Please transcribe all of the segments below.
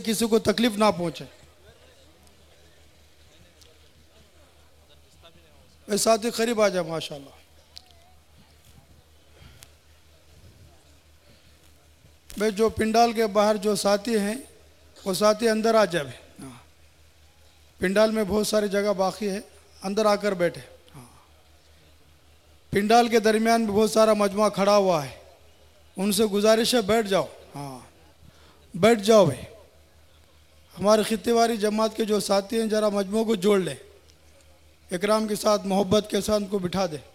کسی کو تکلیف نہ پہنچے۔ اے ساتھی قریب آ جائے ماشاء اللہ بھائی جو پنڈال کے باہر جو ساتھی ہیں، وہ ساتھی اندر آ جائے۔ ہاں۔ پنڈال میں بہت ساری جگہ باقی ہے، اندر آ کر بیٹھے۔ ہاں۔ پنڈال کے درمیان میں بہت سارا مجموعہ کھڑا ہوا ہے۔ ان سے گزارش ہے بیٹھ جاؤ۔ ہاں۔ بیٹھ جاؤ بھائی۔ ہمارے خطے واری جماعت کے جو ساتھی ہیں، ذرا مجموعوں کو جوڑ لیں۔ اکرام کے ساتھ، محبت کے ساتھ ان کو بٹھا دیں۔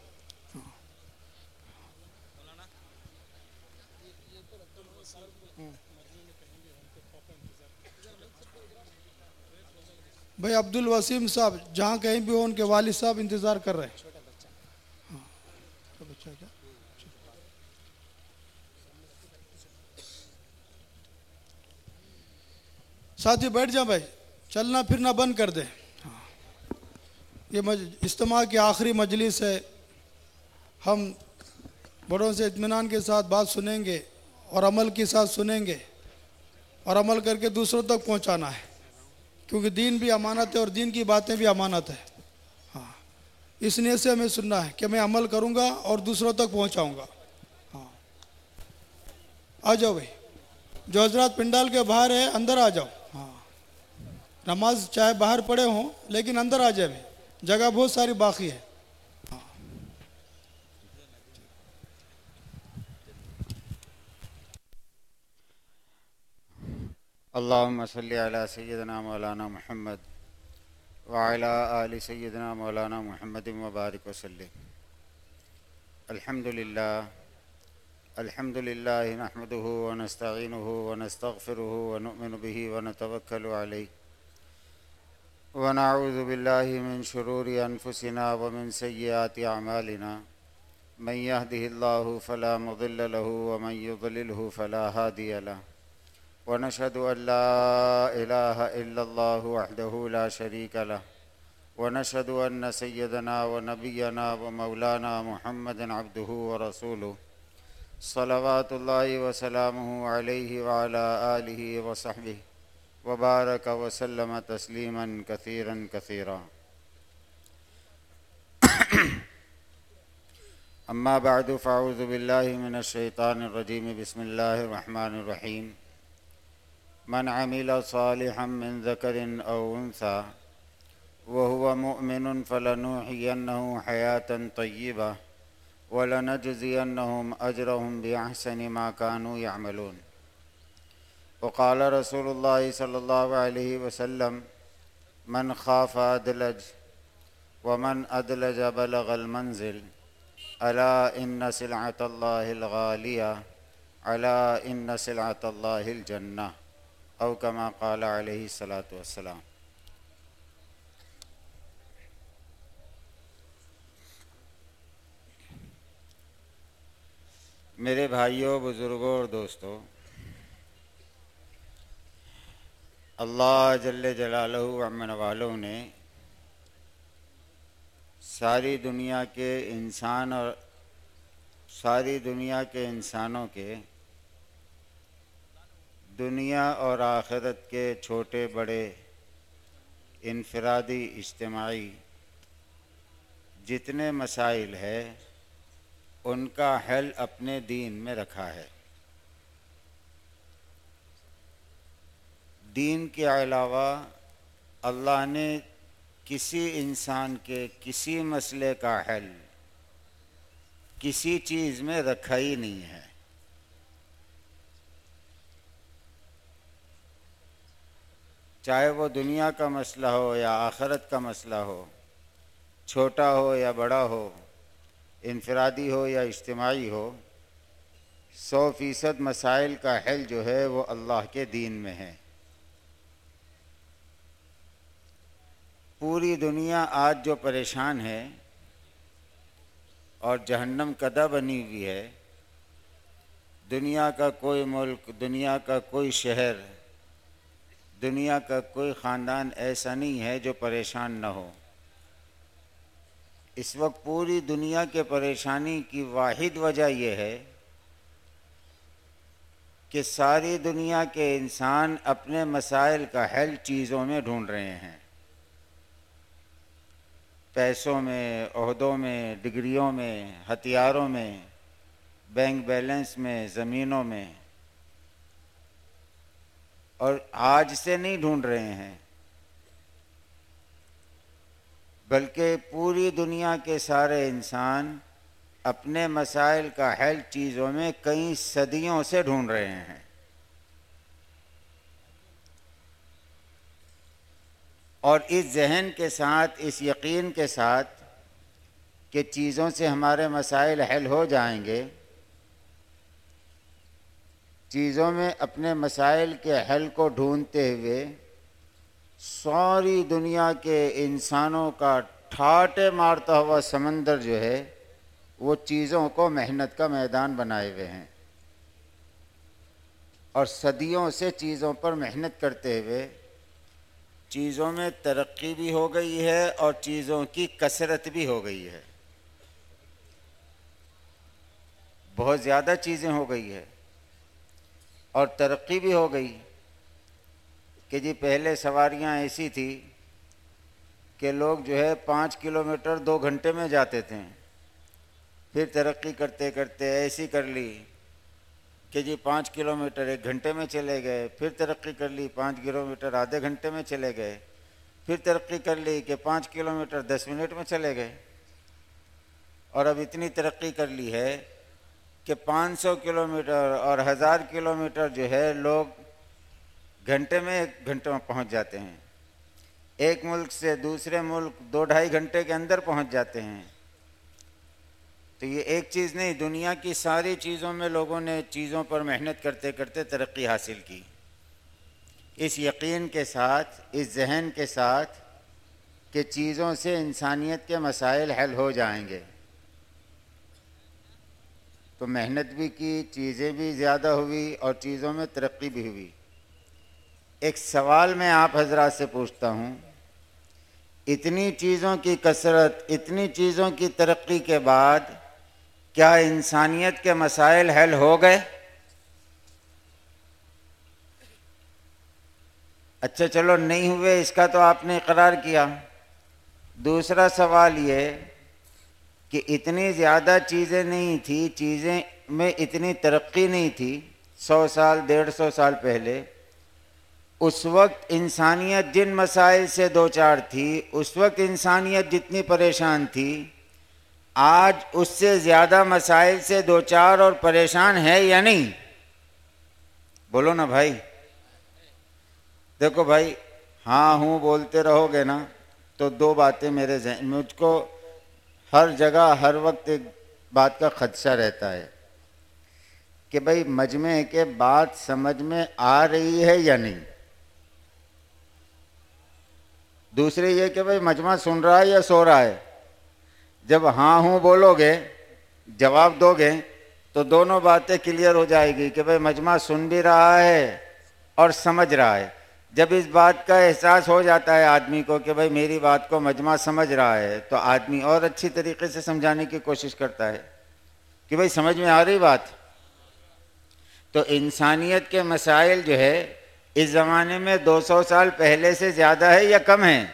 بھائی عبد الوسیم صاحب، جہاں کہیں بھی ہو، ان کے والد صاحب انتظار کر رہے ہیں ہاں۔ بچہ کیا؟ ساتھی بیٹھ جا بھائی۔ چلنا پھرنا بند کر دے ہاں۔ یہ مج... اجتماع کی آخری مجلس ہے۔ ہم بڑوں سے اطمینان کے ساتھ بات سنیں گے اور عمل کے ساتھ سنیں گے اور عمل کر کے دوسروں تک پہنچانا ہے۔ کیونکہ دین بھی امانت ہے اور دین کی باتیں بھی امانت ہے۔ ہاں۔ اس نیت سے ہمیں سننا ہے کہ میں عمل کروں گا اور دوسروں تک پہنچاؤں گا۔ ہاں۔ آ جاؤ بھائی۔ جو حضرات پنڈال کے باہر ہے اندر آ جاؤ۔ نماز چاہے باہر پڑے ہوں، لیکن اندر آ جائے جگہ بہت ساری باقی ہے۔ اللهم صل على سيدنا مولانا محمد وعلى آل سيدنا مولانا محمد وبارك وسلم۔ الحمد لله الحمد لله نحمده ونستعينه ونستغفره ونؤمن به ونتوكل عليه ونعوذ بالله من شرور أنفسنا ومن سيئات أعمالنا من يهده الله فلا مضل له ومن يضلله فلا هادي له. ونشهد أن لا إله إلا الله وحده لا شريك له. ونشهد أن سيدنا ونبينا ومولانا محمد عبده ورسوله. صلوات الله وسلامه عليه وعلى آله وصحبه وبارك وسلم تسليما كثيرا كثيرا أما بعد فأعوذ بالله من الشيطان الرجيم بسم الله الرحمن الرحيم من عمل صالحا من ذكر أو أنثى وهو مؤمن فلنوحينه حياة طيبة ولنجزينهم أجرهم بأحسن ما كانوا يعملون وقال رسول الله صلى الله عليه وسلم، من خاف أدلج ومن أدلج بلغ المنزل ألا إن سلعة الله الغالية ألا إن سلعة الله الجنة او کما قال علیہ الصلاۃ والسلام۔ میرے بھائیوں، بزرگوں اور دوستوں اللہ جل جلالہ امن والوں نے ساری دنیا کے انسان اور ساری دنیا کے انسانوں کے دنیا اور آخرت کے چھوٹے بڑے انفرادی اجتماعی جتنے مسائل ہے ان کا حل اپنے دین میں رکھا ہے۔ دین کے علاوہ اللہ نے کسی انسان کے کسی مسئلے کا حل کسی چیز میں رکھا ہی نہیں ہے۔ چاہے وہ دنیا کا مسئلہ ہو یا آخرت کا مسئلہ ہو، چھوٹا ہو یا بڑا ہو، انفرادی ہو یا اجتماعی ہو، سو فیصد مسائل کا حل جو ہے وہ اللہ کے دین میں ہے۔ پوری دنیا آج جو پریشان ہے اور جہنم کدہ بنی ہوئی ہے، دنیا کا کوئی ملک، دنیا کا کوئی شہر، دنیا کا کوئی خاندان ایسا نہیں ہے جو پریشان نہ ہو۔ اس وقت پوری دنیا کے پریشانی کی واحد وجہ یہ ہے کہ ساری دنیا کے انسان اپنے مسائل کا حل چیزوں میں ڈھونڈ رہے ہیں۔ پیسوں میں، عہدوں میں، ڈگریوں میں، ہتھیاروں میں، بینک بیلنس میں، زمینوں میں۔ اور آج سے نہیں ڈھونڈ رہے ہیں۔ بلکہ پوری دنیا کے سارے انسان اپنے مسائل کا حل چیزوں میں کئی صدیوں سے ڈھونڈ رہے ہیں۔ اور اس ذہن کے ساتھ، اس یقین کے ساتھ کہ چیزوں سے ہمارے مسائل حل ہو جائیں گے، چیزوں میں اپنے مسائل کے حل کو ڈھونڈتے ہوئے ساری دنیا کے انسانوں کا ٹھاٹے مارتا ہوا سمندر جو ہے، وہ چیزوں کو محنت کا میدان بنائے ہوئے ہیں۔ اور صدیوں سے چیزوں پر محنت کرتے ہوئے چیزوں میں ترقی بھی ہو گئی ہے اور چیزوں کی کثرت بھی ہو گئی ہے۔ بہت زیادہ چیزیں ہو گئی ہے اور ترقی بھی ہو گئی۔ کہ جی پہلے سواریاں ایسی تھی کہ لوگ جو ہے پانچ کلومیٹر دو گھنٹے میں جاتے تھے۔ پھر ترقی کرتے کرتے ایسی کر لی۔ کہ جی پانچ کلومیٹر ایک گھنٹے میں چلے گئے، پھر ترقی کر لی، پانچ کلومیٹر آدھے گھنٹے میں چلے گئے، پھر ترقی کر لی کہ پانچ کلومیٹر دس منٹ میں چلے گئے۔ اور اب اتنی ترقی کر لی ہے کہ پانچ سو کلو میٹر اور ہزار کلو میٹر جو ہے لوگ گھنٹے میں ایک گھنٹے میں پہنچ جاتے ہیں۔ ایک ملک سے دوسرے ملک دو ڈھائی گھنٹے کے اندر پہنچ جاتے ہیں۔ تو یہ ایک چیز نہیں، دنیا کی ساری چیزوں میں لوگوں نے چیزوں پر محنت کرتے کرتے ترقی حاصل کی۔ اس یقین کے ساتھ، اس ذہن کے ساتھ کہ چیزوں سے انسانیت کے مسائل حل ہو جائیں گے۔ تو محنت بھی کی، چیزیں بھی زیادہ ہوئی اور چیزوں میں ترقی بھی ہوئی۔ ایک سوال میں آپ حضرات سے پوچھتا ہوں، اتنی چیزوں کی کثرت، اتنی چیزوں کی ترقی کے بعد کیا انسانیت کے مسائل حل ہو گئے؟ اچھا چلو، نہیں ہوئے، اس کا تو آپ نے اقرار کیا۔ دوسرا سوال یہ کہ اتنی زیادہ چیزیں نہیں تھی، چیزیں میں اتنی ترقی نہیں تھی، سو سال، ڈیڑھ سو سال پہلے، اس وقت انسانیت جن مسائل سے دو چار تھی، اس وقت انسانیت جتنی پریشان تھی آج اس سے زیادہ مسائل سے دو چار اور پریشان ہے یا نہیں؟ بولو نا بھائی۔ دیکھو بھائی ہاں ہوں بولتے رہو گے نا، تو دو باتیں میرے ذہن مجھ کو ہر جگہ، ہر وقت ایک بات کا خدشہ رہتا ہے کہ بھائی، مجمع کے بات سمجھ میں آ رہی ہے یا نہیں؟ دوسرے یہ کہ بھائی، مجمع سن رہا ہے یا سو رہا ہے؟ جب ہاں ہوں بولو گے، جواب دو گے، تو دونوں باتیں کلیئر ہو جائے گی کہ بھائی مجمع سن بھی رہا ہے اور سمجھ رہا ہے۔ جب اس بات کا احساس ہو جاتا ہے آدمی کو کہ بھائی میری بات کو مجمع سمجھ رہا ہے، تو آدمی اور اچھی طریقے سے سمجھانے کی کوشش کرتا ہے کہ بھائی سمجھ میں آ رہی بات۔ تو انسانیت کے مسائل جو ہے، اس زمانے میں دو سو سال پہلے سے زیادہ ہے یا کم ہے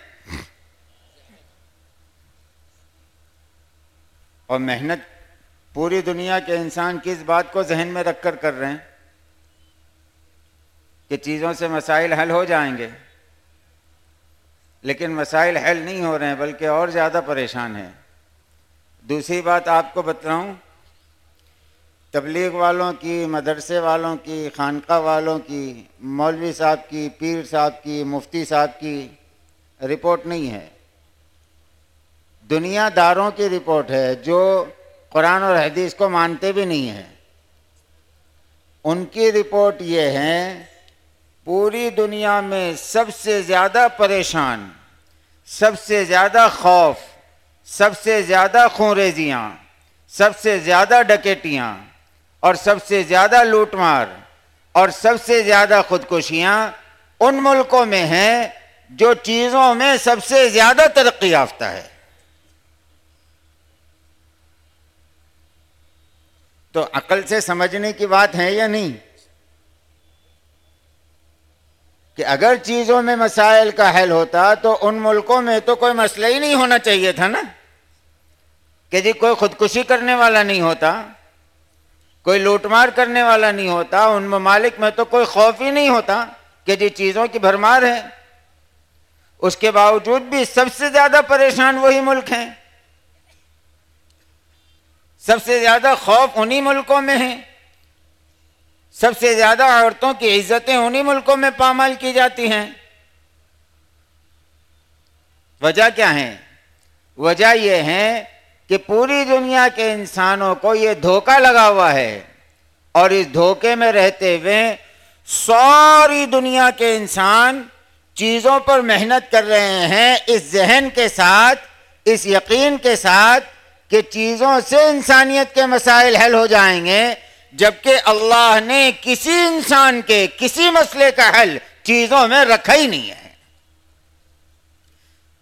اور محنت پوری دنیا کے انسان کس بات کو ذہن میں رکھ کر کر رہے ہیں کہ چیزوں سے مسائل حل ہو جائیں گے۔ لیکن مسائل حل نہیں ہو رہے ہیں، بلکہ اور زیادہ پریشان ہیں۔ دوسری بات آپ کو بتلاؤں، تبلیغ والوں کی، مدرسے والوں کی، خانقاہ والوں کی، مولوی صاحب کی، پیر صاحب کی، مفتی صاحب کی رپورٹ نہیں ہے۔ دنیا داروں کی رپورٹ ہے جو قرآن اور حدیث کو مانتے بھی نہیں ہیں۔ ان کی رپورٹ یہ ہے، پوری دنیا میں سب سے زیادہ پریشان، سب سے زیادہ خوف، سب سے زیادہ خونریزیاں، سب سے زیادہ ڈکیٹیاں اور سب سے زیادہ لوٹ مار اور سب سے زیادہ خودکشیاں ان ملکوں میں ہیں جو چیزوں میں سب سے زیادہ ترقی یافتہ ہے۔ تو عقل سے سمجھنے کی بات ہے یا نہیں؟ کہ اگر چیزوں میں مسائل کا حل ہوتا تو ان ملکوں میں تو کوئی مسئلہ ہی نہیں ہونا چاہیے تھا نا؟ کہ جی کوئی خودکشی کرنے والا نہیں ہوتا، کوئی لوٹ مار کرنے والا نہیں ہوتا، ان ممالک میں تو کوئی خوف ہی نہیں ہوتا کہ جی چیزوں کی بھرمار ہے۔ اس کے باوجود بھی سب سے زیادہ پریشان وہی ملک ہیں۔ سب سے زیادہ خوف انہی ملکوں میں ہیں سب سے زیادہ عورتوں کی عزتیں انہی ملکوں میں پامال کی جاتی ہیں۔ وجہ کیا ہے وجہ یہ ہے کہ پوری دنیا کے انسانوں کو یہ دھوکہ لگا ہوا ہے۔ اور اس دھوکے میں رہتے ہوئے ساری دنیا کے انسان چیزوں پر محنت کر رہے ہیں۔ اس ذہن کے ساتھ، اس یقین کے ساتھ کہ چیزوں سے انسانیت کے مسائل حل ہو جائیں گے، جبکہ اللہ نے کسی انسان کے کسی مسئلے کا حل چیزوں میں رکھا ہی نہیں ہے۔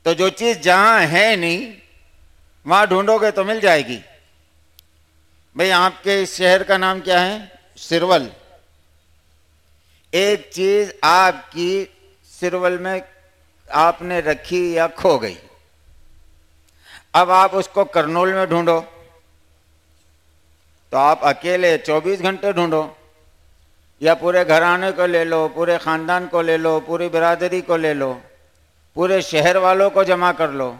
تو جو چیز جہاں ہے نہیں، وہاں ڈھونڈو گے تو مل جائے گی۔ بھئی آپ کے اس شہر کا نام کیا ہے؟ سرول۔ ایک چیز آپ کی سرول میں آپ نے رکھی یا کھو گئی۔ اب آپ اس کو کرنول میں ڈھونڈو۔ تو آپ اکیلے چوبیس گھنٹے ڈھونڈو۔ یا پورے گھرانے کو لے لو، پورے خاندان کو لے لو، پوری برادری کو لے لو، پورے شہر والوں کو جمع کر لو،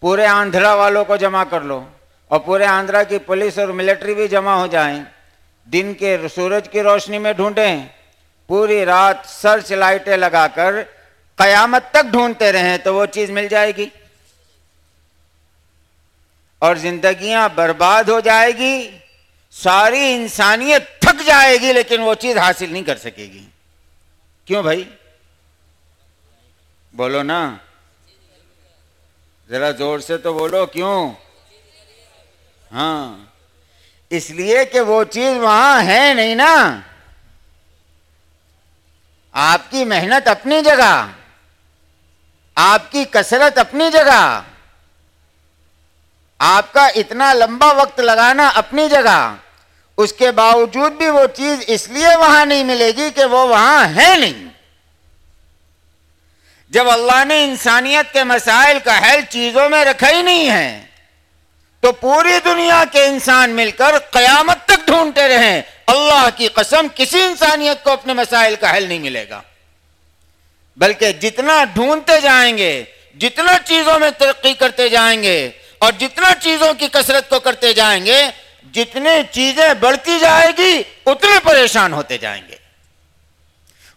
پورے آندھرا والوں کو جمع کر لو اور پورے آندھرا کی پولیس اور ملٹری بھی جمع ہو جائیں۔ دن کے سورج کی روشنی میں ڈھونڈیں۔ پوری رات سرچ لائٹیں لگا کر قیامت تک ڈھونڈتے رہیں تو وہ چیز مل جائے گی۔ اور زندگیاں برباد ہو جائے گی، ساری انسانیت تھک جائے گی، لیکن وہ چیز حاصل نہیں کر سکے گی۔ کیوں بھائی؟ بولو نا۔ ذرا زور سے تو بولو، کیوں؟ ہاں۔ اس لیے کہ وہ چیز وہاں ہے نہیں نا۔ آپ کی محنت اپنی جگہ، آپ کی کثرت اپنی جگہ۔ آپ کا اتنا لمبا وقت لگانا اپنی جگہ، اس کے باوجود بھی وہ چیز اس لیے وہاں نہیں ملے گی کہ وہ وہاں ہے نہیں۔ جب اللہ نے انسانیت کے مسائل کا حل چیزوں میں رکھا ہی نہیں ہے، تو پوری دنیا کے انسان مل کر قیامت تک ڈھونڈتے رہیں۔ اللہ کی قسم کسی انسانیت کو اپنے مسائل کا حل نہیں ملے گا۔ بلکہ جتنا ڈھونڈتے جائیں گے، جتنا چیزوں میں ترقی کرتے جائیں گے اور جتنا چیزوں کی کثرت کو کرتے جائیں گے، جتنی چیزیں بڑھتی جائے گی، اتنے پریشان ہوتے جائیں گے۔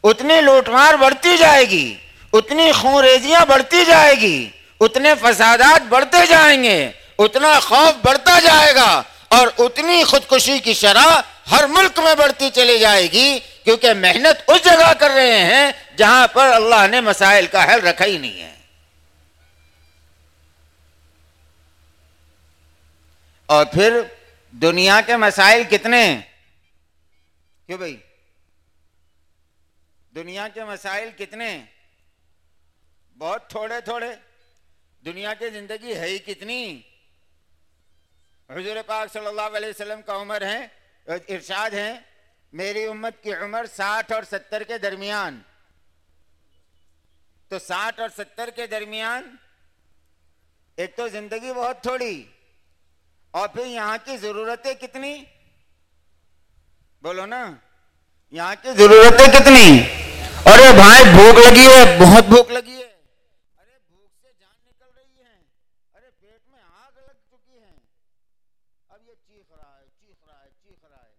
اتنی لوٹ مار بڑھتی جائے گی، اتنی خونریزیاں بڑھتی جائے گی، اتنے فسادات بڑھتے جائیں گے، اتنا خوف بڑھتا جائے گا اور اتنی خودکشی کی شرح ہر ملک میں بڑھتی چلی جائے گی کیونکہ محنت اس جگہ کر رہے ہیں جہاں پر اللہ نے مسائل کا حل رکھا ہی نہیں ہے۔ اور پھر دنیا کے مسائل کتنے ہیں؟ کیوں بھائی؟ دنیا کے مسائل کتنے ہیں؟ بہت تھوڑے تھوڑے۔ دنیا کی زندگی ہے ہی کتنی۔ حضور پاک صلی اللہ علیہ وسلم کا عمر ہے، ارشاد ہے، میری امت کی عمر ساٹھ اور ستر کے درمیان۔ تو ساٹھ اور ستر کے درمیان ایک تو زندگی بہت تھوڑی۔ اور پھر یہاں کی ضرورتیں کتنی؟ بولو نا، یہاں کی ضرورتیں کتنی؟ اور بھائی بھوک لگی ہے، بہت بھوک لگی ہے۔ ارے، بھوک سے جان نکل رہی ہے۔ ارے، پیٹ میں آگ لگ چکی ہے۔ اب یہ چیخ رہا ہے، چیخ رہا ہے، چیخ رہا ہے۔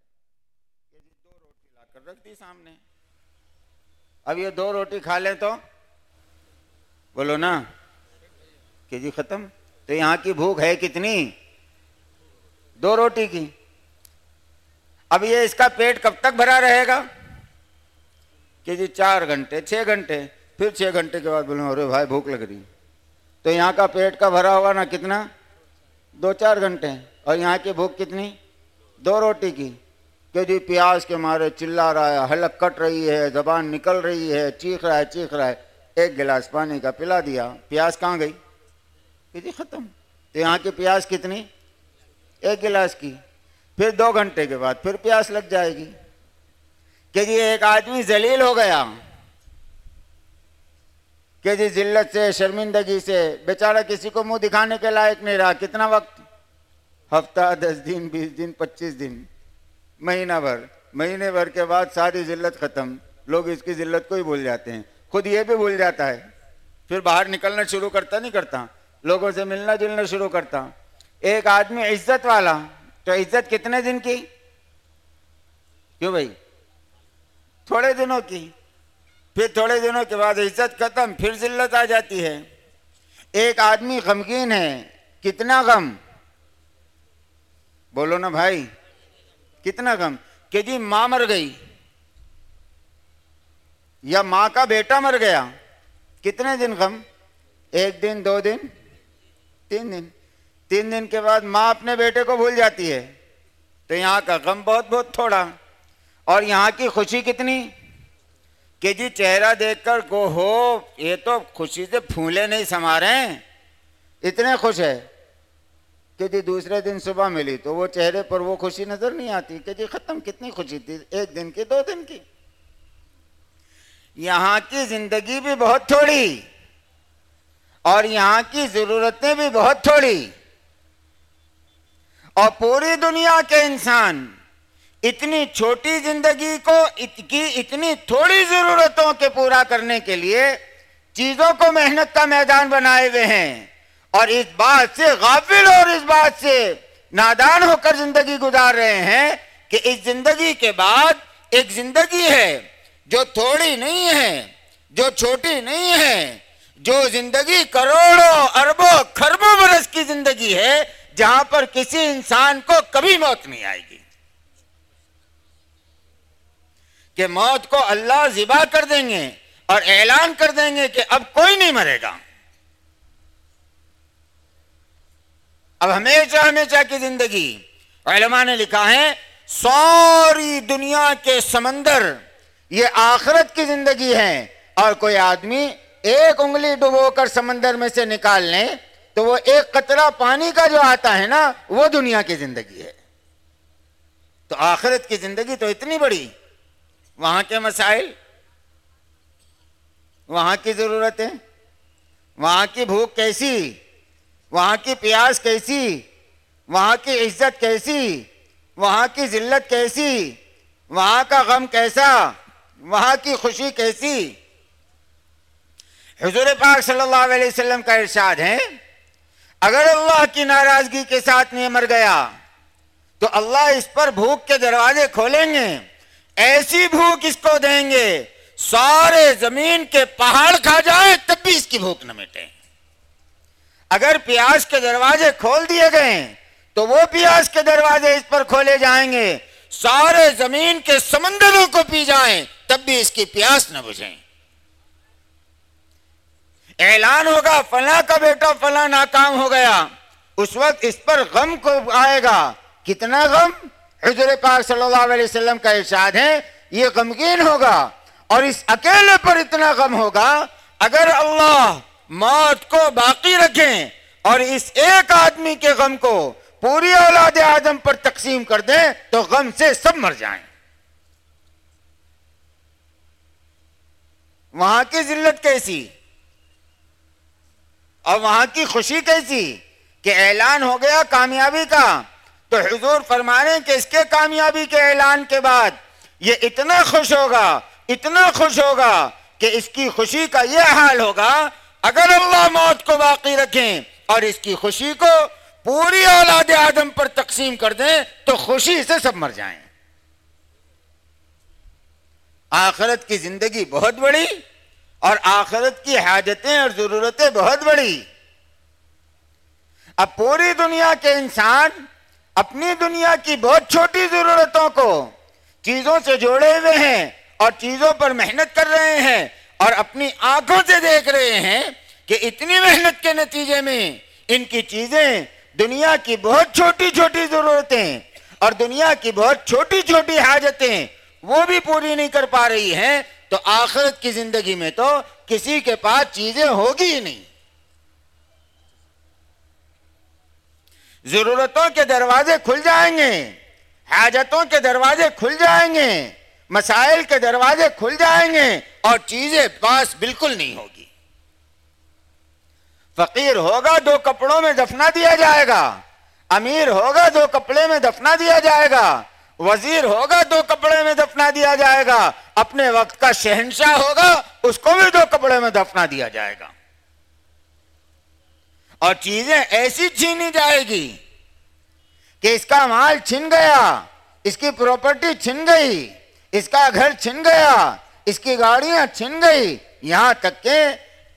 یہ جی دو روٹی لا کر رکھ دی سامنے۔ اب یہ دو روٹی کھا لیں تو؟ بولو نا، کہ جی ختم؟ تو یہاں کی بھوک ہے کتنی؟ دو روٹی کی۔ اب یہ اس کا پیٹ کب تک بھرا رہے گا؟ کہ جی چار گھنٹے، چھ گھنٹے، پھر چھ گھنٹے کے بعد بولے ارے بھائی، بھوک لگ رہی تو یہاں کا پیٹ کا بھرا ہوگا نا کتنا؟ دو چار گھنٹے۔ اور یہاں کی بھوک کتنی؟ دو روٹی کی۔ کہ جی پیاز کے مارے چلا رہا ہے، حلق کٹ رہی ہے، زبان نکل رہی ہے، چیخ رہا ہے، چیخ رہا ہے۔ ایک گلاس پانی کا پلا دیا۔ پیاز کہاں گئی؟ کہ جی ختم۔ تو یہاں کی پیاز کتنی؟ ایک گلاس کی، پھر دو گھنٹے کے بعد پھر پیاس لگ جائے گی۔ کہ جی ایک آدمی ذلیل ہو گیا۔ کہ جی ذلت سے، شرمندگی سے بیچارہ کسی کو منہ دکھانے کے لائق نہیں رہا۔ کتنا وقت؟ ہفتہ، دس دن، بیس دن، پچیس دن، مہینہ بھر۔ مہینے بھر کے بعد ساری ذلت ختم۔ لوگ اس کی ذلت کو ہی بھول جاتے ہیں۔ خود یہ بھی بھول جاتا ہے۔ پھر باہر نکلنا شروع کرتا، نہیں کرتا۔ لوگوں سے ملنا جلنا شروع کرتا۔ ایک آدمی عزت والا، تو عزت کتنے دن کی؟ کیوں بھائی؟ تھوڑے دنوں کی۔ پھر تھوڑے دنوں کے بعد عزت ختم، پھر ذلت آ جاتی ہے۔ ایک آدمی غمگین ہے، کتنا غم؟ بولو نا بھائی، کتنا غم؟ کہ جی ماں مر گئی، یا ماں کا بیٹا مر گیا، کتنے دن غم؟ ایک دن، دو دن، تین دن۔ تین دن کے بعد ماں اپنے بیٹے کو بھول جاتی ہے۔ تو یہاں کا غم بہت بہت تھوڑا۔ اور یہاں کی خوشی کتنی؟ کہ جی چہرہ دیکھ کر کو ہو، یہ تو خوشی سے پھولے نہیں سما رہے ہیں۔ اتنے خوش ہے کہ جی دوسرے دن صبح ملی تو وہ چہرے پر وہ خوشی نظر نہیں آتی۔ کہ جی ختم کتنی خوشی تھی، ایک دن کی، دو دن کی۔ یہاں کی زندگی بھی بہت تھوڑی۔ اور یہاں کی ضرورتیں بھی بہت تھوڑی۔ اور پوری دنیا کے انسان اتنی چھوٹی زندگی کو کی اتنی تھوڑی ضرورتوں کے پورا کرنے کے لیے چیزوں کو محنت کا میدان بنائے ہوئے ہیں اور اس بات سے غافل اور اس بات سے نادان ہو کر زندگی گزار رہے ہیں کہ اس زندگی کے بعد ایک زندگی ہے جو تھوڑی نہیں ہے، جو چھوٹی نہیں ہے، جو زندگی کروڑوں، اربوں خربوں برس کی زندگی ہے جہاں پر کسی انسان کو کبھی موت نہیں آئے گی۔ کہ موت کو اللہ ذبح کر دیں گے اور اعلان کر دیں گے کہ اب کوئی نہیں مرے گا۔ اب ہمیشہ ہمیشہ کی زندگی علماء نے لکھا ہے، ساری دنیا کے سمندر یہ آخرت کی زندگی ہے اور کوئی آدمی ایک انگلی ڈبو کر سمندر میں سے نکال لیں تو وہ ایک قطرہ پانی کا جو آتا ہے نا، وہ دنیا کی زندگی ہے۔ تو آخرت کی زندگی تو اتنی بڑی۔ وہاں کے مسائل، وہاں کی ضرورتیں، وہاں کی بھوک کیسی، وہاں کی پیاس کیسی، وہاں کی عزت کیسی، وہاں کی ذلت کیسی، وہاں کا غم کیسا، وہاں کی خوشی کیسی۔ حضور پاک صلی اللہ علیہ وسلم کا ارشاد ہے اگر اللہ کی ناراضگی کے ساتھ نہیں مر گیا، تو اللہ اس پر بھوک کے دروازے کھولیں گے۔ ایسی بھوک اس کو دیں گے، سارے زمین کے پہاڑ کھا جائیں تب بھی اس کی بھوک نہ مٹے۔ اگر پیاز کے دروازے کھول دیے گئے، تو وہ پیاز کے دروازے اس پر کھولے جائیں گے۔ سارے زمین کے سمندروں کو پی جائیں، تب بھی اس کی پیاس نہ بجھیں۔ اعلان ہوگا، فلاں کا بیٹا فلاں ناکام ہو گیا۔ اس وقت اس پر غم کو آئے گا۔ کتنا غم؟ حضور پاک صلی اللہ علیہ وسلم کا ارشاد ہے، یہ غمگین ہوگا۔ اور اس اکیلے پر اتنا غم ہوگا، اگر اللہ موت کو باقی رکھیں اور اس ایک آدمی کے غم کو پوری اولاد آدم پر تقسیم کر دیں، تو غم سے سب مر جائیں۔ وہاں کی ذلت کیسی؟ اور وہاں کی خوشی کیسی کہ اعلان ہو گیا کامیابی کا؟ تو حضور فرمانے کہ اس کے کامیابی کے اعلان کے بعد یہ اتنا خوش ہوگا، اتنا خوش ہوگا کہ اس کی خوشی کا یہ حال ہوگا، اگر اللہ موت کو باقی رکھیں اور اس کی خوشی کو پوری اولاد آدم پر تقسیم کر دیں تو خوشی سے سب مر جائیں۔ آخرت کی زندگی بہت بڑی اور آخرت کی حاجتیں اور ضرورتیں بہت بڑی۔ اب پوری دنیا کے انسان اپنی دنیا کی بہت چھوٹی ضرورتوں کو چیزوں سے جوڑے ہوئے ہیں اور چیزوں پر محنت کر رہے ہیں اور اپنی آنکھوں سے دیکھ رہے ہیں کہ اتنی محنت کے نتیجے میں ان کی چیزیں دنیا کی بہت چھوٹی چھوٹی ضرورتیں اور دنیا کی بہت چھوٹی چھوٹی حاجتیں وہ بھی پوری نہیں کر پا رہی ہیں تو آخرت کی زندگی میں تو کسی کے پاس چیزیں ہوگی ہی نہیں۔ ضرورتوں کے دروازے کھل جائیں گے، حاجتوں کے دروازے کھل جائیں گے، مسائل کے دروازے کھل جائیں گے اور چیزیں پاس بالکل نہیں ہوگی۔ فقیر ہوگا دو کپڑوں میں دفنا دیا جائے گا، امیر ہوگا دو کپڑے میں دفنا دیا جائے گا۔ وزیر ہوگا دو کپڑے میں دفنا دیا جائے گا۔ اپنے وقت کا شہنشاہ ہوگا، اس کو بھی دو کپڑے میں دفنا دیا جائے گا۔ اور چیزیں ایسی چھینی جائے گی کہ اس کا مال چھن گیا، اس کی پراپرٹی چھن گئی، اس کا گھر چھن گیا، اس کی گاڑیاں چھن گئی۔ یہاں تک کہ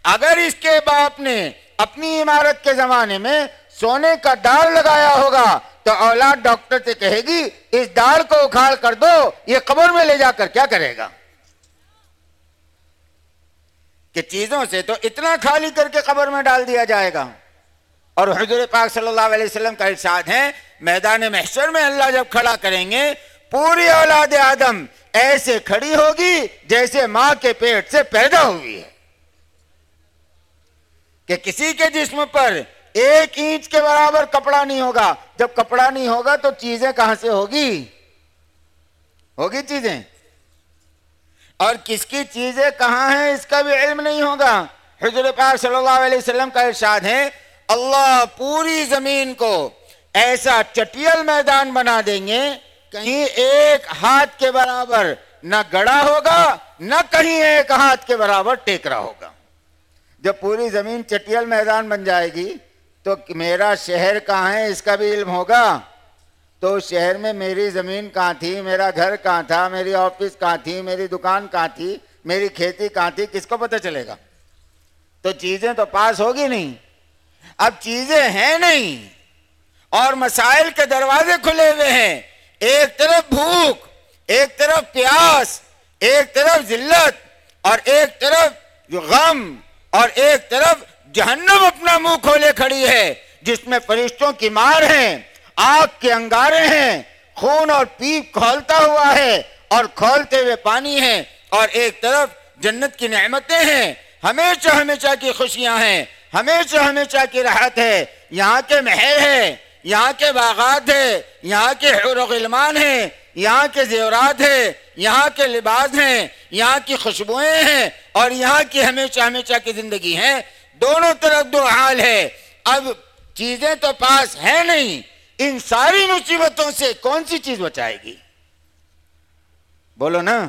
اگر اس کے باپ نے اپنی عمارت کے زمانے میں سونے کا ڈال لگایا ہوگا تو اولاد ڈاکٹر سے کہے گی، اس ڈال کو اکھاڑ کر دو، یہ قبر میں لے جا کر کیا کرے گا؟ کہ چیزوں سے تو اتنا خالی کر کے قبر میں ڈال دیا جائے گا۔ اور حضور پاک صلی اللہ علیہ وسلم کا ارشاد ہے، میدان محشر میں اللہ جب کھڑا کریں گے، پوری اولاد آدم ایسے کھڑی ہوگی جیسے ماں کے پیٹ سے پیدا ہوئی ہے۔ کہ کسی کے جسم پر ایک اینچ کے برابر کپڑا نہیں ہوگا۔ جب کپڑا نہیں ہوگا تو چیزیں کہاں سے ہوگی؟ ہوگی چیزیں۔ اور کس کی چیزیں کہاں ہیں اس کا بھی علم نہیں ہوگا۔ حضور پاک صلی اللہ علیہ وسلم کا ارشاد ہے، اللہ پوری زمین کو ایسا چٹیل میدان بنا دیں گے کہیں ایک ہاتھ کے برابر نہ گڑا ہوگا، نہ کہیں ایک ہاتھ کے برابر ٹیکرا ہوگا۔ جب پوری زمین چٹیل میدان بن جائے گی تو میرا شہر کہاں ہے؟ اس کا بھی علم ہوگا۔ تو شہر میں میری زمین کہاں تھی؟ میرا گھر کہاں تھا؟ میری آفس کہاں تھی؟ میری دکان کہاں تھی؟ میری کھیتی کہاں تھی؟ کس کو پتہ چلے گا؟ تو چیزیں تو پاس ہوگی نہیں۔ اب چیزیں ہیں نہیں۔ اور مسائل کے دروازے کھلے ہوئے ہیں۔ ایک طرف بھوک، ایک طرف پیاس، ایک طرف ذلت، اور ایک طرف غم، اور ایک طرف جہنم اپنا منہ کھولے کھڑی ہے، جس میں فرشتوں کی مار ہے، آگ کے انگارے ہیں، خون اور پیپ کھولتا ہوا ہے اور کھولتے ہوئے پانی ہے اور ایک طرف جنت کی نعمتیں ہیں۔ ہمیشہ ہمیشہ کی خوشیاں ہیں، ہمیشہ ہمیشہ کی راحت ہے۔ یہاں کے محل ہے، یہاں کے باغات ہے، یہاں کے حور و غلمان ہیں، یہاں کے زیورات ہیں، یہاں کے لباس ہیں، یہاں کی خوشبوئیں ہیں اور یہاں کی ہمیشہ ہمیشہ کی زندگی ہے دونوں طرف دو حال ہے۔ اب چیزیں تو پاس ہے نہیں۔ ان ساری مصیبتوں سے کون سی چیز بچائے گی؟ بولو نا۔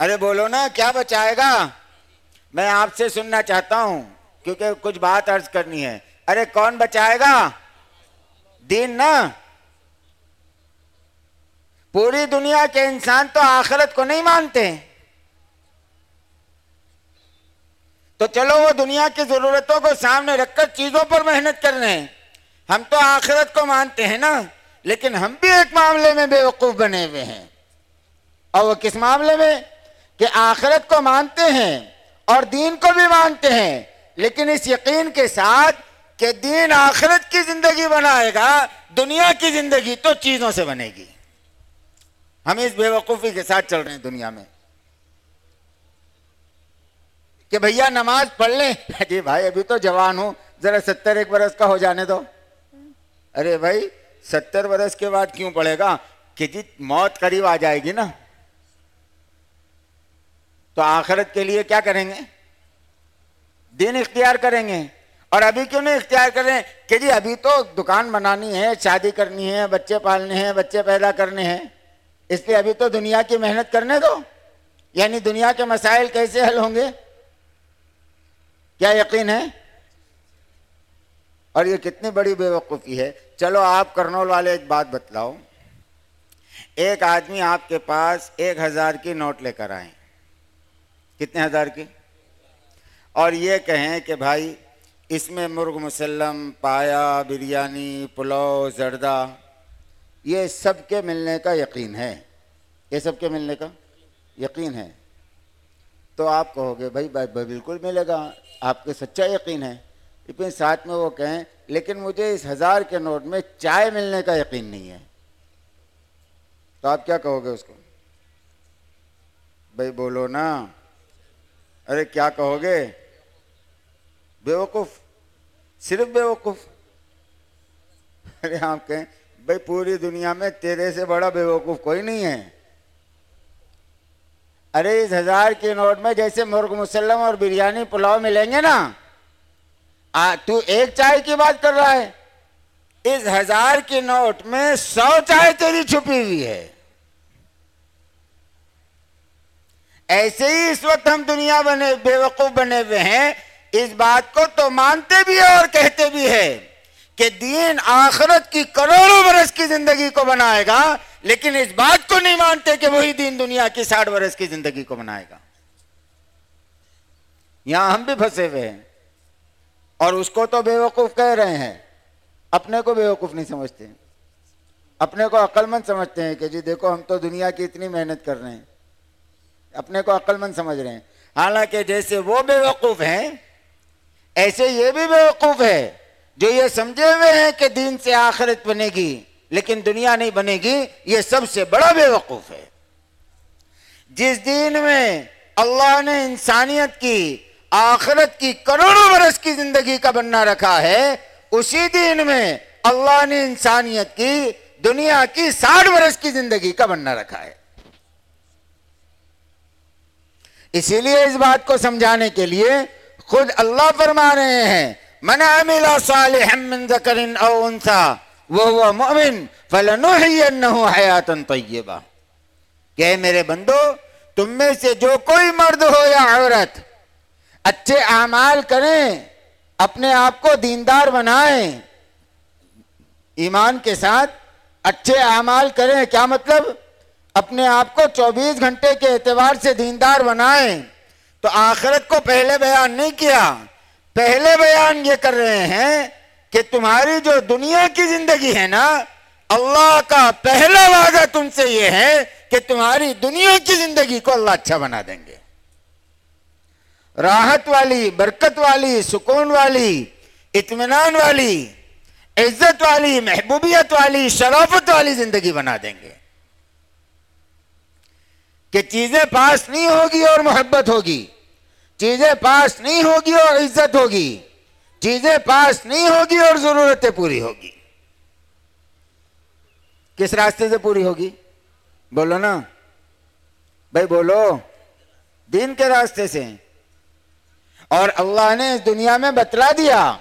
ارے بولو نا، کیا بچائے گا؟ میں آپ سے سننا چاہتا ہوں، کیونکہ کچھ بات عرض کرنی ہے۔ ارے کون بچائے گا؟ دین نا۔ پوری دنیا کے انسان تو آخرت کو نہیں مانتے۔ تو چلو وہ دنیا کی ضرورتوں کو سامنے رکھ کر چیزوں پر محنت کر رہے ہیں۔ ہم تو آخرت کو مانتے ہیں نا، لیکن ہم بھی ایک معاملے میں بے وقوف بنے ہوئے ہیں۔ اور وہ کس معاملے میں؟ کہ آخرت کو مانتے ہیں اور دین کو بھی مانتے ہیں۔ لیکن اس یقین کے ساتھ کہ دین آخرت کی زندگی بنائے گا، دنیا کی زندگی تو چیزوں سے بنے گی۔ ہم اس بے وقوفی کے ساتھ چل رہے ہیں دنیا میں۔ کہ بھیا نماز پڑھ لیں؟ جی بھائی، ابھی تو جوان ہوں، ذرا ستر ایک برس کا ہو جانے دو۔ ارے بھائی، ستر برس کے بعد کیوں پڑے گا؟ کہ جی موت قریب آ جائے گی نا۔ تو آخرت کے لیے کیا کریں گے؟ دن اختیار کریں گے۔ اور ابھی کیوں نہیں اختیار کریں کہ جی ابھی تو دکان بنانی ہے، شادی کرنی ہے، بچے پالنے ہیں، بچے پیدا کرنے ہیں۔ اس لیے ابھی تو دنیا کی محنت کرنے دو۔ یعنی دنیا کے مسائل کیسے حل ہوں گے؟ کیا یقین ہے؟ اور یہ کتنی بڑی بے وقوفی ہے۔ چلو آپ کرنول والے ایک بات بتلاؤ۔ ایک آدمی آپ کے پاس ایک ہزار کی نوٹ لے کر آئے کتنے ہزار کی؟ اور یہ کہیں کہ بھائی، اس میں مرغ مسلم، پایا، بریانی، پلاؤ، زردہ، یہ سب کے ملنے کا یقین ہے۔ یہ سب کے ملنے کا یقین ہے۔ تو آپ کہو گے بھائی، بالکل ملے گا۔ آپ کے سچا یقین ہے؟ لیکن ساتھ میں وہ کہیں، لیکن مجھے اس ہزار کے نوٹ میں چائے ملنے کا یقین نہیں ہے۔ تو آپ کیا کہو گے اس کو؟ بھائی بولو نا۔ ارے کیا کہو گے؟ بے وقوف صرف بے وقوف ارے آپ کہیں، بھائی پوری دنیا میں تیرے سے بڑا بے وقوف کوئی نہیں ہے۔ ارے اس ہزار کے نوٹ میں جیسے مرغ مسلم اور بریانی پلاؤ ملیں گے نا۔ تو ایک چائے کی بات کر رہا ہے۔ اس ہزار کے نوٹ میں سو چائے تیری چھپی ہوئی ہے۔ ایسے ہی اس وقت ہم دنیا بنے، بے وقوف بنے ہوئے ہیں۔ اس بات کو تو مانتے بھی ہیں اور کہتے بھی ہیں کہ دین آخرت کی کروڑوں برس کی زندگی کو بنائے گا۔ لیکن اس بات کو نہیں مانتے کہ وہی دین دنیا کی ساٹھ برس کی زندگی کو بنائے گا۔ یہاں ہم بھی پھنسے ہوئے ہیں اور اس کو تو بے وقوف کہہ رہے ہیں۔ اپنے کو بے وقوف نہیں سمجھتے۔ اپنے کو عقل مند سمجھتے ہیں کہ جی دیکھو ہم تو دنیا کی اتنی محنت کر رہے ہیں۔ اپنے کو عقل مند سمجھ رہے ہیں۔ حالانکہ جیسے وہ بے وقوف ہیں، ایسے یہ بھی بے وقوف ہے جو یہ سمجھے ہوئے ہیں کہ دین سے آخرت بنے گی۔ لیکن دنیا نہیں بنے گی، یہ سب سے بڑا بے وقوف ہے۔ جس دین میں اللہ نے انسانیت کی، آخرت کی کروڑوں برس کی زندگی کا بننا رکھا ہے، اسی دین میں اللہ نے انسانیت کی، دنیا کی ساٹھ برس کی زندگی کا بننا رکھا ہے۔ اسی لیے اس بات کو سمجھانے کے لیے خود اللہ فرما رہے ہیں، من عمل صالحا من ذکر او انثى وهو مؤمن فلنحيينه حیاتا طیبہ کہ میرے بندو، تم میں سے جو کوئی مرد ہو یا عورت، اچھے اعمال کریں، اپنے آپ کو دیندار بنائیں، ایمان کے ساتھ اچھے اعمال کریں، کیا مطلب؟ اپنے آپ کو چوبیس گھنٹے کے اعتبار سے دیندار بنائیں۔ تو آخرت کو پہلے بیان نہیں کیا، پہلے بیان یہ کر رہے ہیں کہ تمہاری جو دنیا کی زندگی ہے نا، اللہ کا پہلا وعدہ تم سے یہ ہے کہ تمہاری دنیا کی زندگی کو اللہ اچھا بنا دیں گے۔ راحت والی، برکت والی، سکون والی، اطمینان والی، عزت والی، محبوبیت والی، شرافت والی زندگی بنا دیں گے۔ کہ چیزیں پاس نہیں ہوگی اور محبت ہوگی، چیزیں پاس نہیں ہوگی اور عزت ہوگی۔ چیزیں پاس نہیں ہوگی اور ضرورتیں پوری ہوگی۔ کس راستے سے پوری ہوگی؟ بولو نا۔ بھائی بولو۔ دین کے راستے سے۔ اور اللہ نے اس دنیا میں بتلا دیا۔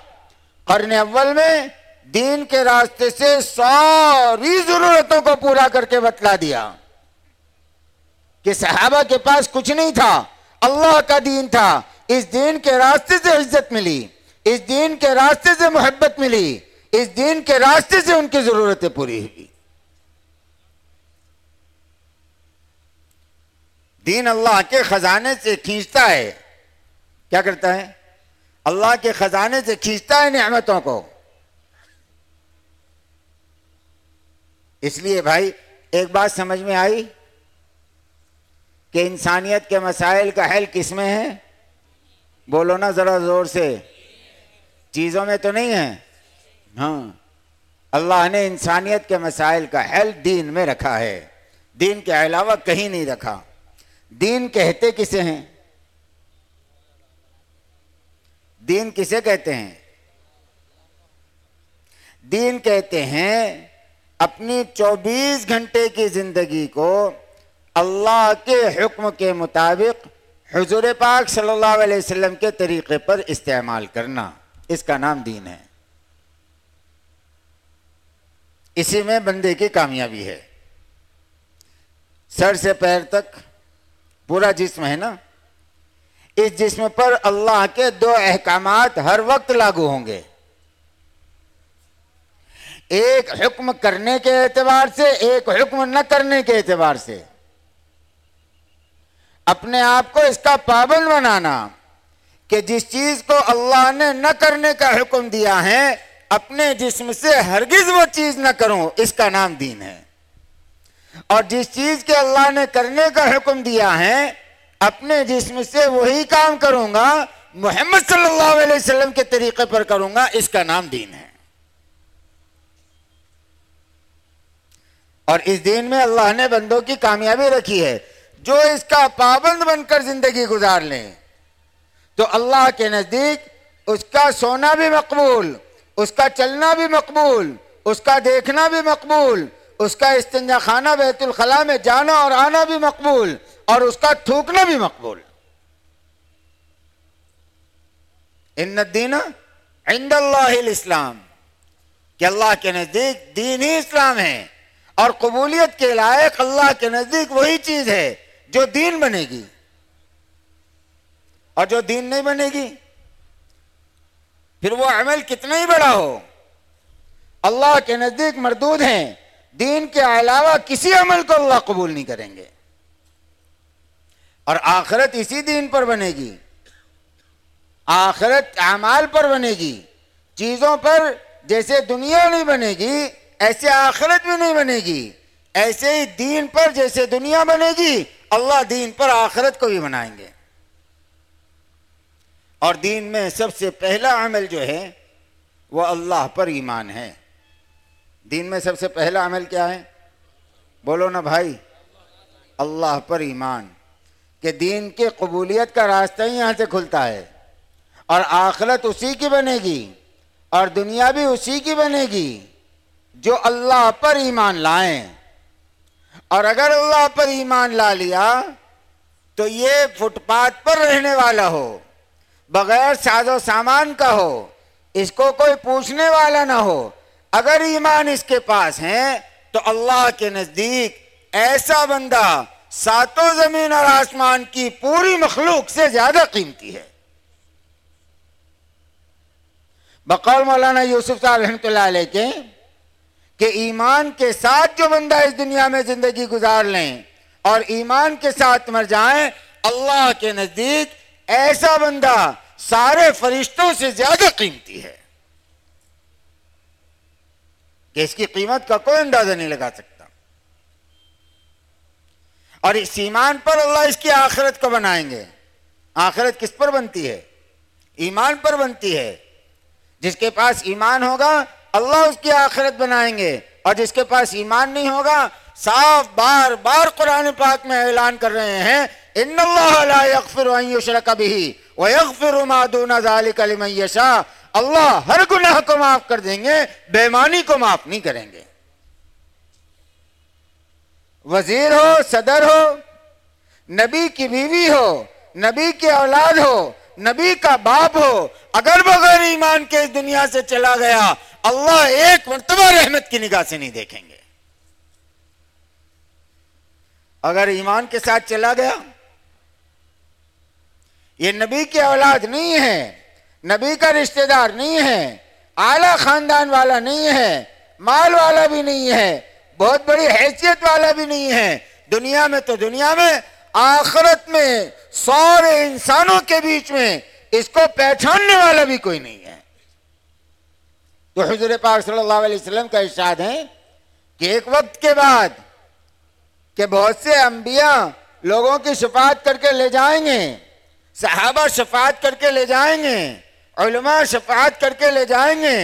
قرن اول میں دین کے راستے سے ساری ضرورتوں کو پورا کر کے بتلا دیا۔ کہ صحابہ کے پاس کچھ نہیں تھا۔ اللہ کا دین تھا۔ اس دین کے راستے سے عزت ملی۔ اس دین کے راستے سے محبت ملی، اس دین کے راستے سے ان کی ضرورتیں پوری ہوئی۔ دین اللہ کے خزانے سے کھینچتا ہے۔ کیا کرتا ہے؟ اللہ کے خزانے سے کھینچتا ہے نعمتوں کو۔ اس لیے بھائی، ایک بات سمجھ میں آئی کہ انسانیت کے مسائل کا حل کس میں ہے؟ بولو نا ذرا زور سے۔ چیزوں میں تو نہیں ہے ہاں۔ اللہ نے انسانیت کے مسائل کا حل دین میں رکھا ہے۔ دین کے علاوہ کہیں نہیں رکھا۔ دین کہتے کسے ہیں؟ دین کسے کہتے ہیں؟ دین کہتے ہیں اپنی چوبیس گھنٹے کی زندگی کو اللہ کے حکم کے مطابق حضور پاک صلی اللہ علیہ وسلم کے طریقے پر استعمال کرنا۔ اس کا نام دین ہے۔ اسی میں بندے کی کامیابی ہے۔ سر سے پیر تک پورا جسم ہے نا۔ اس جسم پر اللہ کے دو احکامات ہر وقت لاگو ہوں گے۔ ایک حکم کرنے کے اعتبار سے، ایک حکم نہ کرنے کے اعتبار سے۔ اپنے آپ کو اس کا پابند بنانا۔ کہ جس چیز کو اللہ نے نہ کرنے کا حکم دیا ہے، اپنے جسم سے ہرگز وہ چیز نہ کروں، اس کا نام دین ہے۔ اور جس چیز کے اللہ نے کرنے کا حکم دیا ہے، اپنے جسم سے وہی کام کروں گا، محمد صلی اللہ علیہ وسلم کے طریقے پر کروں گا، اس کا نام دین ہے۔ اور اس دین میں اللہ نے بندوں کی کامیابی رکھی ہے، جو اس کا پابند بن کر زندگی گزار لیں۔ تو اللہ کے نزدیک اس کا سونا بھی مقبول، اس کا چلنا بھی مقبول، اس کا دیکھنا بھی مقبول، اس کا استنجا خانہ بیت الخلاء میں جانا اور آنا بھی مقبول اور اس کا تھوکنا بھی مقبول۔ ان الدین عند اللہ الاسلام، کہ اللہ کے نزدیک دین ہی اسلام ہے اور قبولیت کے لائق اللہ کے نزدیک وہی چیز ہے جو دین بنے گی۔ اور جو دین نہیں بنے گی، پھر وہ عمل کتنا ہی بڑا ہو۔ اللہ کے نزدیک مردود ہیں، دین کے علاوہ کسی عمل کو اللہ قبول نہیں کریں گے۔ اور آخرت اسی دین پر بنے گی۔ آخرت اعمال پر بنے گی۔ چیزوں پر جیسے دنیا نہیں بنے گی، ایسے آخرت بھی نہیں بنے گی۔ ایسے ہی دین پر جیسے دنیا بنے گی، اللہ دین پر آخرت کو بھی بنائیں گے۔ اور دین میں سب سے پہلا عمل جو ہے وہ اللہ پر ایمان ہے۔ دین میں سب سے پہلا عمل کیا ہے؟ بولو نا بھائی، اللہ پر ایمان، کہ دین کی قبولیت کا راستہ ہی یہاں سے کھلتا ہے، اور آخرت اسی کی بنے گی، اور دنیا بھی اسی کی بنے گی، جو اللہ پر ایمان لائیں۔ اور اگر اللہ پر ایمان لا لیا، تو یہ فٹ پاتھ پر رہنے والا ہو۔ بغیر ساز و سامان کا ہو، اس کو کوئی پوچھنے والا نہ ہو۔ اگر ایمان اس کے پاس ہے، تو اللہ کے نزدیک ایسا بندہ ساتوں زمین اور آسمان کی پوری مخلوق سے زیادہ قیمتی ہے۔ بقول مولانا یوسف صاحب رحمۃ اللہ علیہ کے، کہ ایمان کے ساتھ جو بندہ اس دنیا میں زندگی گزار لیں اور ایمان کے ساتھ مر جائیں، اللہ کے نزدیک ایسا بندہ سارے فرشتوں سے زیادہ قیمتی ہے کہ اس کی قیمت کا کوئی اندازہ نہیں لگا سکتا۔ اور اس ایمان پر اللہ اس کی آخرت کو بنائیں گے۔ آخرت کس پر بنتی ہے؟ ایمان پر بنتی ہے۔ جس کے پاس ایمان ہوگا، اللہ اس کی آخرت بنائیں گے۔ اور جس کے پاس ایمان نہیں ہوگا، صاف بار بار قرآن پاک میں اعلان کر رہے ہیں ان اللہ لا یغفر ان یشرک به ویغفر ما دون ذلك لمن یشاء اللہ ہر گناہ کو معاف کر دیں گے، بےمانی کو معاف نہیں کریں گے۔ وزیر ہو، صدر ہو، نبی کی بیوی ہو، نبی کی اولاد ہو، نبی کا باپ ہو، اگر بغیر ایمان کے اس دنیا سے چلا گیا، اللہ ایک مرتبہ رحمت کی نگاہ سے نہیں دیکھیں گے۔ اگر ایمان کے ساتھ چلا گیا یہ نبی کی اولاد نہیں ہے، نبی کا رشتہ دار نہیں ہے، اعلی خاندان والا نہیں ہے، مال والا بھی نہیں ہے، بہت بڑی حیثیت والا بھی نہیں ہے۔ دنیا میں تو دنیا میں، آخرت میں سارے انسانوں کے بیچ میں اس کو پہچاننے والا بھی کوئی نہیں ہے۔ تو حضور پاک صلی اللہ علیہ وسلم کا ارشاد ہے کہ ایک وقت کے بعد کہ بہت سے انبیاء لوگوں کی شفاعت کر کے لے جائیں گے۔ صحابہ شفاعت کر کے لے جائیں گے، علماء شفاعت کر کے لے جائیں گے،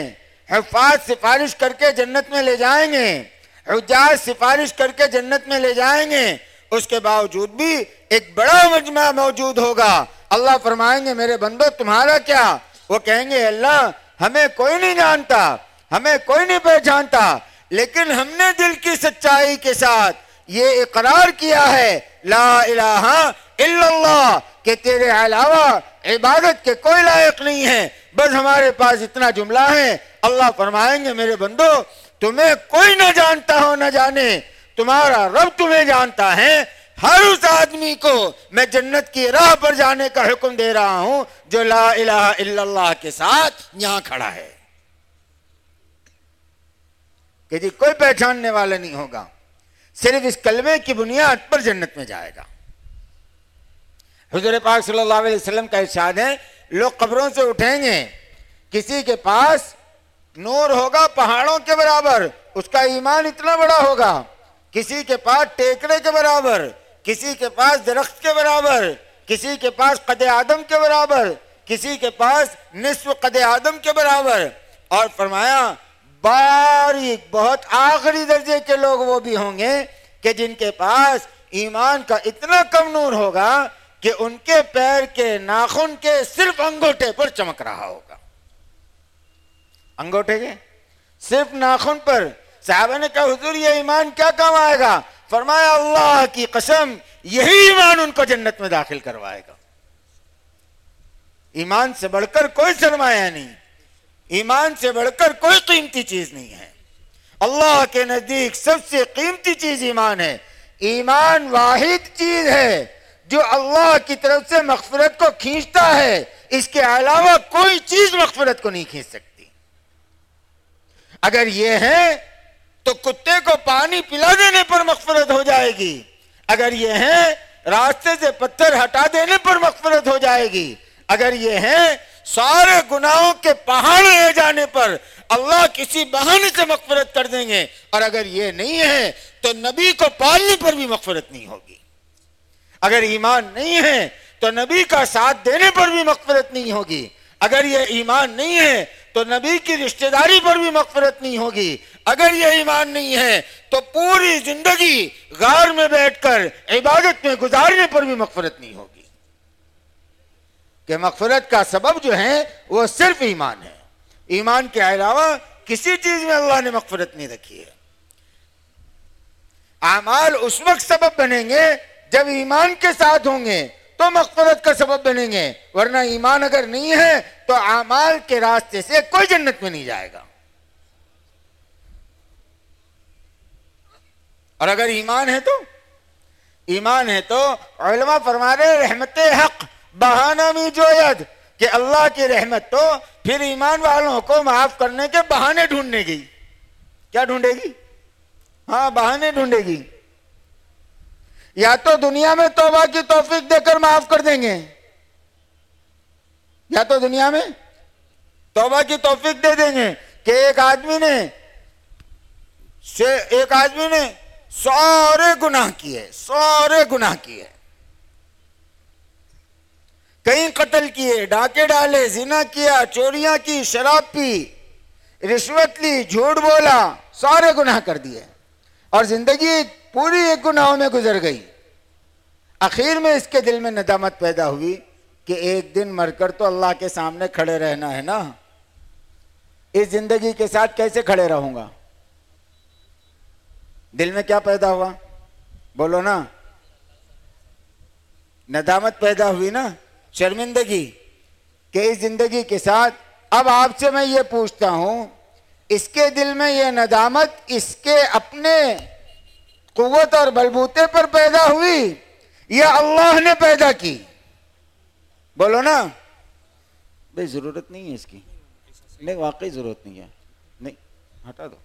حفاظ سفارش کر کے جنت میں لے جائیں گے، حجاج سفارش کر کے جنت میں لے جائیں گے، اس کے باوجود بھی ایک بڑا مجمع موجود ہوگا۔ اللہ فرمائیں گے، میرے بندو، تمہارا کیا؟ وہ کہیں گے، اللہ، ہمیں کوئی نہیں جانتا، ہمیں کوئی نہیں پہچانتا، لیکن ہم نے دل کی سچائی کے ساتھ یہ اقرار کیا ہے، لا الہ الا اللہ کہ تیرے علاوہ عبادت کے کوئی لائق نہیں ہے بس ہمارے پاس اتنا جملہ ہے۔ اللہ فرمائیں گے، میرے بندو، تمہیں کوئی نہ جانتا ہو، نہ جانے۔ تمہارا رب تمہیں جانتا ہے۔ ہر اس آدمی کو میں جنت کی راہ پر جانے کا حکم دے رہا ہوں جو لا الہ الا اللہ کے ساتھ یہاں کھڑا ہے۔ کہ جی کوئی پہچاننے والا نہیں ہوگا۔ صرف اس کلمے کی بنیاد پر جنت میں جائے گا۔ حضور پاک صلی اللہ علیہ وسلم کا ارشاد ہے، لوگ قبروں سے اٹھیں گے۔ کسی کے پاس نور ہوگا پہاڑوں کے برابر، اس کا ایمان اتنا بڑا ہوگا۔ کسی کے پاس ٹیکڑے کے برابر، کسی کے پاس درخت کے برابر، کسی کے پاس قد آدم کے برابر، کسی کے پاس نصف قد آدم کے برابر۔ اور فرمایا، باریک، بہت آخری درجے کے لوگ وہ بھی ہوں گے کہ جن کے پاس ایمان کا اتنا کم نور ہوگا کہ ان کے پیر کے ناخن کے صرف انگوٹھے پر چمک رہا ہوگا۔ انگوٹھے کے؟ صرف ناخن پر۔ صحابہ نے کہا، حضور، یہ ایمان کیا کام آئے گا؟ فرمایا، اللہ کی قسم، یہی ایمان ان کو جنت میں داخل کروائے گا۔ ایمان سے بڑھ کر کوئی سرمایہ نہیں۔ ایمان سے بڑھ کر کوئی قیمتی چیز نہیں ہے۔ اللہ کے نزدیک سب سے قیمتی چیز ایمان ہے۔ ایمان واحد چیز ہے۔ جو اللہ کی طرف سے مغفرت کو کھینچتا ہے، اس کے علاوہ کوئی چیز مغفرت کو نہیں کھینچ سکتی۔ اگر یہ ہے تو کتے کو پانی پلا دینے پر مغفرت ہو جائے گی۔ اگر یہ ہے راستے سے پتھر ہٹا دینے پر مغفرت ہو جائے گی۔ اگر یہ ہے سارے گناہوں کے پہاڑ لے جانے پر اللہ کسی بہانے سے مغفرت کر دیں گے۔ اور اگر یہ نہیں ہے تو نبی کو پالنے پر بھی مغفرت نہیں ہوگی۔ اگر ایمان نہیں ہے تو نبی کا ساتھ دینے پر بھی مغفرت نہیں ہوگی۔ اگر یہ ایمان نہیں ہے تو نبی کی رشتہ داری پر بھی مغفرت نہیں ہوگی۔ اگر یہ ایمان نہیں ہے تو پوری زندگی غار میں بیٹھ کر عبادت میں گزارنے پر بھی مغفرت نہیں ہوگی۔ کہ مغفرت کا سبب جو ہے وہ صرف ایمان ہے۔ ایمان کے علاوہ کسی چیز میں اللہ نے مغفرت نہیں رکھی ہے۔ اعمال اس وقت سبب بنیں گے جب ایمان کے ساتھ ہوں گے تو مغفرت کا سبب بنیں گے، ورنہ ایمان اگر نہیں ہے تو اعمال کے راستے سے کوئی جنت میں نہیں جائے گا۔ اور اگر ایمان ہے تو؟ ایمان ہے تو علماء فرما رہے رحمت حق، بہانہ می جوید کہ اللہ کی رحمت تو پھر ایمان والوں کو معاف کرنے کے بہانے ڈھونڈنے گی کیا ڈھونڈے گی؟ ہاں بہانے ڈھونڈے گی۔ یا تو دنیا میں توبہ کی توفیق دے کر معاف کر دیں گے؟ یا تو دنیا میں توبہ کی توفیق دے دیں گے کہ ایک آدمی نے ایک آدمی نے سارے گناہ کیے، سارے گناہ کیے۔ کئی قتل کیے، ڈاکے ڈالے، زنا کیا، چوریاں کی، شراب پی، رشوت لی، جھوٹ بولا، سارے گناہ کر دیے۔ اور زندگی پوری ایک گناہوں میں گزر گئی۔ اخیر میں اس کے دل میں ندامت پیدا ہوئی کہ ایک دن مر کر تو اللہ کے سامنے کھڑے رہنا ہے نا۔ اس زندگی کے ساتھ کیسے کھڑے رہوں گا؟ دل میں کیا پیدا ہوا؟ بولو نا۔ ندامت پیدا ہوئی نا، شرمندگی کہ اس زندگی کے ساتھ اب آپ سے میں یہ پوچھتا ہوں، اس کے دل میں یہ ندامت اس کے اپنے قوت اور بلبوتے پر پیدا ہوئی یا اللہ نے پیدا کی؟ بولو نا۔ بھائی ضرورت نہیں ہے اس کی۔ نہیں، واقعی ضرورت نہیں ہے۔ نہیں، ہٹا دو۔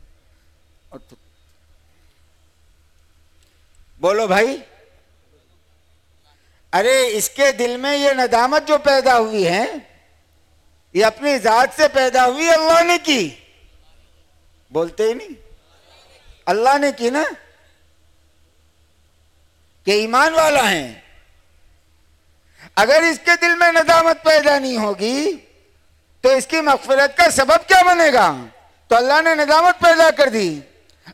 اور بولو بھائی۔ ارے، اس کے دل میں یہ ندامت جو پیدا ہوئی ہے، یہ اپنی ذات سے پیدا ہوئی، اللہ نے کی۔ بولتے ہی نہیں۔ اللہ نے کی نا۔ کہ ایمان والا ہیں۔ اگر اس کے دل میں ندامت پیدا نہیں ہوگی، تو اس کی مغفرت کا سبب کیا بنے گا؟ تو اللہ نے ندامت پیدا کر دی۔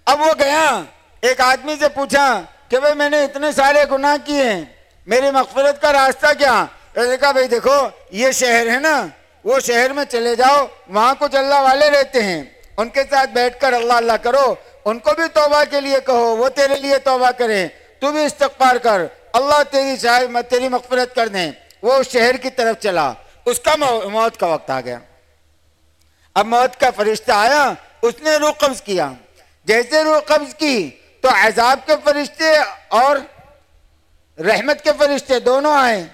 اب وہ گیا، ایک آدمی سے پوچھا کہ بھائی میں نے اتنے سارے گناہ کیے ہیں میری مغفرت کا راستہ کیا؟ کہا بھائی دیکھو، یہ شہر ہے نا، وہ شہر میں چلے جاؤ، وہاں کچھ اللہ والے رہتے ہیں۔ ان کے ساتھ بیٹھ کر اللہ اللہ کرو، ان کو بھی توبہ کے لیے کہو، وہ تیرے لیے توبہ کریں۔ تو بھی استغفار کر۔ اللہ تیری شاید تیری مغفرت کر دیں وہ اس شہر کی طرف چلا۔ اس کا موت کا وقت آ گیا۔ اب موت کا فرشتہ آیا۔ اس نے روح قبض کیا۔ جیسے روح قبض کی، تو عذاب کے فرشتے اور رحمت کے فرشتے دونوں آئے۔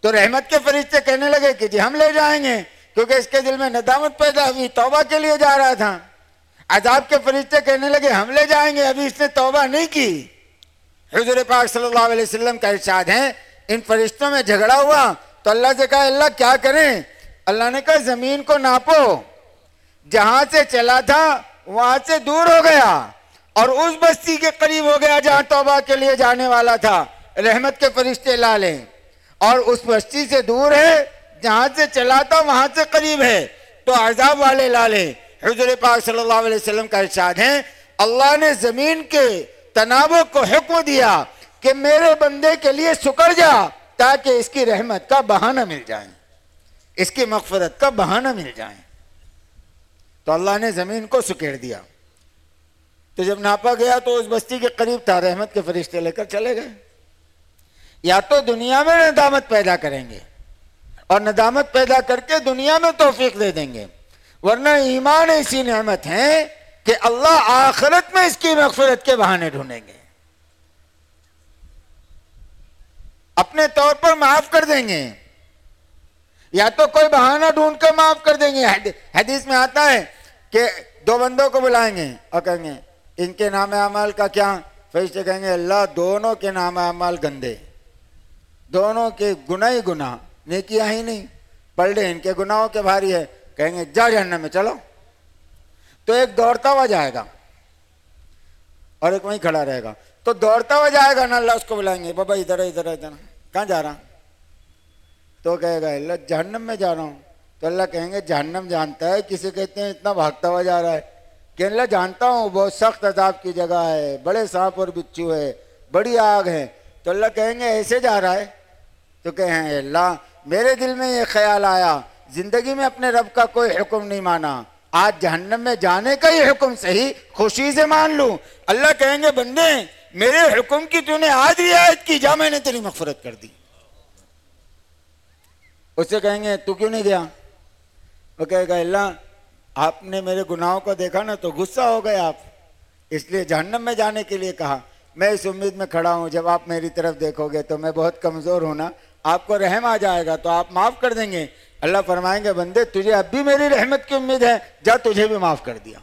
تو رحمت کے فرشتے کہنے لگے کہ جی ہم لے جائیں گے، کیونکہ اس کے دل میں ندامت پیدا ہوئی، توبہ کے لیے جا رہا تھا۔ عذاب کے فرشتے کہنے لگے، ہم لے جائیں گے، ابھی اس نے توبہ نہیں کی۔ حضور پاک صلی اللہ علیہ وسلم کا ارشاد ہے، ان فرشتوں میں جھگڑا ہوا، تو اللہ سے کہا، اللہ کیا کریں؟ اللہ نے کہا، زمین کو ناپو۔ جہاں سے چلا تھا، وہاں سے دور ہو گیا۔ اور اس بستی کے قریب ہو گیا جہاں توبہ کے لیے جانے والا تھا۔ رحمت کے فرشتے لا لیں۔ اور اس بستی سے دور ہے، جہاں سے چلا تھا، وہاں سے قریب ہے۔ تو عذاب والے لا لیں۔ حضور پاک صلی اللہ علیہ وسلم کا ارشاد ہے، اللہ نے زمین کے تنابوں کو حکم دیا کہ میرے بندے کے لیے سکڑ جا تاکہ اس کی رحمت کا بہانہ مل جائے، اس کی مغفرت کا بہانہ مل جائے۔ تو اللہ نے زمین کو سکیڑ دیا۔ تو جب ناپا گیا تو اس بستی کے قریب تھا رحمت کے فرشتے لے کر چلے گئے۔ یا تو دنیا میں ندامت پیدا کریں گے اور ندامت پیدا کر کے دنیا میں توفیق دے دیں گے۔ ورنہ ایمان ایسی نعمت ہے کہ اللہ آخرت میں اس کی مغفرت کے بہانے ڈھونڈیں گے۔ اپنے طور پر معاف کر دیں گے۔ یا تو کوئی بہانہ ڈھونڈ کر معاف کر دیں گے۔ حدیث میں آتا ہے کہ دو بندوں کو بلائیں گے اور کہیں گے، ان کے نام اعمال کا کیا؟ فرشتے کہیں گے، اللہ دونوں کے نام اعمال گندے۔ دونوں کے گناہ ہی گناہ، نیکیاں ہی نہیں۔ پڑھ لے ان کے گناہوں کے بھاری ہے۔ کہیں گے، جا جہنم میں، چلو۔ تو ایک دوڑتا ہوا جائے گا۔ اور ایک وہیں کھڑا رہے گا۔ تو دوڑتا ہوا جائے گا نا اللہ اس کو بلائیں گے، بابا ادھر ادھر ادھر کہاں جا رہا؟ تو کہے گا، اللہ، جہنم میں جا رہا ہوں۔ تو اللہ کہیں گے، جہنم جانتا ہے کسی کہتے ہیں، اتنا بھاگتا ہوا جا رہا ہے۔ کہ اللہ، جانتا ہوں بہت سخت عذاب کی جگہ ہے، بڑے سانپ اور بچو ہے، بڑی آگ ہے۔ تو اللہ کہیں گے، ایسے جا رہا ہے؟ تو کہیں اللہ، میرے دل میں یہ خیال آیا زندگی میں اپنے رب کا کوئی حکم نہیں مانا۔ آج جہنم میں جانے کا یہ حکم صحیح، خوشی سے مان لوں۔ اللہ کہیں گے، بندے، میرے حکم کی تو نے آج رعایت کی، جا میں نے تیری مغفرت کر دی۔ اس سے کہیں گے، تو کیوں نہیں گیا وہ کہے گا، اللہ، آپ نے میرے گناہوں کو دیکھا نا تو غصہ ہو گئے آپ۔ اس لیے جہنم میں جانے کے لیے کہا۔ میں اس امید میں کھڑا ہوں، جب آپ میری طرف دیکھو گے تو میں بہت کمزور ہوں نا۔ آپ کو رحم آ جائے گا تو آپ معاف کر دیں گے۔ اللہ فرمائیں گے، بندے، تجھے اب بھی میری رحمت کی امید ہے، جا تجھے بھی معاف کر دیا۔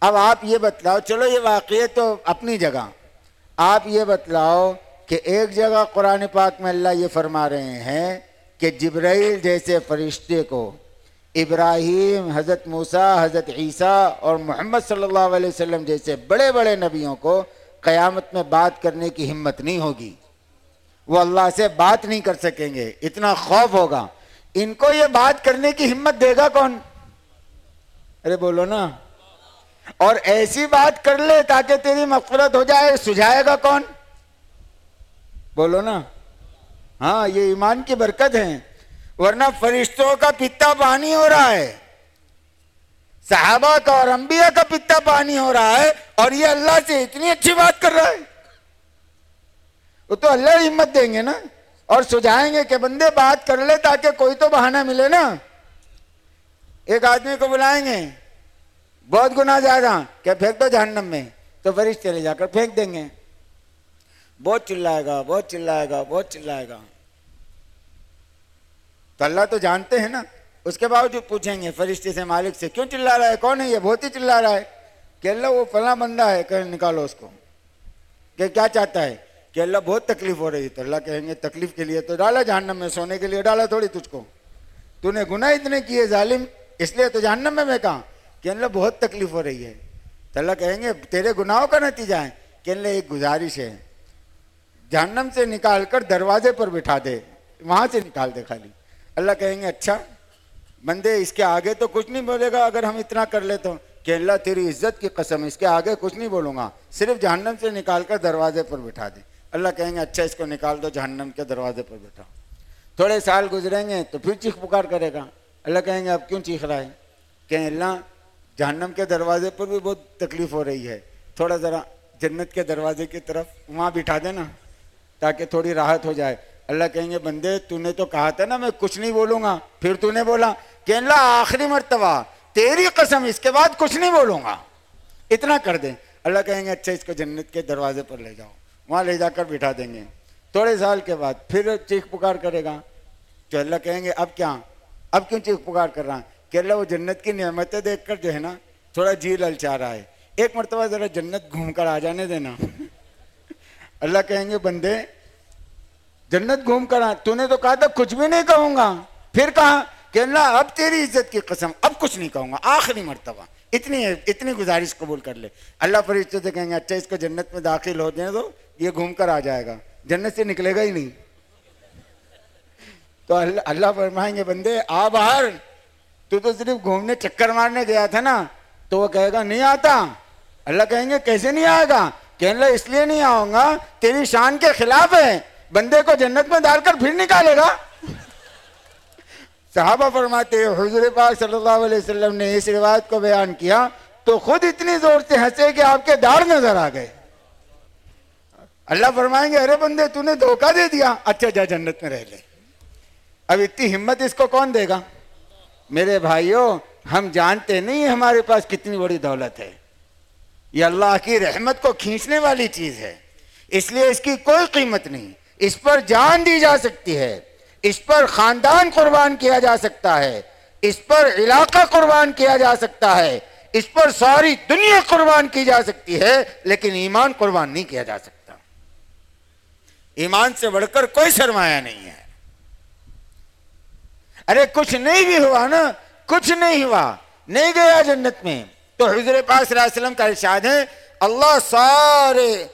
اب آپ یہ بتلاؤ، چلو یہ واقعی تو اپنی جگہ۔ آپ یہ بتلاؤ کہ ایک جگہ قرآن پاک میں اللہ یہ فرما رہے ہیں کہ جبرائیل جیسے فرشتے کو ابراہیم، حضرت موسیٰ، حضرت عیسیٰ اور محمد صلی اللہ علیہ وسلم جیسے بڑے بڑے نبیوں کو قیامت میں بات کرنے کی ہمت نہیں ہوگی۔ وہ اللہ سے بات نہیں کر سکیں گے، اتنا خوف ہوگا۔ ان کو یہ بات کرنے کی ہمت دے گا کون؟ ارے بولو نا۔ اور ایسی بات کر لے تاکہ تیری مغفرت ہو جائے، سجھائے گا کون؟ بولو نا۔ ہاں یہ ایمان کی برکت ہے ورنہ فرشتوں کا پتا پانی ہو رہا ہے۔ صحابہ کا اور انبیاء کا پتا پانی ہو رہا ہے۔ اور یہ اللہ سے اتنی اچھی بات کر رہا ہے۔ وہ تو اللہ ہمت دیں گے نا۔ اور سجھائیں گے کہ بندے بات کر لے تاکہ کوئی تو بہانہ ملے نا۔ ایک آدمی کو بلائیں گے، بہت گنا زیادہ کیا پھینک دو جہنم میں، تو فرشتے لے جا کر پھینک دیں گے۔ بہت چلائے گا، بہت چلائے گا، بہت چلائے گا۔ تو اللہ تو جانتے ہیں نا۔ اس کے باوجود پوچھیں گے فرشتے سے مالک سے، کیوں چلا رہا ہے؟ کون ہے یہ؟ بہت ہی چلا رہا ہے۔ کہ اللہ وہ فلاں بندہ ہے کہ نکالو اس کو۔ کہ کیا چاہتا ہے؟ کہ اللہ بہت تکلیف ہو رہی ہے، تو اللہ کہیں گے تکلیف کے لیے تو ڈالا جہنم میں، سونے کے لیے ڈالا تھوڑی تجھ کو۔ تو نے گناہ اتنے کیے ظالم، اس لیے تو جہنم میں میں کہا کہ اللہ بہت تکلیف ہو رہی ہے۔ تو اللہ کہیں گے تیرے گناہوں کا نتیجہ ہے کہ اللہ ایک گزارش ہے۔ جہنم سے نکال کر دروازے پر بٹھا دے، وہاں سے نکال دے خالی۔ اللہ کہیں گے اچھا بندے، اس کے آگے تو کچھ نہیں بولے گا اگر ہم اتنا کر لے تو۔ کہ اللہ تیری عزت کی قسم، اس کے آگے کچھ نہیں بولوں گا، صرف جہنم سے نکال کر دروازے پر بٹھا دے۔ اللہ کہیں گے اچھا اس کو نکال دو، جہنم کے دروازے پر بیٹھا۔ تھوڑے سال گزریں گے تو پھر چیخ پکار کرے گا۔ اللہ کہیں گے اب کیوں چیخ رہا ہے؟ کہیں اللہ، جہنم کے دروازے پر بھی بہت تکلیف ہو رہی ہے۔ تھوڑا ذرا جنت کے دروازے کی طرف وہاں بٹھا دینا تاکہ تھوڑی راحت ہو جائے۔ اللہ کہیں گے، بندے، تو نے تو کہا تھا نا، میں کچھ نہیں بولوں گا۔ پھر تو نے بولا کہ اللہ، آخری مرتبہ تیری قسم، اس کے بعد کچھ نہیں بولوں گا۔ اتنا کر دیں۔ اللہ کہیں گے اچھا اس کو جنت کے دروازے پر لے جاؤ۔ وہاں لے جا کر بٹھا دیں گے۔ تھوڑے سال کے بعد پھر چیخ پکار کرے گا۔ تو اللہ کہیں گے، اب کیا؟ اب کیوں چیخ پکار کر رہا؟ کہ اللہ وہ جنت کی نعمتیں دیکھ کر جو ہے نا، تھوڑا جی للچا رہا ہے۔ ایک مرتبہ ذرا جنت گھوم کر آ جانے دینا۔ اللہ کہیں گے، بندے، جنت گھوم کر آ تو نے تو کہا تھا، کچھ بھی نہیں کہوں گا۔ پھر کہا کہ اللہ، اب تیری عزت کی قسم، اب کچھ نہیں کہوں گا۔ آخری مرتبہ۔ اتنی اتنی گزارش قبول کر لے۔ اللہ فرشتے سے کہیں گے اچھا اس کو جنت میں داخل ہو دیں تو یہ گھوم کر آ جائے گا۔ جنت سے نکلے گا ہی نہیں۔ تو اللہ اللہ فرمائیں گے، بندے آ باہر تو تو صرف گھومنے چکر مارنے گیا تھا نا۔ تو وہ کہے گا، نہیں آتا۔ اللہ کہیں گے، کیسے نہیں آئے گا؟ کہ اللہ اس لیے نہیں آؤں گا۔ تیری شان کے خلاف ہے۔ بندے کو جنت میں ڈال کر پھر نکالے گا۔ صحابہ فرماتے حضور پاک صلی اللہ علیہ وسلم نے اس روایت کو بیان کیا تو خود اتنی زور سے ہنسے کہ آپ کے دار نظر آ گئے۔ اللہ فرمائیں گے، ارے بندے، تو نے دھوکہ دے دیا۔ اچھا جا جنت میں رہ لے۔ اب اتنی ہمت اس کو کون دے گا؟ میرے بھائیوں، ہم جانتے نہیں ہمارے پاس کتنی بڑی دولت ہے۔ یہ اللہ کی رحمت کو کھینچنے والی چیز ہے۔ اس لیے اس کی کوئی قیمت نہیں۔ اس پر جان دی جا سکتی ہے۔ اس پر خاندان قربان کیا جا سکتا ہے، اس پر علاقہ قربان کیا جا سکتا ہے، اس پر ساری دنیا قربان کی جا سکتی ہے، لیکن ایمان قربان نہیں کیا جا سکتا۔ ایمان سے بڑھ کر کوئی سرمایہ نہیں ہے۔ ارے، کچھ نہیں بھی ہوا نا، کچھ نہیں ہوا۔ نہیں گیا جنت میں۔ تو حضور پاک صلی اللہ علیہ وسلم کا ارشاد ہے، اللہ سارے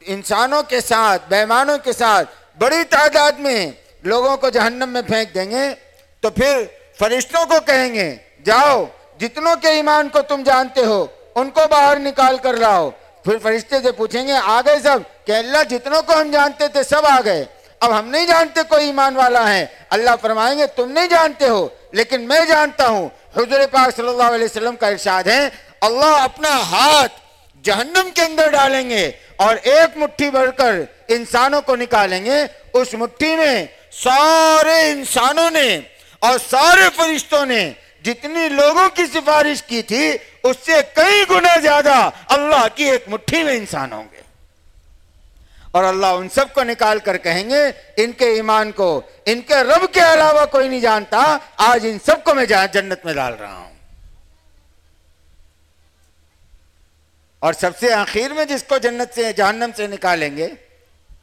انسانوں کے ساتھ بیمانوں کے ساتھ، بڑی تعداد میں لوگوں کو جہنم میں پھینک دیں گے، تو پھر فرشتوں کو کہیں گے، جاؤ، جتنوں کے ایمان کو تم جانتے ہو، ان کو باہر نکال کر لاؤ۔ پھر فرشتے سے پوچھیں گے، آ گئے سب؟ کہ اللہ جتنوں کو ہم جانتے تھے، سب آ گئے۔ اب ہم نہیں جانتے کوئی ایمان والا ہے۔ اللہ فرمائیں گے، تم نہیں جانتے ہو، لیکن میں جانتا ہوں۔ حضور پاک صلی اللہ علیہ وسلم کا ارشاد ہے، اللہ اپنا ہاتھ جہنم کے اندر ڈالیں گے اور ایک مٹھی بڑھ کر انسانوں کو نکالیں گے۔ اس مٹھی میں سارے انسانوں نے اور سارے فرشتوں نے جتنی لوگوں کی سفارش کی تھی، اس سے کئی گنا زیادہ اللہ کی ایک مٹھی میں انسان ہوں گے۔ اور اللہ ان سب کو نکال کر کہیں گے، ان کے ایمان کو، ان کے رب کے علاوہ کوئی نہیں جانتا، آج ان سب کو میں جنت میں ڈال رہا ہوں۔ اور سب سے آخر میں جس کو جنت سے، جہنم سے نکالیں گے،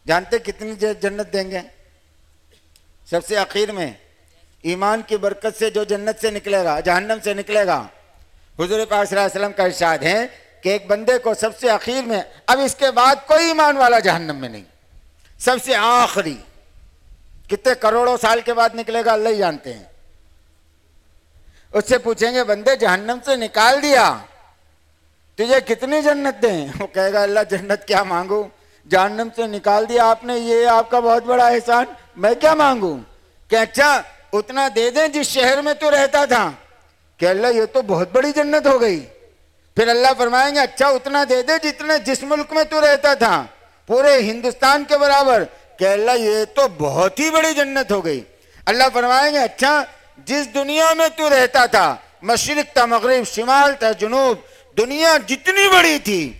جانتے کتنی جنت دیں گے؟ سب سے آخر میں، ایمان کی برکت سے جو جنت سے نکلے گا، جہنم سے نکلے گا۔ حضور پاک صلی اللہ علیہ وسلم کا ارشاد ہے کہ ایک بندے کو سب سے اخیر میں، اب اس کے بعد کوئی ایمان والا جہنم میں نہیں۔ سب سے آخری، کتنے کروڑوں سال کے بعد نکلے گا، اللہ ہی جانتے ہیں۔ اس سے پوچھیں گے، بندے جہنم سے نکال دیا، تجھے کتنی جنت دیں؟ وہ کہے گا، اللہ جنت کیا مانگو جہنم سے نکال دیا آپ نے، یہ آپ کا بہت بڑا احسان۔ میں کیا مانگوں؟ کہ اچھا اتنا دے دیں جس شہر میں تو رہتا تھا۔ کہ اللہ، یہ تو بہت بڑی جنت ہو گئی۔ پھر اللہ فرمائیں گے اچھا اتنا دے دے جتنے جس ملک میں تو رہتا تھا، پورے ہندوستان کے برابر۔ کہ اللہ، یہ تو بہت ہی بڑی جنت ہو گئی۔ اللہ فرمائیں گے اچھا جس دنیا میں تو رہتا تھا، مشرق تھا مغرب، شمال تھا جنوب، دنیا جتنی بڑی تھی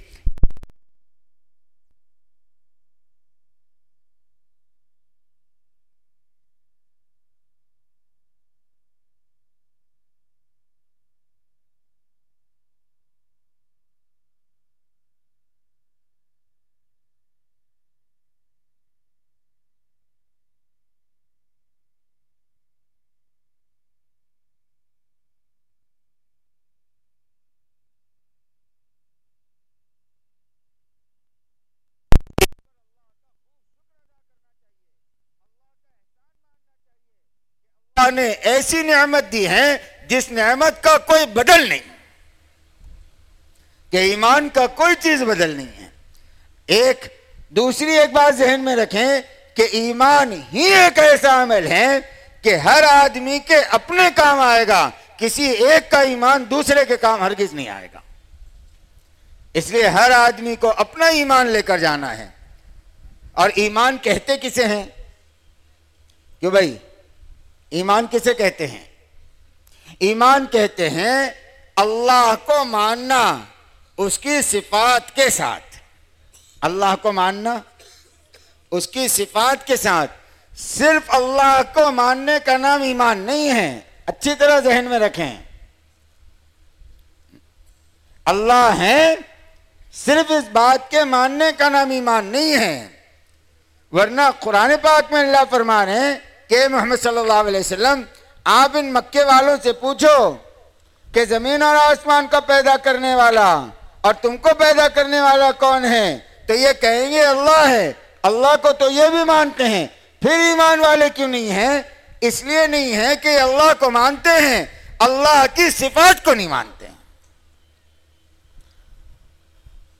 نے ایسی نعمت دی ہے جس نعمت کا کوئی بدل نہیں کہ ایمان کا کوئی چیز بدل نہیں ہے۔ ایک دوسری ایک بات ذہن میں رکھیں کہ ایمان ہی ایک ایسا عمل ہے کہ ہر آدمی کے اپنے کام آئے گا، کسی ایک کا ایمان دوسرے کے کام ہرگز نہیں آئے گا۔ اس لیے ہر آدمی کو اپنا ایمان لے کر جانا ہے۔ اور ایمان کہتے کسے ہیں؟ کہ بھائی ایمان کسے کہتے ہیں؟ ایمان کہتے ہیں اللہ کو ماننا، اس کی صفات کے ساتھ۔ اللہ کو ماننا، اس کی صفات کے ساتھ۔ صرف اللہ کو ماننے کا نام ایمان نہیں ہے، اچھی طرح ذہن میں رکھیں۔ اللہ ہے، صرف اس بات کے ماننے کا نام ایمان نہیں ہے۔ ورنہ قرآن پاک میں اللہ فرمان ہے کہ محمد صلی اللہ علیہ وسلم، آپ ان مکے والوں سے پوچھو کہ زمین اور آسمان کا پیدا کرنے والا اور تم کو پیدا کرنے والا کون ہے؟ تو یہ کہیں گے اللہ ہے۔ اللہ کو تو یہ بھی مانتے ہیں۔ پھر ایمان والے کیوں نہیں ہیں؟ اس لیے نہیں ہے کہ اللہ کو مانتے ہیں۔ اللہ کی صفات کو نہیں مانتے ہیں۔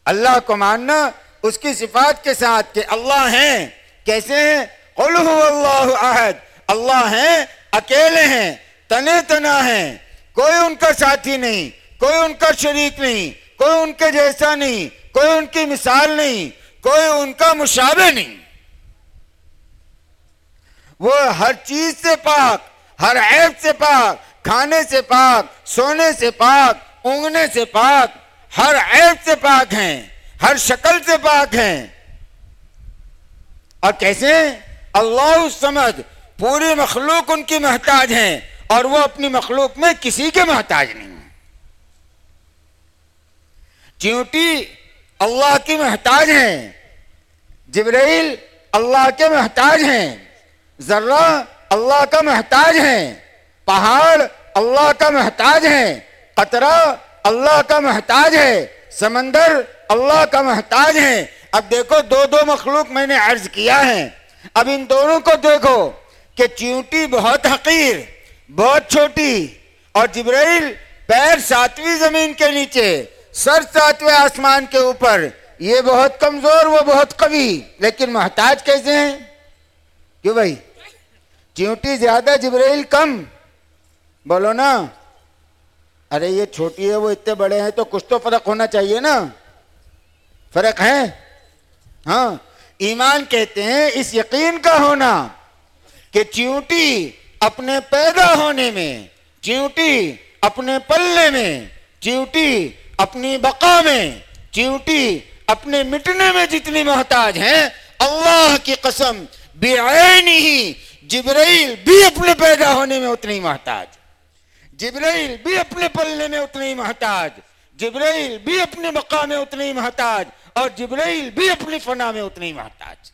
اللہ کو ماننا اس کی صفات کے ساتھ کہ اللہ ہیں، کیسے ہیں؟ اللہ احد۔ اللہ ہیں، اکیلے ہیں، تنے تنا ہیں۔ کوئی ان کا ساتھی نہیں، کوئی ان کا شریک نہیں، کوئی ان کے جیسا نہیں، کوئی ان کی مثال نہیں، کوئی ان کا مشابہ نہیں۔ وہ ہر چیز سے پاک، ہر عیب سے پاک، کھانے سے پاک، سونے سے پاک، اونگنے سے پاک، ہر عیب سے پاک ہیں، ہر شکل سے پاک ہیں۔ اور کیسے اللہ سمجھ، پوری مخلوق ان کی محتاج ہیں اور وہ اپنی مخلوق میں کسی کے محتاج نہیں ہیں۔ چیونٹی، اللہ کی محتاج ہیں۔ جبرائیل اللہ کے محتاج ہیں۔ ذرہ اللہ کا محتاج ہیں۔ پہاڑ اللہ کا محتاج ہیں۔ قطرہ اللہ کا محتاج ہے۔ سمندر اللہ کا محتاج ہے اب دیکھو، دو دو مخلوق میں نے عرض کیا ہے۔ اب ان دونوں کو دیکھو کہ چیونٹی بہت حقیر، بہت چھوٹی اور جبرائیل پیر ساتویں زمین کے نیچے، سر ساتویں آسمان کے اوپر۔ یہ بہت کمزور، وہ بہت قوی۔ لیکن محتاج کیسے ہیں؟ کیوں بھائی؟ چیونٹی زیادہ، جبرائیل کم۔ بولو نا۔ ارے یہ چھوٹی ہے، وہ اتنے بڑے ہیں تو کچھ تو فرق ہونا چاہیے نا۔ فرق ہے؟ ہاں۔ ایمان کہتے ہیں، اس یقین کا ہونا کہ چیونٹی اپنے پیدا ہونے میں، چیونٹی اپنے پلنے میں، چیونٹی اپنی بقا میں، چیونٹی اپنے مٹنے میں جتنی محتاج ہیں، اللہ کی قسم بے ہی جبرائیل بھی اپنے پیدا ہونے میں اتنی محتاج، جبرائیل بھی اپنے پلنے میں اتنی محتاج، جبرائیل بھی اپنے بقا میں اتنی محتاج اور جبرائیل بھی اپنی فنا میں اتنی محتاج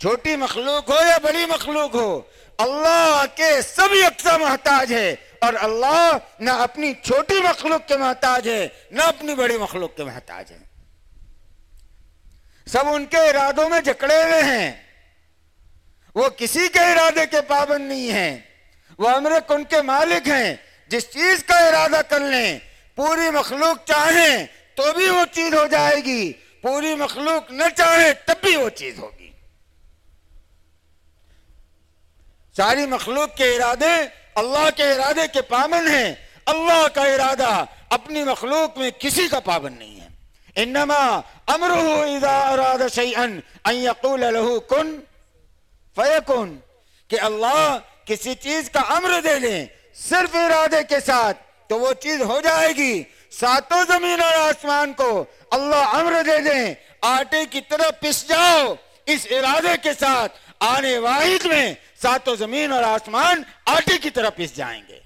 چھوٹی مخلوق ہو یا بڑی مخلوق ہو، اللہ کے سب یکساں محتاج ہے اور اللہ نہ اپنی چھوٹی مخلوق کے محتاج ہے نہ اپنی بڑی مخلوق کے محتاج ہے سب ان کے ارادوں میں جکڑے ہوئے ہیں۔ وہ کسی کے ارادے کے پابند نہیں ہیں۔ وہ امرک ان کے مالک ہیں۔ جس چیز کا ارادہ کر لیں پوری مخلوق چاہیں تو بھی وہ چیز ہو جائے گی، پوری مخلوق نہ چاہے تب بھی وہ چیز ہوگی۔ ساری مخلوق کے ارادے اللہ کے ارادے کے پابند ہیں۔ اللہ کا ارادہ اپنی مخلوق میں کسی کا پابند نہیں ہے۔ انما امرہ اذا اراد شیئا ان یقول له کن فیکن، کہ اللہ کسی چیز کا امر دے دیں صرف ارادے کے ساتھ۔ تو وہ چیز ہو جائے گی۔ ساتوں زمین اور آسمان کو اللہ امر دے دیں۔ آٹے کی طرح پس جاؤ۔ اس ارادے کے ساتھ آنے واحد میں ساتوں زمین اور آسمان آٹے کی طرح پس جائیں گے۔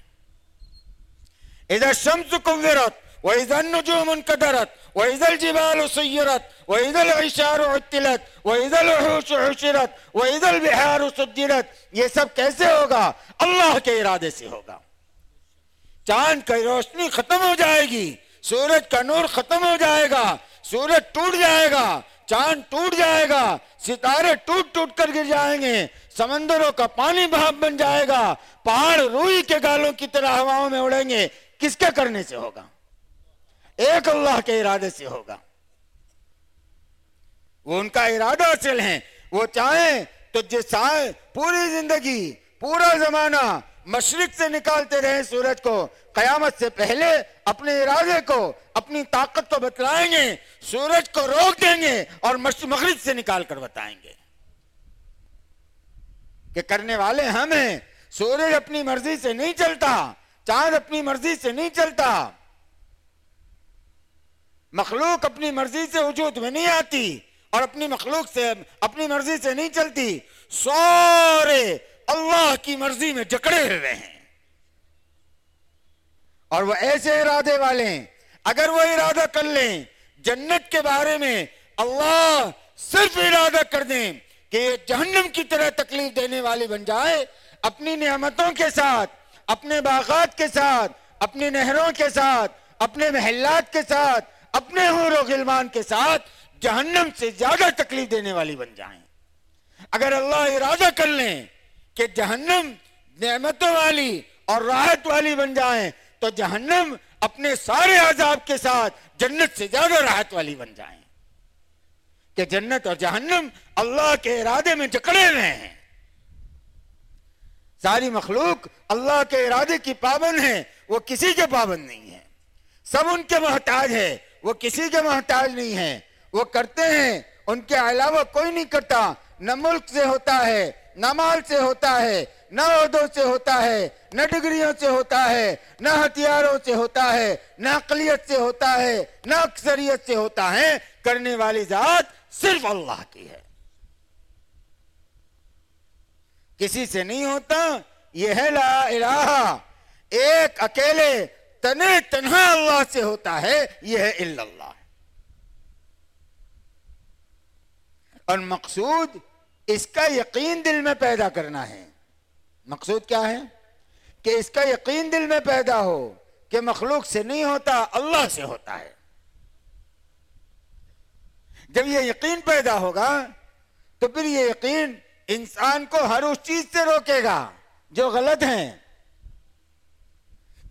ادھر شمس کمرت وإذا النجوم انكدرت وإذا الجبال سيرت وإذا العشار عطلت وإذا الوحوش حشرت وإذا البحار سجرت۔ یہ سب کیسے ہوگا؟ اللہ کے ارادے سے ہوگا۔ چاند کی روشنی ختم ہو جائے گی، سورج کا نور ختم ہو جائے گا، سورج ٹوٹ جائے گا، چاند ٹوٹ جائے گا، ستارے ٹوٹ ٹوٹ کر گر جائیں گے، سمندروں کا پانی بھاپ بن جائے گا، پہاڑ روئی کے گالوں کی طرح ہواؤں میں اڑیں گے، کس کے کرنے سے ہوگا؟ ایک اللہ کے ارادے سے ہوگا۔ وہ ان کا ارادہ اصل ہے وہ چاہیں تو جس پوری زندگی، پورا زمانہ مشرق سے نکالتے رہے سورج کو، قیامت سے پہلے اپنے ارادے کو، اپنی طاقت کو بتلائیں گے، سورج کو روک دیں گے اور مغرب سے نکال کر بتائیں گے۔ کہ کرنے والے ہم ہیں، سورج اپنی مرضی سے نہیں چلتا، چاند اپنی مرضی سے نہیں چلتا۔ مخلوق اپنی مرضی سے وجود میں نہیں آتی اور اپنی مخلوق سے، اپنی مرضی سے نہیں چلتی۔ سورے اللہ کی مرضی میں جکڑے ہوئے ہیں۔ اور وہ ایسے ارادے والے ہیں۔ اگر وہ ارادہ کر لیں، جنت کے بارے میں اللہ صرف ارادہ کر دیں کہ یہ جہنم کی طرح تکلیف دینے والی بن جائے، اپنی نعمتوں کے ساتھ، اپنے باغات کے ساتھ، اپنی نہروں کے ساتھ، اپنے محلات کے ساتھ، اپنے حور و غلمان کے ساتھ جہنم سے زیادہ تکلیف دینے والی بن جائیں۔ اگر اللہ ارادہ کر لیں کہ جہنم نعمتوں والی اور راحت والی بن جائیں تو جہنم اپنے سارے عذاب کے ساتھ جنت سے زیادہ راحت والی بن جائیں۔ کہ جنت اور جہنم اللہ کے ارادے میں جکڑے ہوئے ہیں۔ ساری مخلوق اللہ کے ارادے کی پابند ہے وہ کسی کے پابند نہیں ہے سب ان کے محتاج ہے وہ کسی کے محتاج نہیں ہے وہ کرتے ہیں، ان کے علاوہ کوئی نہیں کرتا، نہ ملک سے ہوتا ہے نہ مال سے ہوتا ہے، نہ عہدوں سے ہوتا ہے، نہ ڈگریوں سے ہوتا ہے، نہ ہتھیاروں سے ہوتا ہے، نہ اقلیت سے ہوتا ہے، نہ اکثریت سے ہوتا ہے۔ کرنے والی ذات صرف اللہ کی ہے۔ کسی سے نہیں ہوتا، یہ ہے لا الہ۔ ایک اکیلے تنے تنہا اللہ سے ہوتا ہے، یہ ہے اللہ۔ اور مقصود اس کا یقین دل میں پیدا کرنا ہے۔ مقصود کیا ہے؟ کہ اس کا یقین دل میں پیدا ہو کہ مخلوق سے نہیں ہوتا، اللہ سے ہوتا ہے۔ جب یہ یقین پیدا ہوگا، تو پھر یہ یقین انسان کو ہر اس چیز سے روکے گا جو غلط ہیں۔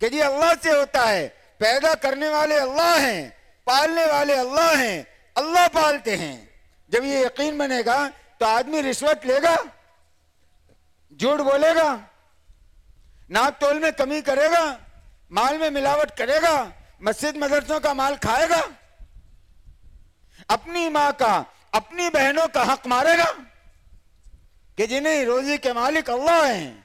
کہ جی اللہ سے ہوتا ہے، پیدا کرنے والے اللہ ہیں، پالنے والے اللہ ہیں، اللہ پالتے ہیں۔ جب یہ یقین بنے گا تو آدمی رشوت لے گا؟ جھوٹ بولے گا؟ ناپ تول میں کمی کرے گا؟ مال میں ملاوٹ کرے گا؟ مسجد مدرسوں کا مال کھائے گا؟ اپنی ماں کا، اپنی بہنوں کا حق مارے گا؟ کہ جی جنہیں روزی کے مالک اللہ ہیں۔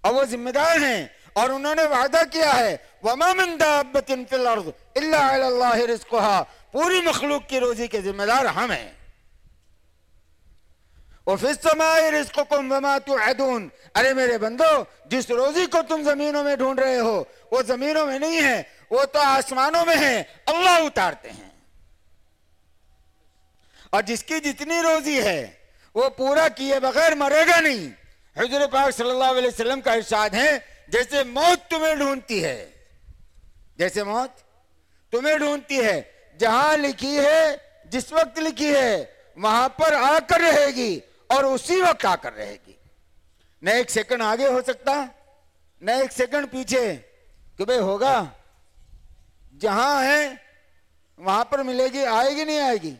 اور وہ ذمہ دار ہیں۔ اور انہوں نے وعدہ کیا ہے۔ وَمَا مِن دَابَّةٍ فِي الْأَرْضِ إِلَّا عَلَى اللَّهِ رِزْقُهَا۔ پوری مخلوق کی روزی کے ذمہ دار ہم ہیں۔ وَفِي السَّمَاءِ رِزْقُكُمْ وَمَا تُعَدُونَ ارے میرے بندو، جس روزی کو تم زمینوں میں ڈھونڈ رہے ہو، وہ زمینوں میں نہیں ہے، وہ تو آسمانوں میں ہے اللہ اتارتے ہیں۔ اور جس کی جتنی روزی ہے، وہ پورا کیے بغیر مرے گا نہیں۔ حضور پاک صلی اللہ علیہ وسلم کا ارشاد ہے، جیسے موت تمہیں ڈھونڈتی ہے۔ جیسے موت تمہیں ڈھونڈتی ہے۔ جہاں لکھی ہے، جس وقت لکھی ہے، وہاں پر آ کر رہے گی۔ اور اسی وقت آ کر رہے گی؟ نہ ایک سیکنڈ آگے ہو سکتا، نہ ایک سیکنڈ پیچھے، کہ بھائی ہوگا؟ جہاں ہے، وہاں پر ملے گی، آئے گی، نہیں آئے گی؟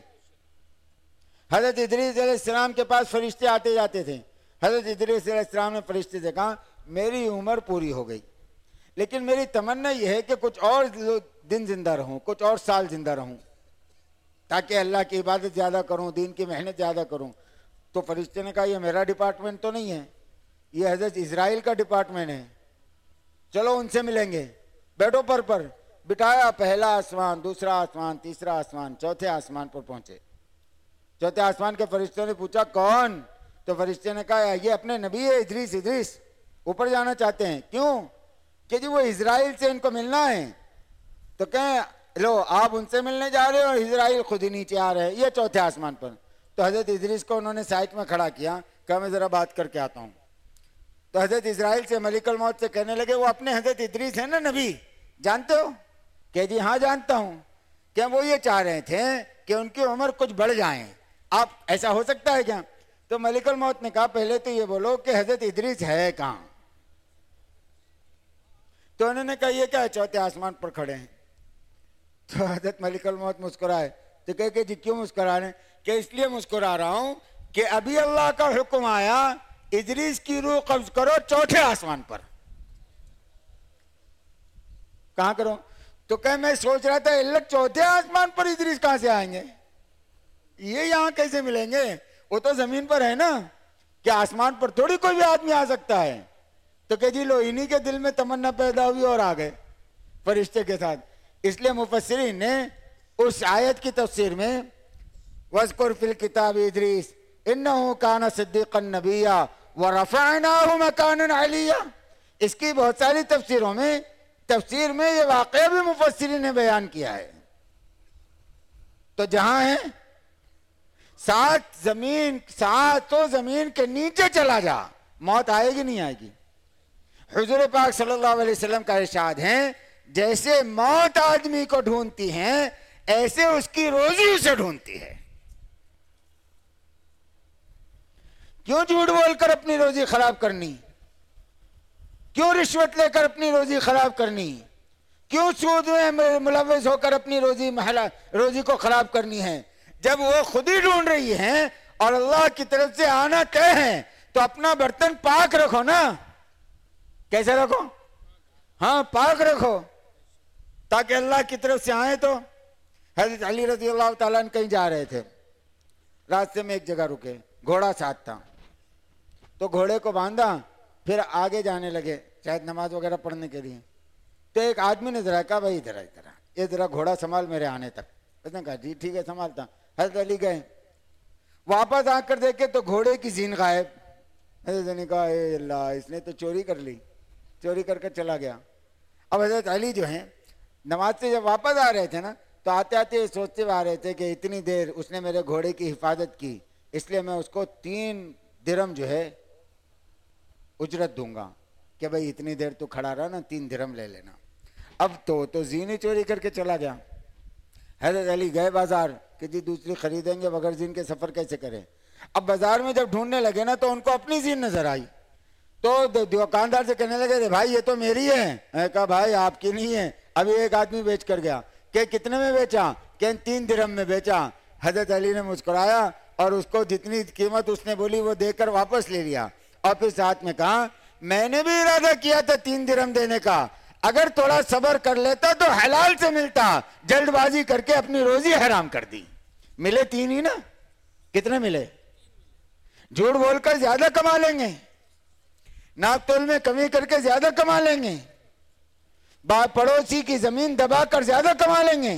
حضرت ادریس علیہ السلام کے پاس فرشتے آتے جاتے تھے۔ حضرت ادریس علیہ السلام نے فرشتے سے کہا، میری عمر پوری ہو گئی۔ لیکن میری تمنا یہ ہے کہ کچھ اور دن زندہ رہوں، کچھ اور سال زندہ رہوں، تاکہ اللہ کی عبادت زیادہ کروں، دین کی محنت زیادہ کروں۔ تو فرشتے نے کہا، یہ میرا ڈپارٹمنٹ تو نہیں ہے، یہ حضرت اسرائیل کا ڈپارٹمنٹ ہے۔ چلو ان سے ملیں گے۔ بیٹھو پر پر۔ بٹھایا، پہلا آسمان، دوسرا آسمان، تیسرا آسمان، چوتھے آسمان پر پہنچے۔ چوتھے آسمان کے فرشتوں نے پوچھا، کون؟ تو فرشتے نے کہا، یہ اپنے نبی ہے، ادریس ادریس۔ اوپر جانا چاہتے ہیں۔ کیوں؟ کہ جی وہ اسرائیل سے ان کو ملنا ہے۔ تو کہیں، لو، آپ ان سے ملنے جا رہے ہو اور اسرائیل خود ہی نیچے آ رہے ہیں۔ یہ چوتھے آسمان پر۔ تو حضرت ادریس کو انہوں نے سائٹ میں کھڑا کیا، کہ میں ذرا بات کر کے آتا ہوں۔ تو حضرت اسرائیل سے ملک الموت سے کہنے لگے، وہ اپنے حضرت ادریس ہیں نا نبی؟ جانتے ہو؟ کہ جی ہاں جانتا ہوں۔ کہ وہ یہ چاہ رہے تھے کہ ان کی عمر کچھ بڑھ جائیں آپ ایسا ہو سکتا ہے کیا؟ تو ملک الموت نے کہا، پہلے تو یہ بولو کہ حضرت ادریس ہے کہاں؟ تو انہوں نے کہا، یہ کیا ہے، چوتھے آسمان پر کھڑے ہیں؟ تو حضرت ملک الموت مسکرائے۔ تو کہے کہ جی کیوں مسکرا رہے ہیں؟ کہ اس لیے مسکرا رہا ہوں کہ ابھی اللہ کا حکم آیا، ادریس کی روح قبض کرو چوتھے آسمان پر۔ کہاں کرو؟ تو کہ میں سوچ رہا تھا، اللہ چوتھے آسمان پر ادریس کہاں سے آئیں گے؟ یہ یہاں کیسے ملیں گے؟ وہ تو زمین پر ہے نا۔ کہ آسمان پر تھوڑی کوئی بھی آدمی آ سکتا ہے؟ تو کہ جی لو انہی کے دل میں تمنا پیدا ہوئی اور آ گئے فرشتے کے ساتھ۔ اس لیے مفسرین نے اس آیت کی تفسیر میں وَذْكُرْ فِي الْكِتَابِ اِدْرِيسِ إِنَّهُ كَانَ صِدِّقًا نَبِيًّا وَرَفَعْنَاهُ مَكَانًا عَلِيًّا. اس کی بہت ساری تفسیروں میں، تفسیر میں یہ واقعہ بھی مفسرین نے بیان کیا ہے۔ تو جہاں ہے، سات زمین، ساتوں زمین کے نیچے چلا جا، موت آئے گی نہیں آئے گی۔ حضور پاک صلی اللہ علیہ وسلم کا ارشاد ہے، جیسے موت آدمی کو ڈھونڈتی ہے، ایسے اس کی روزی اسے ڈھونڈتی ہے۔ کیوں جھوٹ بول کر اپنی روزی خراب کرنی؟ کیوں رشوت لے کر اپنی روزی خراب کرنی؟ کیوں سود میں ملوث ہو کر اپنی روزی محلہ روزی کو خراب کرنی ہے؟ جب وہ خود ہی ڈھونڈ رہی ہیں اور اللہ کی طرف سے آنا طے ہیں، تو اپنا برتن پاک رکھو نا۔ کیسے رکھو؟ ہاں پاک رکھو۔ تاکہ اللہ کی طرف سے آئے تو۔ حضرت علی رضی اللہ تعالیٰ کہیں جا رہے تھے۔ راستے میں ایک جگہ رکے، گھوڑا ساتھ تھا۔ تو گھوڑے کو باندھا، پھر آگے جانے لگے، شاید نماز وغیرہ پڑھنے کے لیے۔ تو ایک آدمی نے ذرا کہا، بھائی ادھر ادھر یہ ذرا گھوڑا سنبھال میرے آنے تک۔ اس نے کہا جی ٹھیک ہے، سنبھالتا حضرت علی گئے۔ واپس آ کر دیکھے تو گھوڑے کی زین غائب۔ حضرت نے کہا، اے اللہ، اس نے تو چوری کر لی۔ چوری کر کر چلا گیا۔ اب حضرت علی جو ہیں، نماز سے جب واپس آ رہے تھے نا، تو آتے آتے سوچتے ہوئے آ رہے تھے کہ اتنی دیر اس نے میرے گھوڑے کی حفاظت کی۔ اس لیے میں اس کو تین درم جو ہے اجرت دوں گا کہ بھائی اتنی دیر تو کھڑا رہا نا تین درم لے لینا۔ اب تو تو زینی چوری کر کے چلا گیا۔ حضرت علی گئے بازار کہ جی دوسری خریدیں گے بغیر زین کے سفر کیسے کریں؟ اب بازار میں جب ڈھونڈنے لگے نا تو ان کو اپنی زین نظر آئی۔ تو دکاندار سے کہنے لگے بھائی یہ تو میری ہے۔ کہا، بھائی آپ کی نہیں ہے۔ ابھی ایک آدمی بیچ کر گیا۔ کہ کتنے میں بیچا؟ کہ تین درم میں بیچا۔ حضرت علی نے مسکرایا اور اس کو جتنی قیمت اس نے بولی وہ دے کر واپس لے لیا۔ اور پھر ساتھ میں کہا، میں نے بھی ارادہ کیا تھا تین درم دینے کا۔ اگر تھوڑا صبر کر لیتا تو حلال سے ملتا۔ جلد بازی کر کے اپنی روزی حرام کر دی۔ ملے تین ہی نا؟ کتنے ملے؟ جھوٹ بول کر زیادہ کما لیں گے۔ ناک تول میں کمی کر کے زیادہ کما لیں گے۔ پڑوسی کی زمین دبا کر زیادہ کما لیں گے۔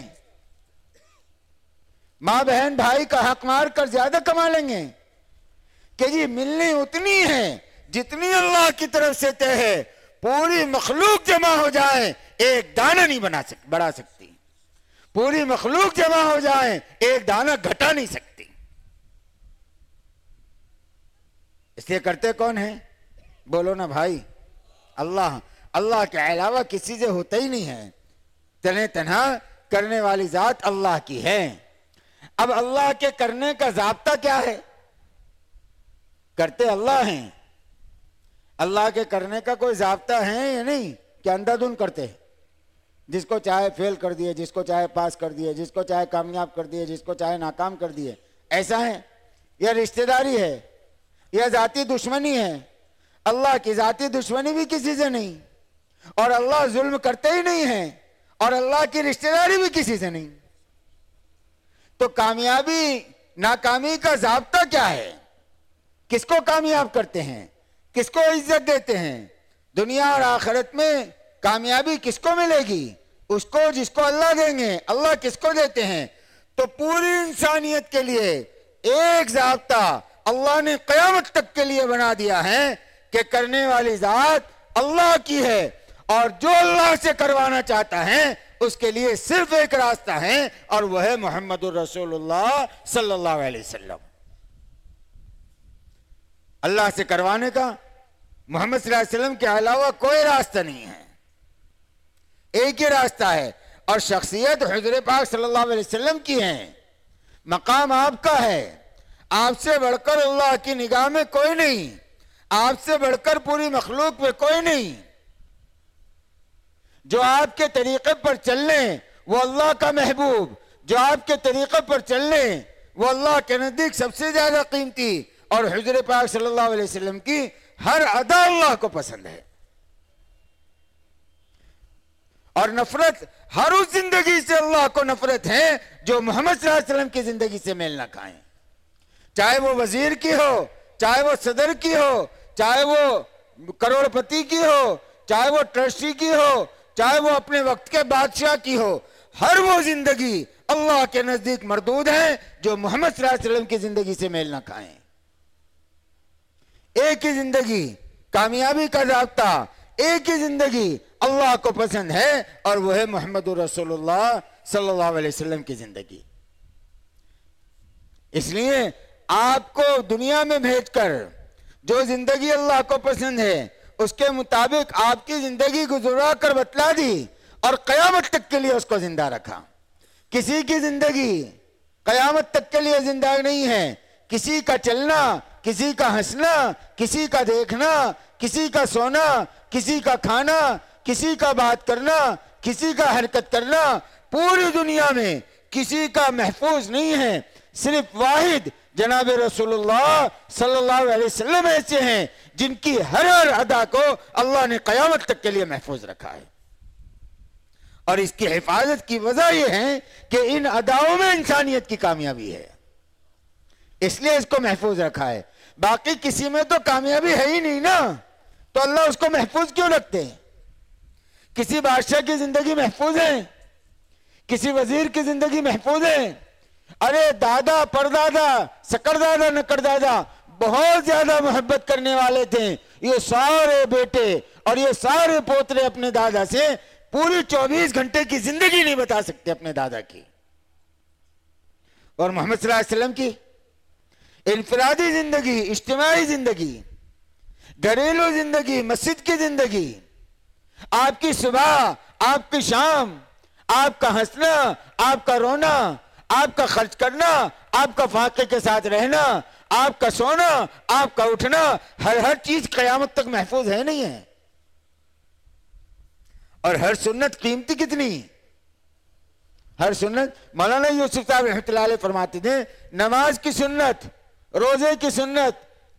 ماں بہن بھائی کا حق مار کر زیادہ کما لیں گے۔ کہ جی ملنی اتنی ہے جتنی اللہ کی طرف سے طے ہے، پوری مخلوق جمع ہو جائے ایک دانہ نہیں بنا سک، بڑھا سکتی۔ پوری مخلوق جمع ہو جائے ایک دانہ گھٹا نہیں سکتی۔ اس لیے کرتے کون ہیں؟ بولو نا بھائی، اللہ اللہ کے علاوہ کسی سے ہوتا ہی نہیں ہے تنہیں تنہا کرنے والی ذات اللہ کی ہے اب اللہ کے کرنے کا ضابطہ کیا ہے؟ کرتے اللہ ہیں۔ اللہ کے کرنے کا کوئی ضابطہ ہے یا نہیں؟ کہ اندھا دھن کرتے جس کو چاہے فیل کر دیے، جس کو چاہے پاس کر دیے، جس کو چاہے کامیاب کر دیے، جس کو چاہے ناکام کر دیے۔ ایسا ہے۔ یہ رشتہ داری ہے۔ یہ ذاتی دشمنی ہے۔ اللہ کی ذاتی دشمنی بھی کسی سے نہیں۔ اور اللہ ظلم کرتے ہی نہیں ہیں۔ اور اللہ کی رشتہ داری بھی کسی سے نہیں۔ تو کامیابی، ناکامی کا ضابطہ کیا ہے؟ کس کو کامیاب کرتے ہیں؟ کس کو عزت دیتے ہیں؟ دنیا اور آخرت میں کامیابی کس کو ملے گی؟ اس کو جس کو اللہ دیں گے، اللہ کس کو دیتے ہیں؟ تو پوری انسانیت کے لیے ایک ضابطہ اللہ نے قیامت تک کے لیے بنا دیا ہے کہ کرنے والی ذات اللہ کی ہے اور جو اللہ سے کروانا چاہتا ہے، اس کے لیے صرف ایک راستہ ہے اور وہ ہے محمد الرسول اللہ صلی اللہ علیہ وسلم۔ اللہ سے کروانے کا محمد صلی اللہ علیہ وسلم کے علاوہ کوئی راستہ نہیں ہے۔ ایک ہی راستہ ہے اور شخصیت حضرت پاک صلی اللہ علیہ وسلم کی ہے۔ مقام آپ کا ہے۔ آپ سے بڑھ کر اللہ کی نگاہ میں کوئی نہیں۔ آپ سے بڑھ کر پوری مخلوق میں کوئی نہیں۔ جو آپ کے طریقے پر چل لیں وہ اللہ کا محبوب۔ جو آپ کے طریقے پر چل لیں وہ اللہ کے نزدیک سب سے زیادہ قیمتی۔ اور حضر پاک صلی اللہ علیہ وسلم کی ہر ادا اللہ کو پسند ہے۔ اور نفرت ہر اس زندگی سے اللہ کو نفرت ہے جو محمد صلی اللہ علیہ وسلم کی زندگی سے میل نہ کھائیں۔ چاہے وہ وزیر کی ہو، چاہے وہ صدر کی ہو، چاہے وہ کروڑ پتی کی ہو، چاہے وہ ٹرسٹی کی ہو، چاہے وہ اپنے وقت کے بادشاہ کی ہو، ہر وہ زندگی اللہ کے نزدیک مردود ہے جو محمد صلی اللہ علیہ وسلم کی زندگی سے میل نہ کھائیں۔ ایک ہی زندگی کامیابی کا ضابطہ ایک ہی زندگی اللہ کو پسند ہے اور وہ ہے محمد الرسول اللہ صلی اللہ علیہ وسلم کی زندگی۔ اس لیے آپ کو دنیا میں بھیج کر جو زندگی اللہ کو پسند ہے، اس کے مطابق آپ کی زندگی گزرا کر بتلا دی اور قیامت تک کے لیے اس کو زندہ رکھا۔ کسی کی زندگی قیامت تک کے لیے زندہ نہیں ہے، کسی کا چلنا کسی کا ہنسنا، کسی کا دیکھنا، کسی کا سونا، کسی کا کھانا، کسی کا بات کرنا، کسی کا حرکت کرنا، پوری دنیا میں کسی کا محفوظ نہیں ہے۔ صرف واحد جناب رسول اللہ صلی اللہ علیہ وسلم ایسے ہیں جن کی ہر ہر ادا کو اللہ نے قیامت تک کے لیے محفوظ رکھا ہے۔ اور اس کی حفاظت کی وجہ یہ ہے کہ ان اداؤں میں انسانیت کی کامیابی ہے۔ اس لیے اس کو محفوظ رکھا ہے۔ باقی کسی میں تو کامیابی ہے ہی نہیں نا۔ تو اللہ اس کو محفوظ کیوں رکھتے ہیں؟ کسی بادشاہ کی زندگی محفوظ ہے؟ کسی وزیر کی زندگی محفوظ ہے؟ ارے دادا، پردادا سکر دادا نکر دادا بہت زیادہ محبت کرنے والے تھے۔ یہ سارے بیٹے اور یہ سارے پوترے اپنے دادا سے پوری چوبیس گھنٹے کی زندگی نہیں بتا سکتے اپنے دادا کی۔ اور محمد صلی اللہ علیہ وسلم کی انفرادی زندگی، اجتماعی زندگی، گھریلو زندگی، مسجد کی زندگی، آپ کی صبح، آپ کی شام، آپ کا ہنسنا، آپ کا رونا، آپ کا خرچ کرنا، آپ کا فاقے کے ساتھ رہنا، آپ کا سونا، آپ کا اٹھنا، ہر ہر چیز قیامت تک محفوظ ہے نہیں ہے؟ اور ہر سنت قیمتی کتنی ہر سنت، مولانا یوسف صاحب رحمۃ اللہ علیہ فرماتے تھے، نماز کی سنت روزے کی سنت،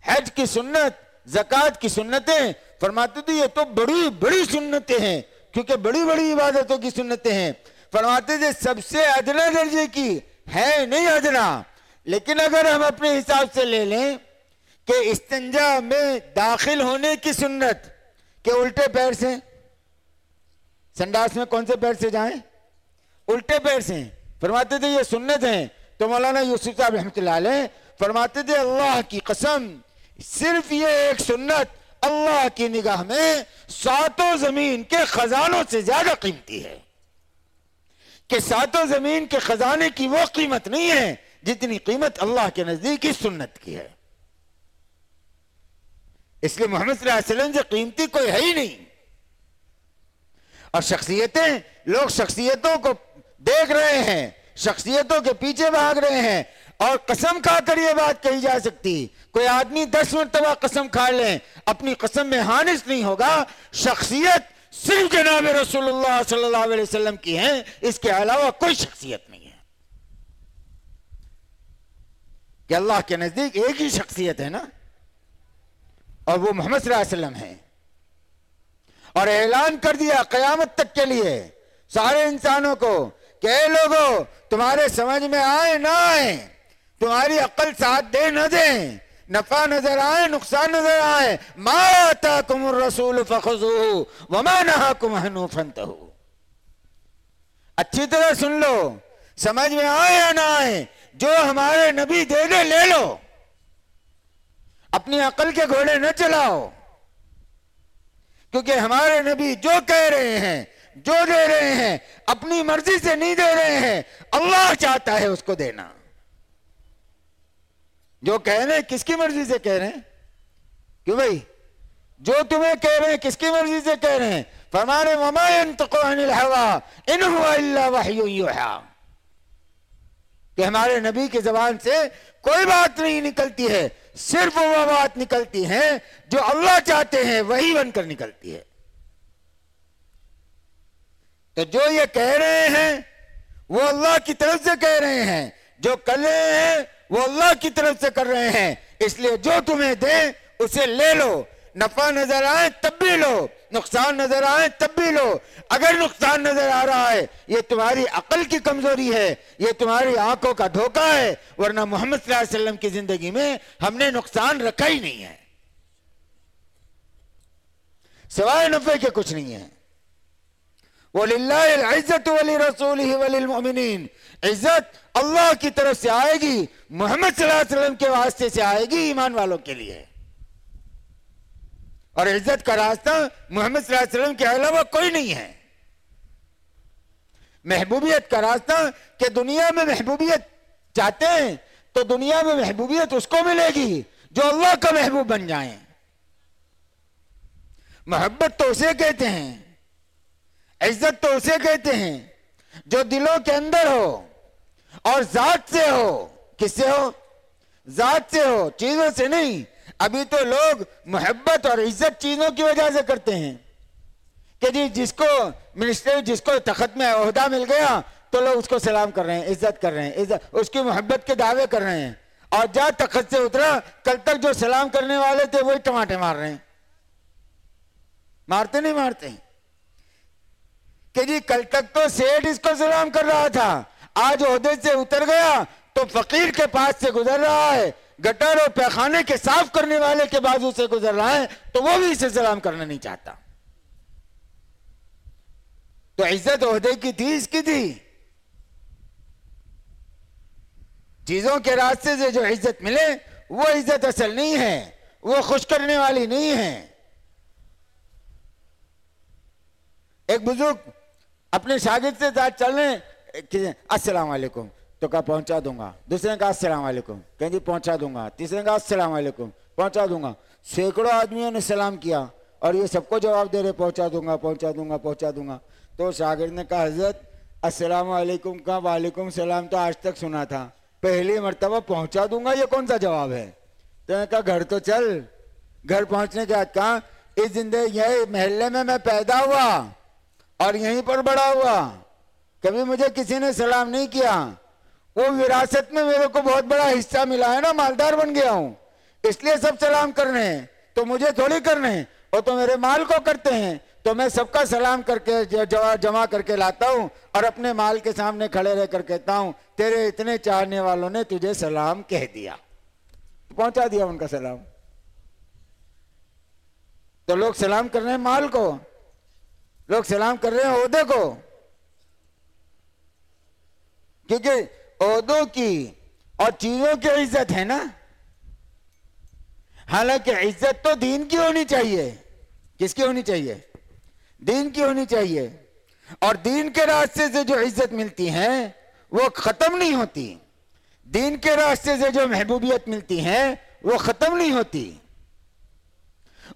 حج کی سنت زکات کی سنتیں فرماتے تھے، یہ تو بڑی بڑی سنتیں ہیں، کیونکہ بڑی بڑی عبادتوں کی سنتیں ہیں۔ فرماتے تھے، سب سے ادنا درجے کی ہے نہیں ادنا، لیکن اگر ہم اپنے حساب سے لے لیں کہ استنجا میں داخل ہونے کی سنت، کہ الٹے پیر سے، سنڈاس میں کون سے پیر سے جائیں؟ الٹے پیر سے۔ فرماتے تھے، یہ سنت ہیں۔ تو مولانا یوسف صاحب رحمۃ اللہ علیہ فرماتے تھے، اللہ کی قسم، صرف یہ ایک سنت اللہ کی نگاہ میں ساتوں زمین کے خزانوں سے زیادہ قیمتی ہے، کہ ساتوں زمین کے خزانے کی وہ قیمت نہیں ہے جتنی قیمت اللہ کے نزدیک اس سنت کی ہے۔ اس لیے محمد صلی اللہ علیہ وسلم سے قیمتی کوئی ہے ہی نہیں۔ اور شخصیتیں، لوگ شخصیتوں کو دیکھ رہے ہیں، شخصیتوں کے پیچھے بھاگ رہے ہیں اور قسم کھا کر یہ بات کہی جا سکتی۔ کوئی آدمی دس مرتبہ قسم کھا لیں اپنی قسم میں ہانس نہیں ہوگا۔ شخصیت صرف جناب رسول اللہ صلی اللہ علیہ وسلم کی ہیں اس کے علاوہ کوئی شخصیت نہیں ہے۔ کہ اللہ کے نزدیک ایک ہی شخصیت ہے نا، اور وہ محمد صلی اللہ علیہ وسلم ہے۔ اور اعلان کر دیا قیامت تک کے لیے سارے انسانوں کو کہ اے لوگوں تمہارے سمجھ میں آئے نہ آئے۔ تمہاری عقل ساتھ دے نہ دیں۔ نفع نظر آئے، نقصان نظر آئے۔ ما آتاکم الرسول فخذوه وما نهاکم عنه فانتهوا اچھی طرح سن لو۔ سمجھ میں آئے یا نہ آئے؟ جو ہمارے نبی دے دے، لے لو۔ اپنی عقل کے گھوڑے نہ چلاؤ۔ کیونکہ ہمارے نبی جو کہہ رہے ہیں، جو دے رہے ہیں، اپنی مرضی سے نہیں دے رہے ہیں۔ اللہ چاہتا ہے اس کو دینا۔ جو کہہ رہے ہیں، کس کی مرضی سے کہہ رہے ہیں؟ کیوں بھائی؟ جو تمہیں کہہ رہے ہیں، کس کی مرضی سے کہہ رہے ہیں؟ فرمانے وما ينطق عن الهوى ان هو الا وحي يوحى۔ کہ ہمارے نبی کی زبان سے کوئی بات نہیں نکلتی ہے، صرف وہ بات نکلتی ہے جو اللہ چاہتے ہیں، وہی بن کر نکلتی ہے۔ تو جو یہ کہہ رہے ہیں، وہ اللہ کی طرف سے کہہ رہے ہیں، جو کر رہے ہیں وہ اللہ کی طرف سے کر رہے ہیں۔ اس لیے جو تمہیں دے اسے لے لو۔ نفع نظر آئے تب بھی لو۔ نقصان نظر آئے تب بھی لو۔ اگر نقصان نظر آ رہا ہے، یہ تمہاری عقل کی کمزوری ہے۔ یہ تمہاری آنکھوں کا دھوکہ ہے۔ ورنہ محمد صلی اللہ علیہ وسلم کی زندگی میں ہم نے نقصان رکھا ہی نہیں ہے۔ سوائے نفع کے کچھ نہیں ہے۔ وَلِلَّهِ الْعِزَّةُ وَلِرَسُولِهِ وَلِلْمُؤْمِنِينَ۔ عزت اللہ کی طرف سے آئے گی، محمد صلی اللہ علیہ وسلم کے واسطے سے آئے گی ایمان والوں کے لیے۔ اور عزت کا راستہ محمد صلی اللہ علیہ وسلم کے علاوہ کوئی نہیں ہے۔ محبوبیت کا راستہ کہ دنیا میں محبوبیت چاہتے ہیں تو دنیا میں محبوبیت اس کو ملے گی جو اللہ کا محبوب بن جائیں۔ محبت تو اسے کہتے ہیں، عزت تو اسے کہتے ہیں جو دلوں کے اندر ہو۔ اور ذات سے ہو۔ کس سے ہو؟ ذات سے ہو۔ چیزوں سے نہیں۔ ابھی تو لوگ محبت اور عزت چیزوں کی وجہ سے کرتے ہیں۔ کہ جی جس کو منسٹر جس کو تخت میں عہدہ مل گیا، تو لوگ اس کو سلام کر رہے ہیں، عزت کر رہے ہیں، عزت، اس کی محبت کے دعوے کر رہے ہیں۔ اور جا تخت سے اترا، کل تک جو سلام کرنے والے تھے، وہی ٹماٹے مار رہے ہیں۔ مارتے نہیں مارتے۔ کہ جی کل تک تو سیٹ اس کو سلام کر رہا تھا۔ آج عہدے سے اتر گیا تو فقیر کے پاس سے گزر رہا ہے، گٹر اور پیخانے کے صاف کرنے والے کے بازو سے گزر رہا ہے، تو وہ بھی اسے سلام کرنا نہیں چاہتا۔ تو عزت عہدے کی تھی، اس کی تھی۔ چیزوں کے راستے سے جو عزت ملے، وہ عزت اصل نہیں ہے، وہ خوش کرنے والی نہیں ہے۔ ایک بزرگ اپنے شاگرد سے ساتھ چل رہے السلام علیکم تو کہا پہنچا دوں گا دوسرے نے کہا السلام علیکم کہیں جی پہنچا دوں گا تیسرے نے کہا السلام علیکم پہنچا دوں گا سینکڑوں آدمیوں نے سلام کیا اور یہ سب کو جواب دے رہے پہنچا دوں گا پہنچا دوں گا پہنچا دوں گا تو شاگرد نے کہا حضرت السلام علیکم کا وعلیکم السلام تو آج تک سنا تھا پہلی مرتبہ پہنچا دوں گا یہ کون سا جواب ہے تو نے کہا گھر تو چل گھر پہنچنے کے بعد کہا اس زندگی یہ محلے میں میں پیدا ہوا اور یہیں پر بڑا ہوا کبھی مجھے کسی نے سلام نہیں کیا، وہ وراثت میں میرے کو بہت بڑا حصہ ملا ہے نا، مالدار بن گیا ہوں۔ اس لیے سب سلام کرنے ہیں۔ تو مجھے تھوڑی کرنے ہیں۔ وہ تو میرے مال کو کرتے ہیں۔ تو میں سب کا سلام کر کے جمع کر کے لاتا ہوں۔ اور اپنے مال کے سامنے کھڑے رہ کر کہتا ہوں، تیرے اتنے چاہنے والوں نے تجھے سلام کہہ دیا۔ پہنچا دیا ان کا سلام۔ تو لوگ سلام کر رہے ہیں مال کو۔ لوگ سلام کر رہے ہیں عہدے کو۔ کیونکہ عہدوں کی اور چیزوں کی عزت ہے نا۔ حالانکہ عزت تو دین کی ہونی چاہیے۔ کس کی ہونی چاہیے؟ دین کی ہونی چاہیے۔ اور دین کے راستے سے جو عزت ملتی ہے، وہ ختم نہیں ہوتی۔ دین کے راستے سے جو محبوبیت ملتی ہے، وہ ختم نہیں ہوتی۔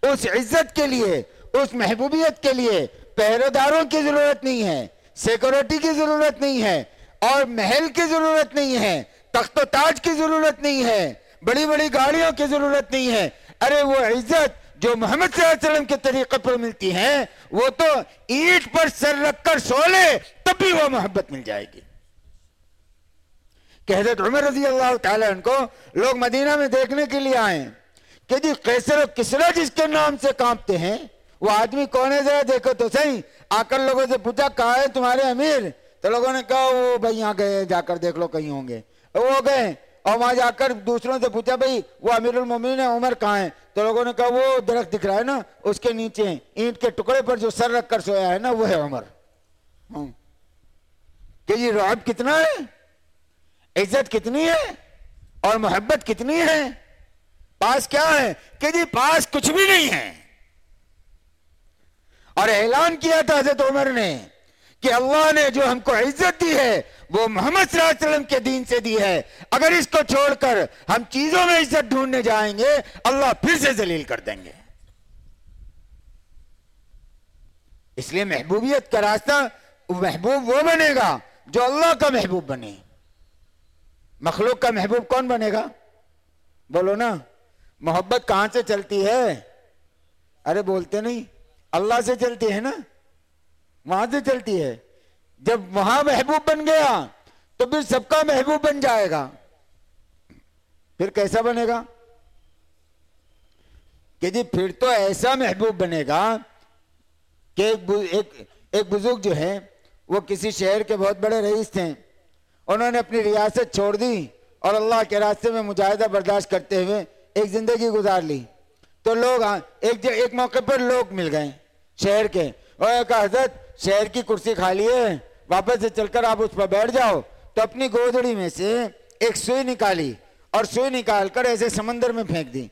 اس عزت کے لیے، اس محبوبیت کے لیے پہرے داروں کی ضرورت نہیں ہے، سیکورٹی کی ضرورت نہیں ہے اور محل کی ضرورت نہیں ہے، تخت و تاج کی ضرورت نہیں ہے، بڑی بڑی گاڑیوں کی ضرورت نہیں ہے۔ ارے وہ عزت جو محمد صلی اللہ علیہ وسلم کے طریقے پر ملتی ہے، وہ تو اینٹ پر سر رکھ کر سو لے، تب بھی وہ محبت مل جائے گی۔ کہ حضرت عمر رضی اللہ تعالیٰ ان کو لوگ مدینہ میں دیکھنے کے لیے آئے کہ جی قیصر و کسرا جس کے نام سے کانپتے ہیں، وہ آدمی کون ہے؟ ذرا دیکھو تو صحیح، آ کر لوگوں سے پوچھا کہا ہے تمہارے امیر؟ تو لوگوں نے کہا، وہ بھائی یہاں گئے، جا کر دیکھ لو، کہیں ہوں گے. وہ گئے اور وہاں جا کر دوسروں سے پوچھا، بھائی، وہ امیر المومنین عمر کہاں ہے تو لوگوں نے کہا، وہ درخت دکھ رہا ہے نا، اس کے نیچے اینٹ کے ٹکڑے پر جو سر رکھ کر سویا ہے نا، وہ ہے عمر. ہاں۔ کہ یہ رعب کتنا ہے؟ عزت کتنی ہے؟ اور محبت کتنی ہے؟ پاس کیا ہے؟ کہ جی پاس کچھ بھی نہیں ہے۔ اور اعلان کیا تھا حضرت عمر نے کہ اللہ نے جو ہم کو عزت دی ہے، وہ محمد صلی اللہ علیہ وسلم کے دین سے دی ہے۔ اگر اس کو چھوڑ کر ہم چیزوں میں عزت ڈھونڈنے جائیں گے، اللہ پھر سے ذلیل کر دیں گے۔ اس لیے محبوبیت کا راستہ محبوب وہ بنے گا جو اللہ کا محبوب بنے۔ مخلوق کا محبوب کون بنے گا؟ بولو نا، محبت کہاں سے چلتی ہے؟ ارے بولتے نہیں، اللہ سے چلتی ہے نا۔ وہاں سے چلتی ہے۔ جب وہاں محبوب بن گیا تو پھر سب کا محبوب بن جائے گا۔ پھر کیسا بنے گا؟ کہ جی پھر تو ایسا محبوب بنے گا کہ ایک بزرگ جو ہے وہ کسی شہر کے بہت بڑے رئیس تھے۔ انہوں نے اپنی ریاست چھوڑ دی اور اللہ کے راستے میں مجاہدہ برداشت کرتے ہوئے ایک زندگی گزار لی۔ تو لوگ ایک ایک موقع پر لوگ مل گئے شہر کے۔ اور کہا حضرت شہر کی کرسی کھا لیے، واپس سے چل کر آپ اس پر بیٹھ جاؤ۔ تو اپنی گودڑی میں سے ایک سوئی نکالی اور سوئی نکال کر ایسے سمندر میں پھینک دی۔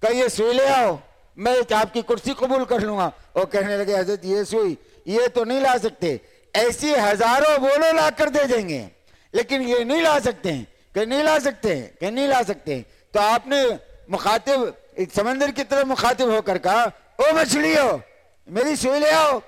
کہ یہ سوئی لے آؤ، میں آپ کی کرسی قبول کر لوں گا۔ وہ کہنے لگے، حضرت، یہ سوئی، یہ تو نہیں لا سکتے، ایسی ہزاروں بولو لا کر دے دیں گے۔ لیکن یہ نہیں لا سکتے، کہ نہیں لا سکتے، کہ نہیں لا سکتے۔ تو آپ نے مخاطب، سمندر کی طرف مخاطب ہو کر کہا، او مچھلی ہو میری سوئی لے آؤ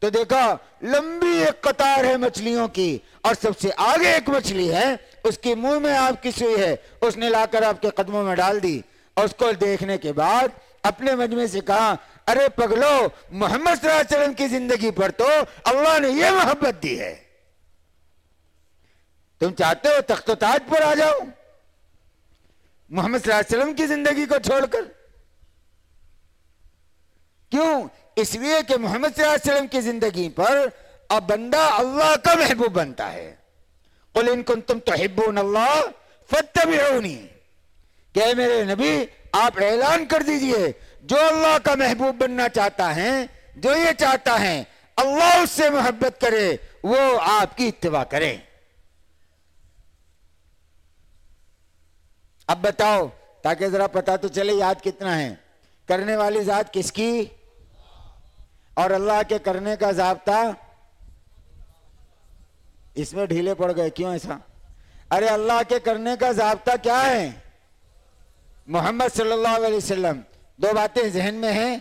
تو دیکھا، لمبی ایک قطار ہے مچھلیوں کی اور سب سے آگے ایک مچھلی ہے، اس کی منہ میں آپ کی سوئی ہے، اس نے لا کر آپ کے قدموں میں ڈال دی۔ اور اس کو دیکھنے کے بعد اپنے مجمع سے کہا، ارے پگلو، محمد صلی اللہ علیہ وسلم کی زندگی پر تو اللہ نے یہ محبت دی ہے۔ تم چاہتے ہو تخت و تاج پر آ جاؤ؟ محمد صلی اللہ علیہ وسلم کی زندگی کو چھوڑ کر۔ کیوں؟ اس لیے کہ محمد صلی اللہ علیہ وسلم کی زندگی پر اب بندہ اللہ کا محبوب بنتا ہے۔ قل ان کنتم تحبون اللہ فتبعونی کہ اے میرے نبی، آپ اعلان کر دیجیے، جو اللہ کا محبوب بننا چاہتا ہے، جو یہ چاہتا ہے، اللہ اس سے محبت کرے، وہ آپ کی اتباع کرے۔ اب بتاؤ، تاکہ ذرا پتا تو چلے یاد کتنا ہے۔ کرنے والی ذات کس کی؟ اور اللہ کے کرنے کا ضابطہ اس میں ڈھیلے پڑ گئے، کیوں ایسا؟ ارے اللہ کے کرنے کا ضابطہ کیا ہے؟ محمد صلی اللہ علیہ وسلم، دو باتیں ذہن میں ہیں،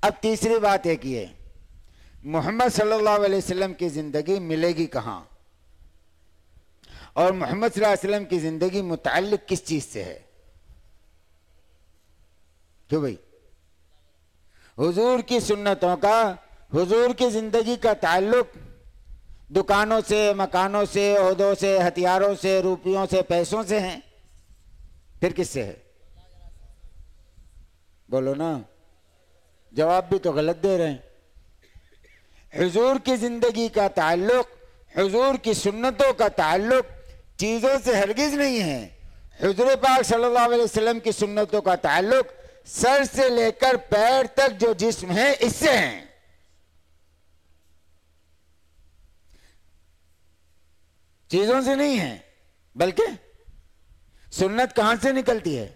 اب تیسری بات ایک یہ محمد صلی اللہ علیہ وسلم کی زندگی ملے گی کہاں؟ اور محمد صلی اللہ علیہ وسلم کی زندگی متعلق کس چیز سے ہے؟ کیوں بھائی؟ حضور کی سنتوں کا، حضور کی زندگی کا تعلق دکانوں سے، مکانوں سے، عہدوں سے، ہتھیاروں سے، روپیوں سے، پیسوں سے ہیں۔ پھر کس سے ہے؟ بولو نا۔ جواب بھی تو غلط دے رہے ہیں۔ حضور کی زندگی کا تعلق، حضور کی سنتوں کا تعلق چیزوں سے ہرگز نہیں ہے۔ حضور پاک صلی اللہ علیہ وسلم کی سنتوں کا تعلق سر سے لے کر پیر تک جو جسم ہے اس سے ہیں۔ چیزوں سے نہیں ہے بلکہ سنت کہاں سے نکلتی ہے؟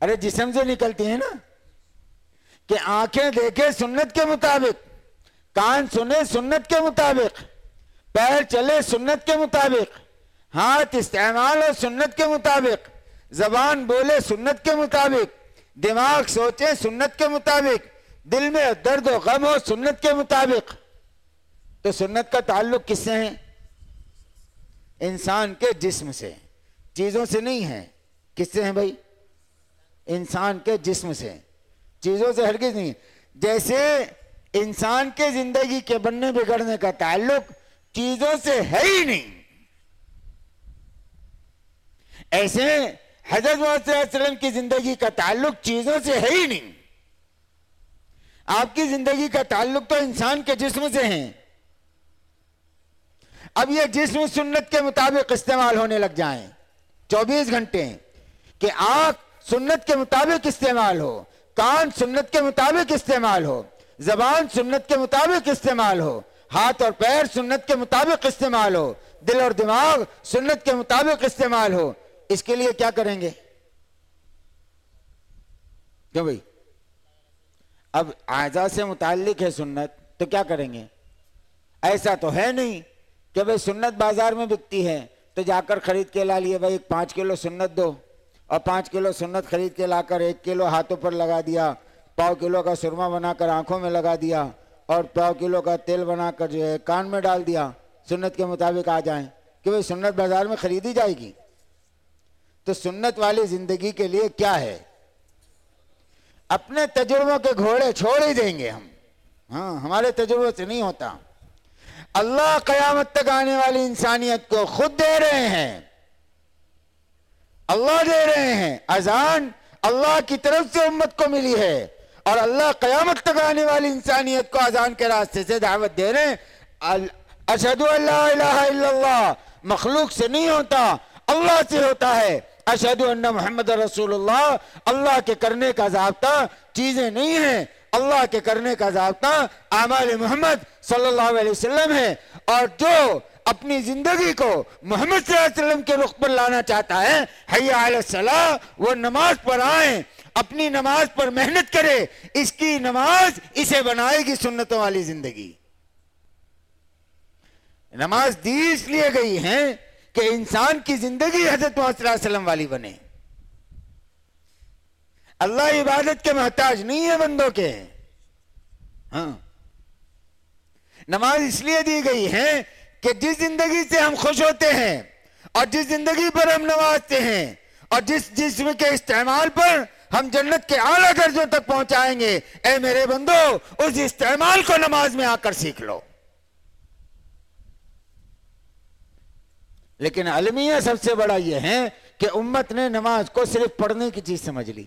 ارے، جسم سے نکلتی ہے نا۔ کہ آنکھیں دیکھے سنت کے مطابق، کان سنے سنت کے مطابق، پیر چلے سنت کے مطابق، ہاتھ استعمال ہو سنت کے مطابق، زبان بولے سنت کے مطابق۔ دماغ سوچے سنت کے مطابق، دل میں درد و غم ہو سنت کے مطابق۔ تو سنت کا تعلق کس سے ہے؟ انسان کے جسم سے۔ چیزوں سے نہیں ہے۔ کس سے ہیں بھائی؟ انسان کے جسم سے۔ چیزوں سے ہرگز نہیں۔ جیسے انسان کے زندگی کے بننے بگڑنے کا تعلق چیزوں سے ہے ہی نہیں۔ ایسے حضرت محمد صلی اللہ علیہ وسلم کی زندگی کا تعلق چیزوں سے ہے ہی نہیں۔ آپ کی زندگی کا تعلق تو انسان کے جسم سے ہیں۔ اب یہ جسم سنت کے مطابق استعمال ہونے لگ جائیں۔ چوبیس گھنٹے کہ آنکھ سنت کے مطابق استعمال ہو، کان سنت کے مطابق استعمال ہو، زبان سنت کے مطابق استعمال ہو، ہاتھ اور پیر سنت کے مطابق استعمال ہو، دل اور دماغ سنت کے مطابق استعمال ہو۔ اس کے لیے کیا کریں گے؟ کیوں بھائی؟ اب اعضا سے متعلق ہے سنت، تو کیا کریں گے؟ ایسا تو ہے نہیں کہ بھائی سنت بازار میں بکتی ہے، تو جا کر خرید کے لا لیے، بھائی پانچ کلو سنت دو، اور پانچ کلو سنت خرید کے لا کر ایک کلو ہاتھوں پر لگا دیا، پاؤ کلو کا سرما بنا کر آنکھوں میں لگا دیا، اور پاؤ کلو کا تیل بنا کر جو ہے کان میں ڈال دیا، سنت کے مطابق آ جائیں، کہ بھائی سنت بازار میں خریدی جائے گی۔ تو سنت والی زندگی کے لیے کیا ہے؟ اپنے تجربوں کے گھوڑے چھوڑ ہی دیں گے ہم۔ ہاں ہمارے تجربوں سے نہیں ہوتا۔ اللہ قیامت تک آنے والی انسانیت کو خود دے رہے ہیں۔ اللہ دے رہے ہیں۔ اذان اللہ کی طرف سے امت کو ملی ہے۔ اور اللہ قیامت تک آنے والی انسانیت کو اذان کے راستے سے دعوت دے رہے ہیں۔ اشد اللہ الہ الا اللہ۔ مخلوق سے نہیں ہوتا، اللہ سے ہوتا ہے۔ اشد اللہ محمد رسول اللہ اللہ کے کرنے کا ضابطہ چیزیں نہیں ہیں۔ اللہ کے کرنے کا ضابطہ اعمال محمد صلی اللہ علیہ وسلم ہے اور جو اپنی زندگی کو محمد صلی اللہ علیہ وسلم کے رخ پر لانا چاہتا ہے حیا علیہ السلام وہ نماز پر آئیں، اپنی نماز پر محنت کرے، اس کی نماز اسے بنائے گی سنتوں والی زندگی۔ نماز دی اس لیے گئی ہے کہ انسان کی زندگی حضرت محمد صلی اللہ علیہ وسلم والی بنے۔ اللہ عبادت کے محتاج نہیں ہے بندوں کے۔ ہاں۔ نماز اس لیے دی گئی ہے کہ جس زندگی سے ہم خوش ہوتے ہیں اور جس زندگی پر ہم نوازتے ہیں اور جس جسم کے استعمال پر ہم جنت کے اعلیٰ درجوں تک پہنچائیں گے، اے میرے بندو، اس استعمال کو نماز میں آ کر سیکھ لو۔ لیکن المیہ سب سے بڑا یہ ہے کہ امت نے نماز کو صرف پڑھنے کی چیز سمجھ لی۔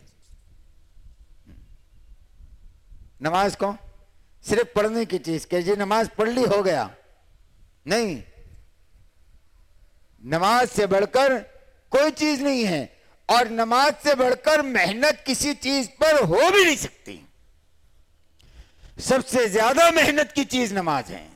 نماز کو صرف پڑھنے کی چیز کہ جی نماز پڑھ لی ہو گیا۔ نہیں۔ نماز سے بڑھ کر کوئی چیز نہیں ہے اور نماز سے بڑھ کر محنت کسی چیز پر ہو بھی نہیں سکتی۔ سب سے زیادہ محنت کی چیز نماز ہے۔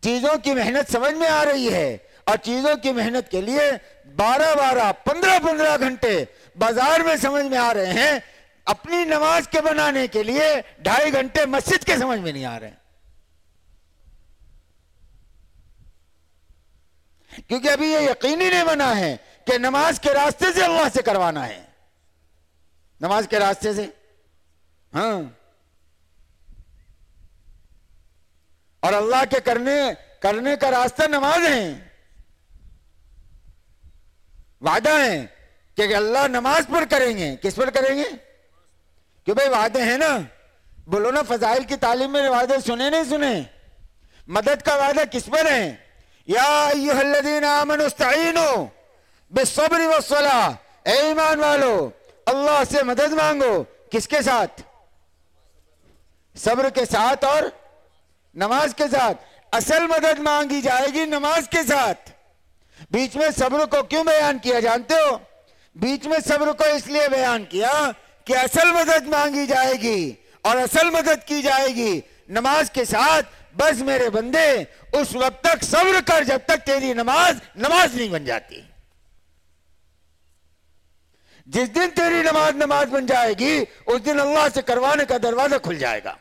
چیزوں کی محنت سمجھ میں آ رہی ہے۔ اور چیزوں کی محنت کے لیے بارہ بارہ، پندرہ پندرہ گھنٹے بازار میں سمجھ میں آ رہے ہیں۔ اپنی نماز کے بنانے کے لیے ڈھائی گھنٹے مسجد کے سمجھ میں نہیں آ رہے۔ ہیں کیونکہ ابھی یہ یقینی نہیں بنا ہے کہ نماز کے راستے سے اللہ سے کروانا ہے۔ نماز کے راستے سے۔ ہاں۔ اور اللہ کے کرنے کرنے کا راستہ نماز ہے۔ وعدہ ہے کہ اللہ نماز پر کریں گے، کس پر کریں گے؟ کہ بھائی وعدے ہیں نا؟ بولو نا، فضائل کی تعلیم میں وعدے سنے نہیں سنے مدد کا وعدہ کس پر ہے؟ یا ایوہ الذین آمنوا استعینوا بالصبر والصلاة۔ اے ایمان والو، اللہ سے مدد مانگو۔ کس کے ساتھ؟ صبر کے ساتھ اور نماز کے ساتھ۔ اصل مدد مانگی جائے گی نماز کے ساتھ۔ بیچ میں صبر کو کیوں بیان کیا جانتے ہو؟ بیچ میں صبر کو اس لیے بیان کیا کہ اصل مدد مانگی جائے گی اور اصل مدد کی جائے گی۔ نماز کے ساتھ بس میرے بندے، اس وقت تک صبر کر جب تک تیری نماز نماز نہیں بن جاتی۔ جس دن تیری نماز نماز بن جائے گی، اس دن اللہ سے کروانے کا دروازہ کھل جائے گا۔